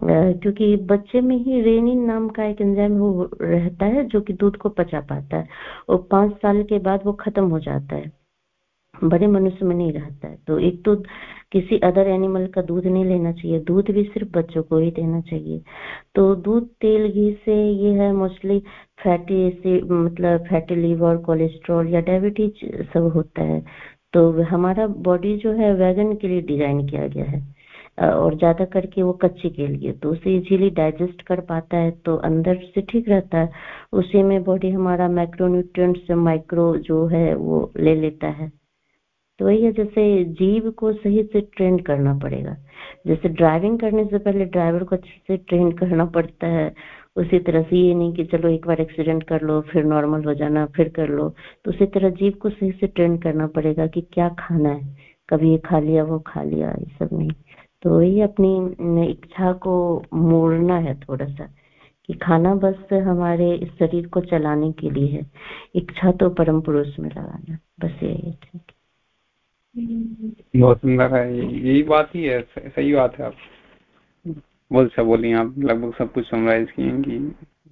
क्योंकि बच्चे में ही रेनिन नाम का एक एंजाइम वो रहता है जो कि दूध को पचा पाता है और पाँच साल के बाद वो खत्म हो जाता है। बड़े मनुष्य में नहीं रहता है। तो एक तो किसी अदर एनिमल का दूध नहीं लेना चाहिए, दूध भी सिर्फ़ बच्चों को ही देना चाहिए। तो दूध, तेल, घी से ये है मोस्टली फैटी मतलब फैटी लिवर कोलेस्ट्रॉल या डायबिटीज़ सब होता है। तो हमारा बॉडी जो है वैगन के लिए डिज़ाइन किया गया है। और ज़्यादा करके वो कच्चे के लिए। तो उसे इजीली डाइजेस्ट कर पाता है तो अंदर से ठीक रहता है। उसी में बॉडी हमारा माइक्रोन्यूट्रिएंट्स माइक्रो जो है वो ले लेता है। तो वही है, जैसे जीव को सही से ट्रेन करना पड़ेगा। जैसे ड्राइविंग करने से पहले ड्राइवर को अच्छे से ट्रेन करना पड़ता है। उसी तरह से ये नहीं कि चलो एक बार एक्सीडेंट कर लो, फिर नॉर्मल हो जाना, फिर कर लो। तो उसी तरह जीव को सही से ट्रेन करना पड़ेगा कि क्या खाना है। कभी ये खा लिया, वो खा लिया, ये सब नहीं। तो वही अपनी इच्छा को मोड़ना है थोड़ा सा कि खाना बस हमारे इस शरीर को चलाने के लिए है। इच्छा तो परम पुरुष में लगाना, बस यही है। बहुत सुंदर है यही बात ही है, सही बात है आप। बहुत अच्छा बोली आप लगभग सब कुछ समराइज किए कि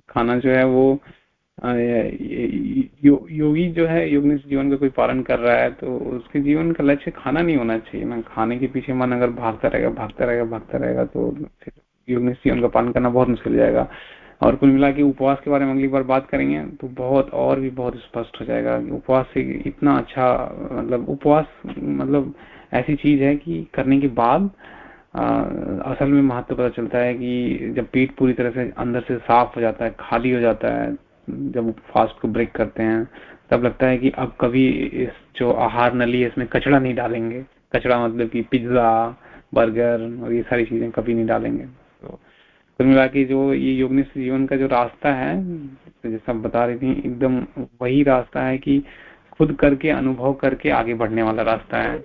खाना जो है वो यो, योगी जो है योगनिष्ठ जीवन का कोई पालन कर रहा है तो उसके जीवन का लक्ष्य खाना नहीं होना चाहिए ना। खाने के पीछे मन अगर भागता रहेगा भागता रहेगा भागता रहेगा तो फिर योगनिष्ठ जीवन का पालन करना बहुत मुश्किल जाएगा। और कुल मिला के उपवास के बारे में अगली बार बात करेंगे तो बहुत और भी बहुत स्पष्ट हो जाएगा उपवास से इतना अच्छा मतलब उपवास मतलब ऐसी चीज़ है कि करने के बाद असल में महत्व पता चलता है कि जब पेट पूरी तरह से अंदर से साफ़ हो जाता है खाली हो जाता है जब फास्ट को ब्रेक करते हैं तब लगता है कि अब कभी इस जो आहार नली है इसमें कचड़ा नहीं डालेंगे। कचड़ा मतलब कि पिज्जा बर्गर और ये सारी चीज़ें कभी नहीं डालेंगे। तो कुल मिला के जो ये योगनिष्ठ जीवन का जो रास्ता है तो जैसा बता रही थी एकदम वही रास्ता है कि खुद करके अनुभव करके आगे बढ़ने वाला रास्ता है।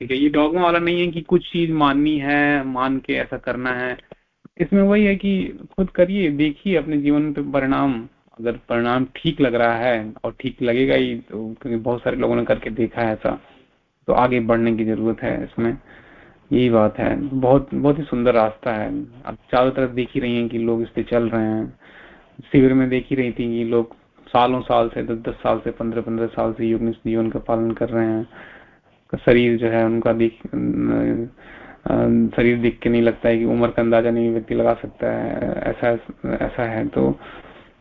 ठीक है, ये डॉगमा वाला नहीं है कि कुछ चीज़ माननी है, मान के ऐसा करना है। इसमें वही है कि खुद करिए, देखिए अपने जीवन पे परिणाम। अगर परिणाम ठीक लग रहा है और ठीक लगेगा ही तो क्योंकि बहुत सारे लोगों ने करके देखा है ऐसा तो आगे बढ़ने की ज़रूरत है इसमें। यही बात है। बहुत बहुत ही सुंदर रास्ता है। अब चारों तरफ़ देख ही रही हैं कि लोग इस पे चल रहे हैं। शिविर में देख ही रही थी कि लोग सालों साल से, दस दस साल से, पंद्रह पंद्रह साल से योग जीवन का पालन कर रहे हैं। शरीर जो है, उनका दिख शरीर दिख के नहीं लगता है कि उम्र का अंदाज़ा नहीं व्यक्ति लगा सकता है, ऐसा ऐसा है। तो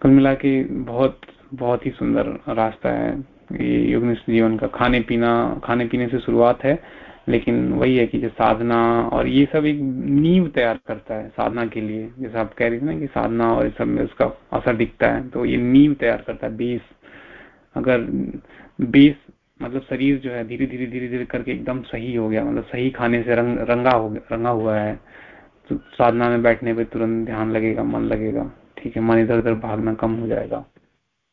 कुल मिला के बहुत बहुत ही सुंदर रास्ता है। ये योग जीवन का खाने पीना, खाने पीने से शुरुआत है, लेकिन वही है कि जो साधना और ये सब एक नींव तैयार करता है साधना के लिए। जैसे आप कह रही थी ना कि साधना और इस सब में उसका असर दिखता है तो ये नींव तैयार करता है, बेस। अगर बेस मतलब शरीर जो है धीरे धीरे धीरे धीरे करके एकदम सही हो गया मतलब सही खाने से रंग, रंगा हो रंगा हुआ है। तो साधना में बैठने पे तुरंत ध्यान लगेगा, मन लगेगा, ठीक है? मन इधर उधर भागना कम हो जाएगा,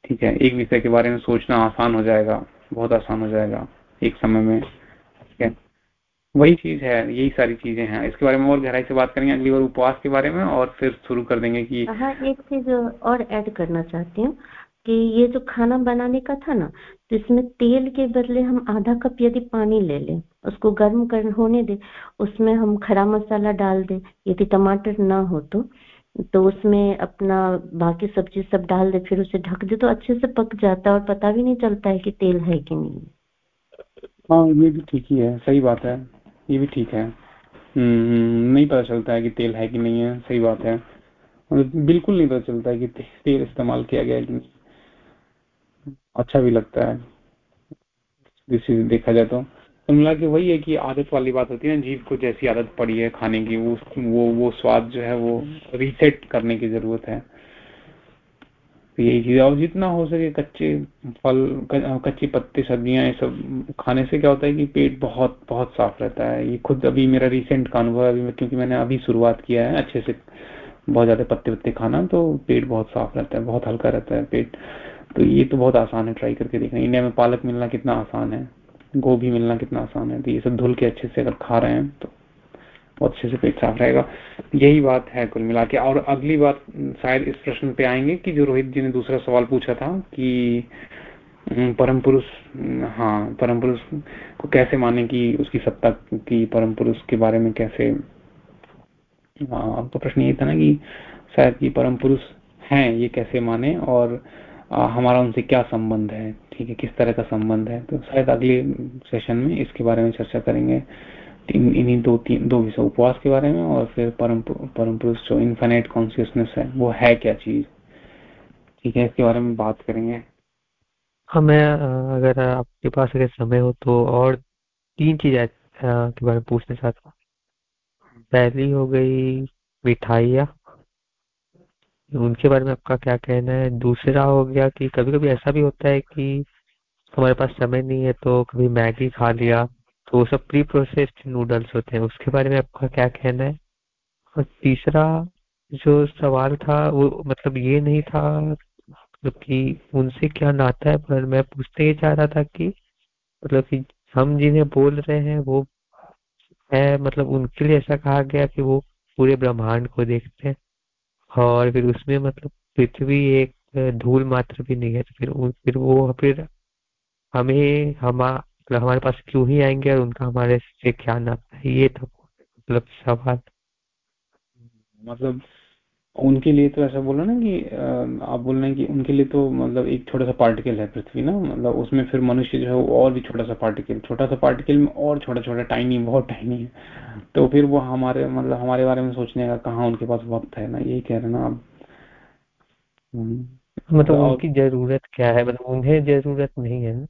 ठीक है? एक विषय के बारे में सोचना आसान हो जाएगा, बहुत आसान हो जाएगा एक समय में, ठीक है? वही चीज़ है, यही सारी चीज़ें हैं। इसके बारे में और गहराई से बात करेंगे अगली बार उपवास के बारे में और फिर शुरू कर देंगे कि हाँ एक चीज़ और ऐड करना चाहती हूँ कि ये जो खाना बनाने का था ना तो इसमें तेल के बदले हम आधा कप यदि पानी ले लें उसको गर्म कर होने दे उसमें हम खड़ा मसाला डाल दें यदि टमाटर ना हो तो तो उसमें अपना बाकी सब्ज़ी सब डाल दे फिर उसे ढक दे तो अच्छे से पक जाता है और पता भी नहीं चलता है कि तेल है कि नहीं हाँ। ये भी ठीक ही है सही बात है ये भी ठीक है। हम्म, नहीं पता चलता है कि तेल है कि नहीं है सही बात है। बिल्कुल नहीं पता चलता है कि तेल इस्तेमाल किया गया है कि नहीं। अच्छा भी लगता है। जिससे देखा जाए तो। तो मिला के वही है कि आदत वाली बात होती है ना जीव को जैसी आदत पड़ी है खाने की, वो वो वो स्वाद जो है वो रीसेट करने की ज़रूरत है। तो यही चीज़ और जितना हो सके कच्चे फल कच्ची पत्ते, सब्ज़ियाँ, ये सब खाने से क्या होता है कि पेट बहुत बहुत साफ़ रहता है। ये खुद अभी मेरा रिसेंट का अनुभव है, अभी क्योंकि मैंने अभी शुरुआत किया है, अच्छे से बहुत ज़्यादा पत्ते पत्ते खाना तो पेट बहुत साफ़ रहता है, बहुत हल्का रहता है पेट। तो ये तो बहुत आसान है ट्राई करके देखना। इंडिया में पालक मिलना कितना आसान है, गोभी मिलना कितना आसान है तो ये सब धुल के अच्छे से अगर खा रहे हैं तो बहुत अच्छे से पेट साफ़ रहेगा। यही बात है कुल मिला के। और अगली बात शायद इस प्रश्न पे आएँगे कि जो रोहित जी ने दूसरा सवाल पूछा था कि परम पुरुष हाँ परम पुरुष को कैसे माने कि उसकी सत्ता की परम पुरुष के बारे में कैसे आपका प्रश्न ये था ना कि शायद कि परम पुरुष हैं, ये कैसे माने? और हमारा उनसे क्या संबंध है? ठीक है किस तरह का संबंध है? तो शायद अगले सेशन में इसके बारे में चर्चा करेंगे। इन्हीं दो तीन दो विषय उपवास के बारे में और फिर परम परम पुरुष जो इन्फाइनाइट कॉन्सियसनेस है वो है क्या चीज़? ठीक है इसके बारे में बात करेंगे। हमें अगर आपके पास अगर समय हो तो और तीन चीज़ के बारे में पूछना चाहता हूँ। पहली हो गई मिठाइया। उनके बारे में आपका क्या कहना है? दूसरा हो गया कि कभी कभी ऐसा भी होता है कि हमारे पास समय नहीं है तो कभी मैगी खा लिया तो वो सब प्री प्रोसेस्ड नूडल्स होते हैं। उसके बारे में आपका क्या कहना है? और तीसरा जो सवाल था, वो मतलब ये नहीं था मतलब कि उनसे क्या नाता है, पर मैं पूछते ये चाह रहा था कि मतलब कि हम जिन्हें बोल रहे हैं, वो है मतलब उनके लिए ऐसा कहा गया कि वो पूरे ब्रह्मांड को देखते हैं। और फिर उसमें मतलब पृथ्वी एक धूल मात्र भी नहीं है तो फिर फिर वो फिर हमें, हमा मतलब हमारे पास क्यों ही आएँगे और उनका हमारे से क्या नाता है, ये था मतलब सवाल। मतलब उनके लिए तो ऐसा बोला ना कि आप बोल रहे हैं कि उनके लिए तो मतलब एक छोटा सा पार्टिकल है पृथ्वी ना मतलब उसमें फिर मनुष्य जो है वो और भी छोटा सा पार्टिकल छोटा सा पार्टिकल में और छोटा छोटा टाइनी बहुत टाइनी है। तो फिर वो हमारे मतलब हमारे बारे में सोचने का कहाँ उनके पास वक्त है ना यही कह रहे ना आप। हम्म। मतलब उनकी ज़रूरत क्या है? मतलब उन्हें ज़रूरत नहीं है ना?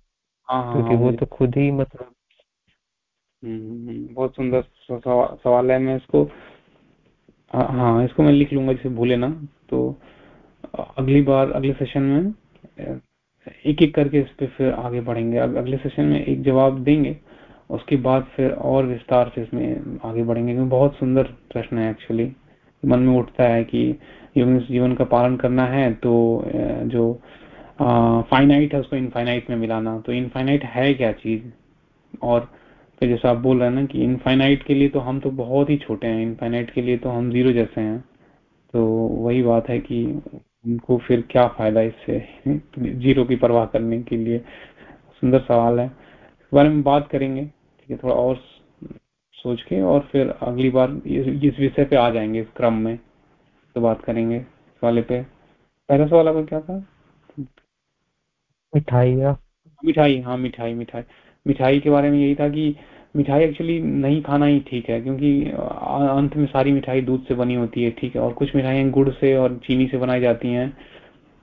हाँ हाँ क्योंकि वो तो खुद ही मतलब हम्म, बहुत सुंदर सवाल है मैं इसको। हाँ, हाँ इसको मैं लिख लूँगा जिसे भूले ना। तो अगली बार अगले सेशन में एक एक करके इस पे फिर आगे बढ़ेंगे। अगले सेशन में एक जवाब देंगे उसके बाद फिर और विस्तार से इसमें आगे बढ़ेंगे। क्योंकि बहुत सुंदर प्रश्न है एक्चुअली मन में उठता है कि जीवन का पालन करना है तो जो फाइनाइट है उसको इनफाइनाइट में मिलाना। तो इनफाइनाइट है क्या चीज़? और फिर जैसा आप बोल रहे हैं ना कि इनफाइनाइट के लिए तो हम तो बहुत ही छोटे हैं इनफाइनाइट के लिए तो हम ज़ीरो जैसे हैं। तो वही बात है कि उनको फिर क्या फ़ायदा इससे ज़ीरो की परवाह करने के लिए? सुंदर सवाल है। इस बारे में बात करेंगे ठीक है थोड़ा और सोच के और फिर अगली बार इस विषय पे आ जाएँगे इस क्रम में तो बात करेंगे इस वाले पे। पहला सवाल आपका क्या था? मिठाई मिठाई हाँ मिठाई मिठाई। मिठाई के बारे में यही था कि मिठाई एक्चुअली नहीं खाना ही ठीक है, क्योंकि अंत में सारी मिठाई दूध से बनी होती है, ठीक है, और कुछ मिठाइयाँ गुड़ से और चीनी से बनाई जाती हैं।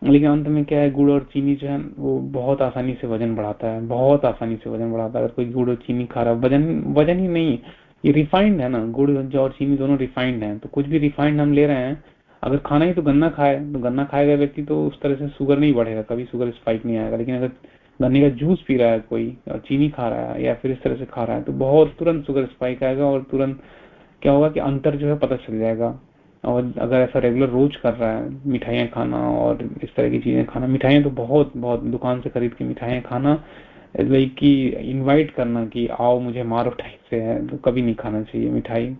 लेकिन अंत में क्या है, गुड़ और चीनी जो है, वो बहुत आसानी से वज़न बढ़ाता है, बहुत आसानी से वज़न बढ़ाता है। अगर कोई गुड़ और चीनी खा रहा है वज़न वज़न ही नहीं, ये रिफाइंड है ना, गुड़ और चीनी दोनों रिफाइंड है तो कुछ भी रिफाइंड हम ले रहे हैं, अगर खाना ही तो गन्ना खाए तो गन्ना खाएगा व्यक्ति तो उस तरह से शुगर नहीं बढ़ेगा, कभी शुगर स्पाइक नहीं आएगा। लेकिन अगर गन्ने का जूस पी रहा है कोई, और चीनी खा रहा है, या फिर इस तरह से खा रहा है तो बहुत तुरंत शुगर स्पाइक आएगा और तुरंत क्या होगा कि अंतर जो है पता चल जाएगा। और अगर ऐसा रेगुलर रोज कर रहा है, मिठाइयाँ खाना और इस तरह की चीज़ें खाना, मिठाइयाँ तो बहुत बहुत दुकान से खरीद के मिठाइयाँ खाना लाइक कि इनवाइट करना कि आओ मुझे मारो टाइप से है तो कभी नहीं खाना चाहिए मिठाई।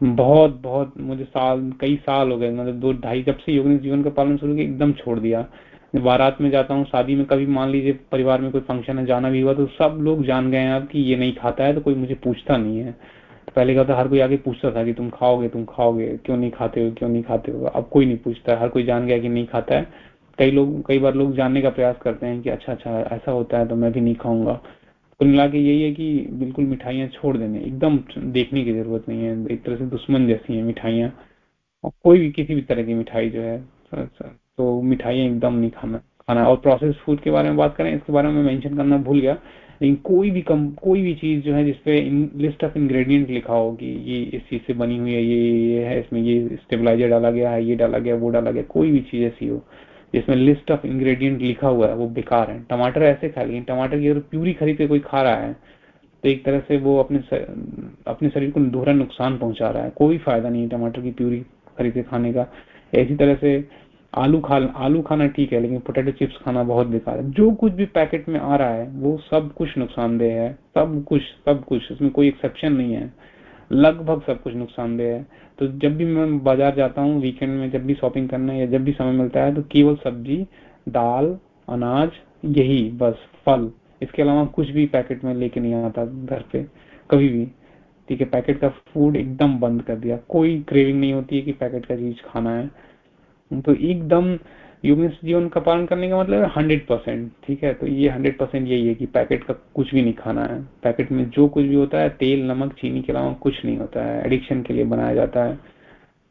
बहुत बहुत, मुझे साल, कई साल हो गए मतलब दो, ढाई, जब से योग ने जीवन का पालन शुरू किया, एकदम छोड़ दिया। बारात में जाता हूँ, शादी में कभी मान लीजिए परिवार में कोई फ़ंक्शन है, जाना भी हुआ तो सब लोग जान गए हैं अब कि ये नहीं खाता है तो कोई मुझे पूछता नहीं है। तो पहले क्या था हर कोई आगे पूछता था कि तुम खाओगे तुम खाओगे, क्यों नहीं खाते हो, क्यों नहीं खाते हो? अब कोई नहीं पूछता है, हर कोई जान गया कि नहीं खाता है। कई लोग, कई बार लोग जानने का प्रयास करते हैं कि अच्छा अच्छा ऐसा होता है तो मैं भी नहीं खाऊँगा। कुल मिला के यही है कि बिल्कुल मिठाइयाँ छोड़ देने, एकदम देखने की ज़रूरत नहीं है, एक तरह से दुश्मन जैसी है मिठाइयाँ। कोई भी किसी भी तरह की मिठाई जो है तो मिठाइयाँ एकदम नहीं खाना खाना। और प्रोसेस फ़ूड के बारे में बात करें इसके बारे में मेंशन करना भूल गया लेकिन कोई भी कम कोई भी चीज़ जो है जिसपे लिस्ट ऑफ़ इंग्रेडिएंट लिखा हो कि ये इस चीज़ से बनी हुई है ये ये है इसमें ये स्टेबलाइजर डाला गया है ये डाला गया वो डाला गया कोई भी चीज़ ऐसी हो जिसमें लिस्ट ऑफ़ इंग्रेडिएंट लिखा हुआ है वो बेकार है। टमाटर ऐसे खा लेकिन टमाटर की अगर प्यूरी खरीद के कोई खा रहा है तो एक तरह से वो अपने सर, अपने शरीर को दोहरा नुकसान पहुँचा रहा है। कोई फ़ायदा नहीं है टमाटर की प्यूरी खरीद के खाने का। इसी तरह से आलू खा, आलू खाना ठीक है, लेकिन पोटैटो चिप्स खाना बहुत बेकार है। जो कुछ भी पैकेट में आ रहा है, वो सब कुछ नुकसानदेह है। सब कुछ सब कुछ उसमें कोई एक्सेप्शन नहीं है। लगभग सब कुछ नुकसानदेह है। तो जब भी मैं बाज़ार जाता हूँ वीकेंड में जब भी शॉपिंग करना है या जब भी समय मिलता है तो केवल सब्ज़ी, दाल, अनाज, यही, बस, फल। इसके अलावा कुछ भी पैकेट में लेके नहीं आता घर पे, कभी भी। ठीक है पैकेट का फ़ूड एकदम बंद कर दिया। कोई क्रेविंग नहीं होती है कि पैकेट का चीज़ खाना है। तो एकदम योग जीवन का पालन करने का मतलब है हंड्रेड परसेंट ठीक है? तो ये हंड्रेड परसेंट यही है कि पैकेट का कुछ भी नहीं खाना है। पैकेट में जो कुछ भी होता है, तेल, नमक, चीनी के अलावा कुछ नहीं होता है। एडिक्शन के लिए बनाया जाता है।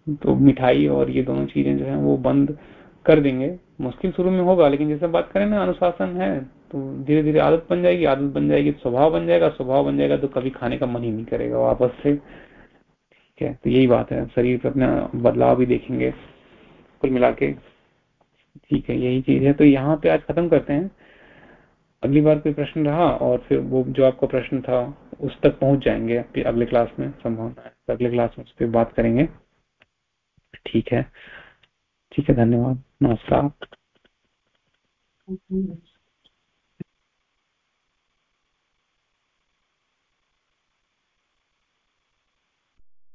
तो मिठाई और ये दोनों चीज़ें जो है, वो बंद कर देंगे। मुश्किल शुरू में होगा, लेकिन जैसे बात करें ना, अनुशासन है तो धीरे धीरे आदत बन जाएगी। आदत बन जाएगी तो स्वभाव बन जाएगा। स्वभाव बन जाएगा तो कभी खाने का मन ही नहीं करेगा वापस से। ठीक है? तो यही बात है। शरीर पर अपना बदलाव भी देखेंगे। कुल मिला के। ठीक है, यही चीज़ है। तो यहाँ पे आज खत्म करते हैं। अगली बार कोई प्रश्न रहा और फिर वो जो आपका प्रश्न था, उस तक पहुँच जाएँगे अगले क्लास में। संभावना है तो अगले क्लास में उस पर बात करेंगे। ठीक है। ठीक है, धन्यवाद। नमस्कार।